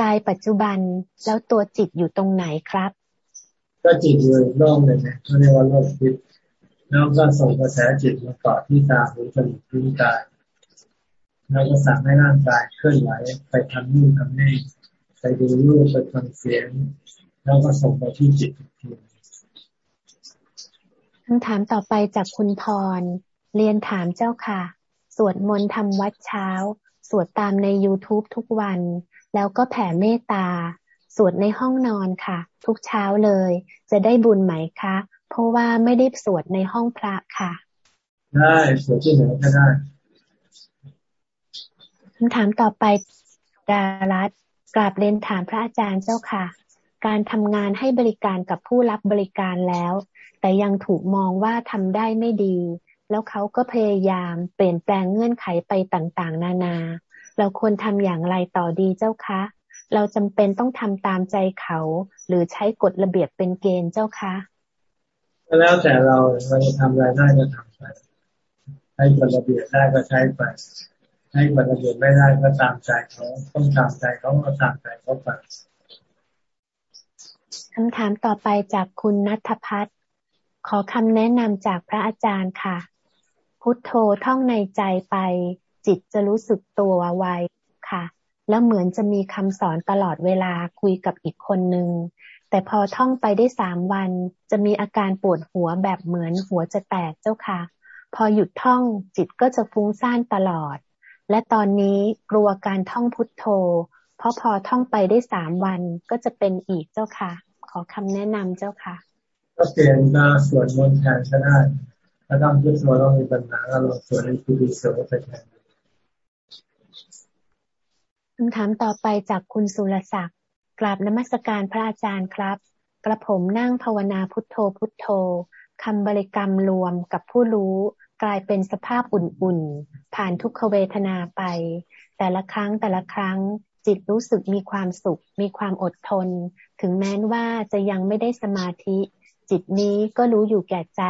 กายปัจจุบันแล้วตัวจิตอยู่ตรงไหนครับ ก็จิตอยู่โลกหนึ่งเขาเรียกว่าโลกทิพย์แล้วก็ส่งกระแสจิตมาเกาะที่ตาหูจมูกลิ้นกายแล้วก็สั่งให้ร่างกายเคลื่อนไหวไปทำนู่นทำนี่ไปดูรูปไปฟังเสียง แล้วก็ส่งไปที่จิตอีกทีคำถามต่อไปจากคุณพร เรียนถามเจ้าค่ะ สวดมนต์ทำวัดเช้า สวดตามใน YouTube ทุกวัน แล้วก็แผ่เมตตา สวดในห้องนอนค่ะ ทุกเช้าเลย จะได้บุญไหมคะ เพราะว่าไม่ได้สวดในห้องพระค่ะ ได้สวดที่ไหนก็ได้คำถามต่อไปดารัตกราบเรียนถามพระอาจารย์เจ้าค่ะ การทำงานให้บริการกับผู้รับบริการแล้ว แต่ยังถูกมองว่าทำได้ไม่ดี แล้วเขาก็พยายามเปลี่ยนแปลงเงื่อนไขไปต่างๆ นานา เราควรทำอย่างไรต่อดีเจ้าคะ เราจำเป็นต้องทำตามใจเขา หรือใช้กฎระเบียบเป็นเกณฑ์เจ้าคะแล้วแต่เราเราจะทำอะไรได้ก็ทำไปใช้กฎระเบียบได้ก็ใช้ไปให้กฎระเบียบไม่ได้ก็ตามใจเขาต้องตามใจเขาก็ตามใจเขาไปคำถามต่อไปจากคุณนัทพัฒน์ขอคำแนะนำจากพระอาจารย์ค่ะ พุทโธท่องในใจไป จิตจะรู้สึกตัวไวค่ะ แล้วเหมือนจะมีคำสอนตลอดเวลาคุยกับอีกคนนึง แต่พอท่องไปได้สามวัน จะมีอาการปวดหัวแบบเหมือนหัวจะแตกเจ้าค่ะ พอหยุดท่องจิตก็จะฟุ้งซ่านตลอด และตอนนี้กลัวการท่องพุทโธ เพราะพอท่องไปได้สามวันก็จะเป็นอีกเจ้าค่ะ ขอคำแนะนำเจ้าค่ะ ก็เปลี่ยนมาสวดมนต์แทนก็ได้ ถ้าต้องพุทโธต้องมีปัญหาก็ลองสวดในคุริโสไปแทนคำถามต่อไปจากคุณสุรศักดิ์กราบนมัสการพระอาจารย์ครับ กระผมนั่งภาวนาพุทโธพุทโธคำบริกรรมรวมกับผู้รู้กลายเป็นสภาพอุ่นๆ ผ่านทุกขเวทนาไป แต่ละครั้งแต่ละครั้งจิตรู้สึกมีความสุข มีความอดทน ถึงแม้ว่าจะยังไม่ได้สมาธิ จิตนี้ก็รู้อยู่แก่ใจ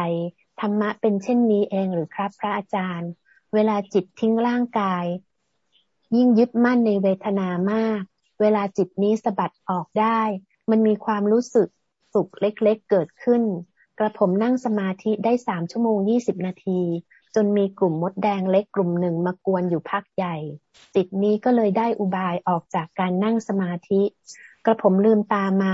ธรรมะเป็นเช่นนี้เองหรือครับ พระอาจารย์ เวลาจิตทิ้งร่างกาย ยิ่งยึดมั่นในเวทนามาก เวลาจิตนี้สะบัดออกได้ มันมีความรู้สึกสุขเล็กๆเกิดขึ้น กระผมนั่งสมาธิได้สามชั่วโมงยี่สิบนาที จนมีกลุ่มมดแดงเล็กกลุ่มหนึ่งมากวนอยู่พักใหญ่จิตนี้ก็เลยได้อุบายออกจากการนั่งสมาธิ กระผมลืมตามา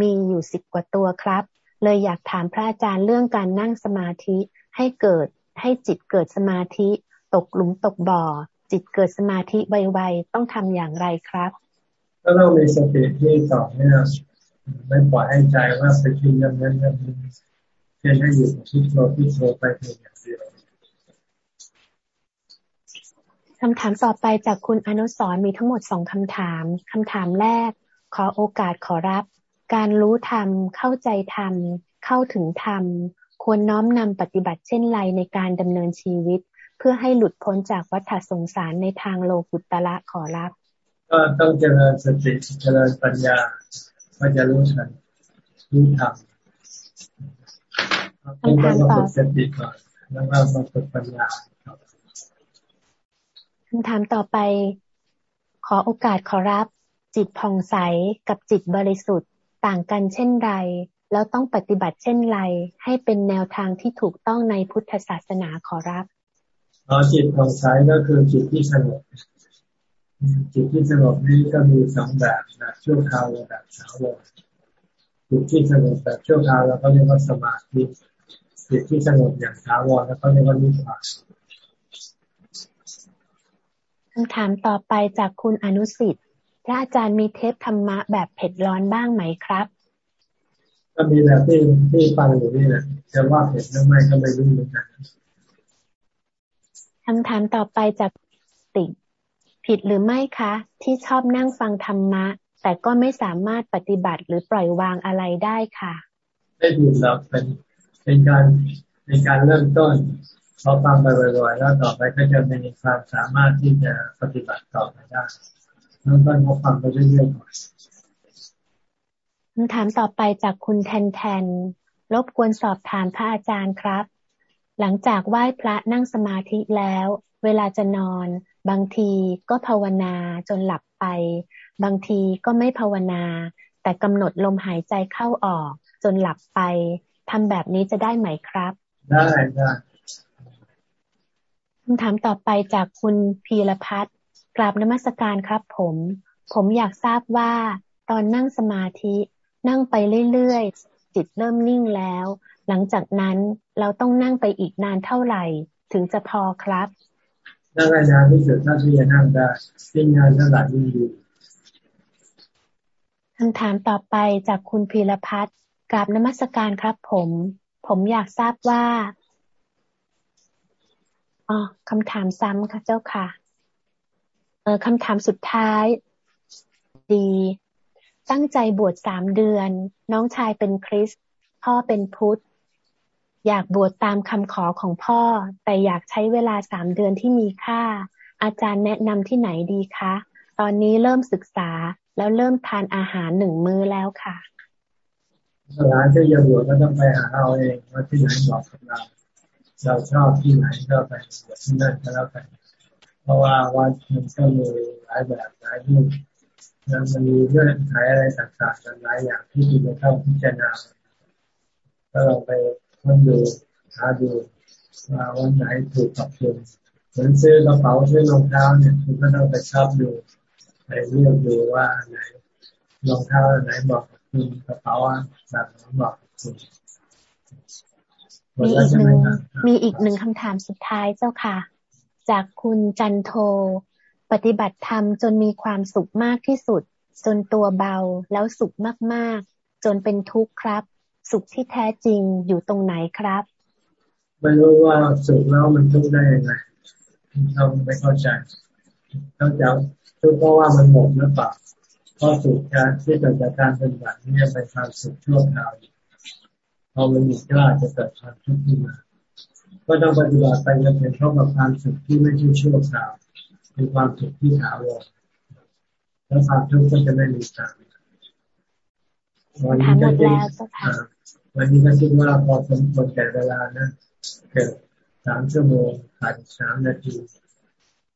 มีอยู่สิบกว่าตัวครับ เลยอยากถามพระอาจารย์เรื่องการนั่งสมาธิให้เกิดให้จิตเกิดสมาธิ ตกหลุมตกบ่อ จิตเกิดสมาธิไวๆต้องทำอย่างไรครับก็ต้องมีสติที่ต่อเนื่องไม่ปล่อยให้ใจว่าไปคิดยังนั้นยังนี้เพียงให้อยู่ที่โลที่โลไปเพียงอย่างเดียวคำถามต่อไปจากคุณอนุสรมีทั้งหมดสองคำถามคำถามแรก ขอโอกาสขอรับ การรู้ธรรม เข้าใจธรรม เข้าถึงธรรม ควรน้อมนำปฏิบัติเช่นไรในการดำเนินชีวิต เพื่อให้หลุดพ้นจากวัฏสงสารในทางโลกุตละขอรับ ก็ต้องเจริญสติเจริญปัญญาว่าจะรู้ทันรู้ธรรมต้องต้องฝึกสติก่อนแล้วก็มาฝึกปัญญาคำถามต่อไป ขอโอกาสขอรับจิตผ่องใสกับจิตบริสุทธิ์ ต่างกันเช่นไร แล้วต้องปฏิบัติเช่นไร ให้เป็นแนวทางที่ถูกต้องในพุทธศาสนาขอรับอ๋อจิตของสายก็คือจิตที่สงบจิตที่สงบนี้ก็มีสองแบบนะชั่วคราวแบบสาวรจิตที่สงบแบบชั่วคราวแล้วก็เรียกว่าสมาธิจิตที่สงบอย่างถาวรแล้วก็เรียกว่านิพพานคำถามต่อไปจากคุณอนุสิทธิ พระอาจารย์มีเทปธรรมะแบบเผ็ดร้อนบ้างไหมครับ ก็มีแบบที่ที่ฟังอยู่นี่แหละจะว่าเผ็ดหรือไม่ก็ไม่รู้เหมือนกันคำถามต่อไปจากติผิดหรือไม่คะ ที่ชอบนั่งฟังธรรมะ แต่ก็ไม่สามารถปฏิบัติหรือปล่อยวางอะไรได้ค่ะ ไม่ผิดหรอกเป็นเป็นการในการเริ่มต้นพอฟังไปบ่อยๆแล้วต่อไปก็จะมีความสามารถที่จะปฏิบัติต่อไปได้ เริ่มต้นก็ฟังไปเรื่อยๆก่อนคำถามต่อไปจากคุณแทนแทน รบกวนสอบถามพระอาจารย์ครับ หลังจากไหว้พระนั่งสมาธิแล้ว เวลาจะนอน บางทีก็ภาวนาจนหลับไป บางทีก็ไม่ภาวนา แต่กำหนดลมหายใจเข้าออกจนหลับไปทำแบบนี้จะได้ไหมครับ ได้ได้คำถามต่อไปจากคุณพีรพัฒน์ กราบนมัสการครับ ผม ผมอยากทราบว่า ตอนนั่งสมาธินั่งไปเรื่อยๆ จิตเริ่มนิ่งแล้ว หลังจากนั้นเราต้องนั่งไปอีกนานเท่าไหร่ ถึงจะพอครับนั่งนานที่สุดถ้าที่จะนั่งได้ที่งานเท่าไหร่ยิ่งดีคำถามต่อไปจากคุณพีรพัฒน์กราบนมัสการครับ ผม ผมอยากทราบว่าอ๋อคำถามซ้ำค่ะเจ้าค่ะเออ คำถามสุดท้าย ดี ตั้งใจบวชสามเดือน น้องชายเป็นคริสพ่อเป็นพุทธ อยากบวชตามคำขอของพ่อ แต่อยากใช้เวลาสามเดือนที่มีค่า อาจารย์แนะนำที่ไหนดีคะ ตอนนี้เริ่มศึกษาแล้วเริ่มทานอาหารหนึ่งมื้อแล้วค่ะสถานที่จะบวชก็ต้องไปหาเอาเองว่าที่ไหนเหมาะกับเราเราชอบที่ไหนก็ไปบวชที่นั่นก็แล้วกัน เพราะว่าวัดมันก็มีหลายแบบหลายรูปแล้วมันมีเรื่องไขอะไรต่างๆหลายอย่างที่ที่จะต้องพิจารณาถ้าเราไปค้นดูหาดูว่าวันไหนถูกปรับปรุงเหมือนซื้อกระเป๋าซื้อรองเท้าเนี่ยคุณก็ต้องไปชอบดูไปเลือกดูว่าไหนรองเท้าไหนเหมาะกับคุณกระเป๋าแบบไหนเหมาะกับคุณมีอีกหนึ่งมีอีกหนึ่งคำถามสุดท้ายเจ้าค่ะ จากคุณจันโท ปฏิบัติธรรมจนมีความสุขมากที่สุด จนตัวเบาแล้วสุขมากๆ จนเป็นทุกข์ครับ สุขที่แท้จริงอยู่ตรงไหนครับ ไม่รู้ว่าสุขแล้วมันทุกข์ได้ยังไงเราไม่เข้าใจต้องจะทุกข์เพราะว่ามันหมดหรือเปล่าเพราะสุขการที่เกิดจากการเป็นแบบนี้เป็นความสุขชั่วคราวพอมันหมดก็อาจจะเกิดความทุกข์ขึ้นมา ก็ต้องปฏิบัติไปจนเป็นเท่ากับความสุขที่ไม่ใช่ชั่วคราวเป็นความสุขที่ถาวรแล้วความทุกข์ก็จะไม่มีตามวันนี้ก็คิดวันนี้ก็คิดว่าพอสมควรแก่เวลานะเกิดสามชั่วโมงขาดสามนาที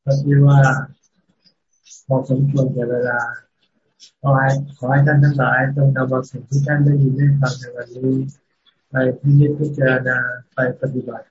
ก็คิดว่าพอสมควรแก่เวลาขอให้ขอให้ท่านทั้งหลายจงนำเอาสิ่งที่ท่านได้ยินได้ฟังในวันนี้ ไปพิจิตพิจารณาไปปฏิบัติเ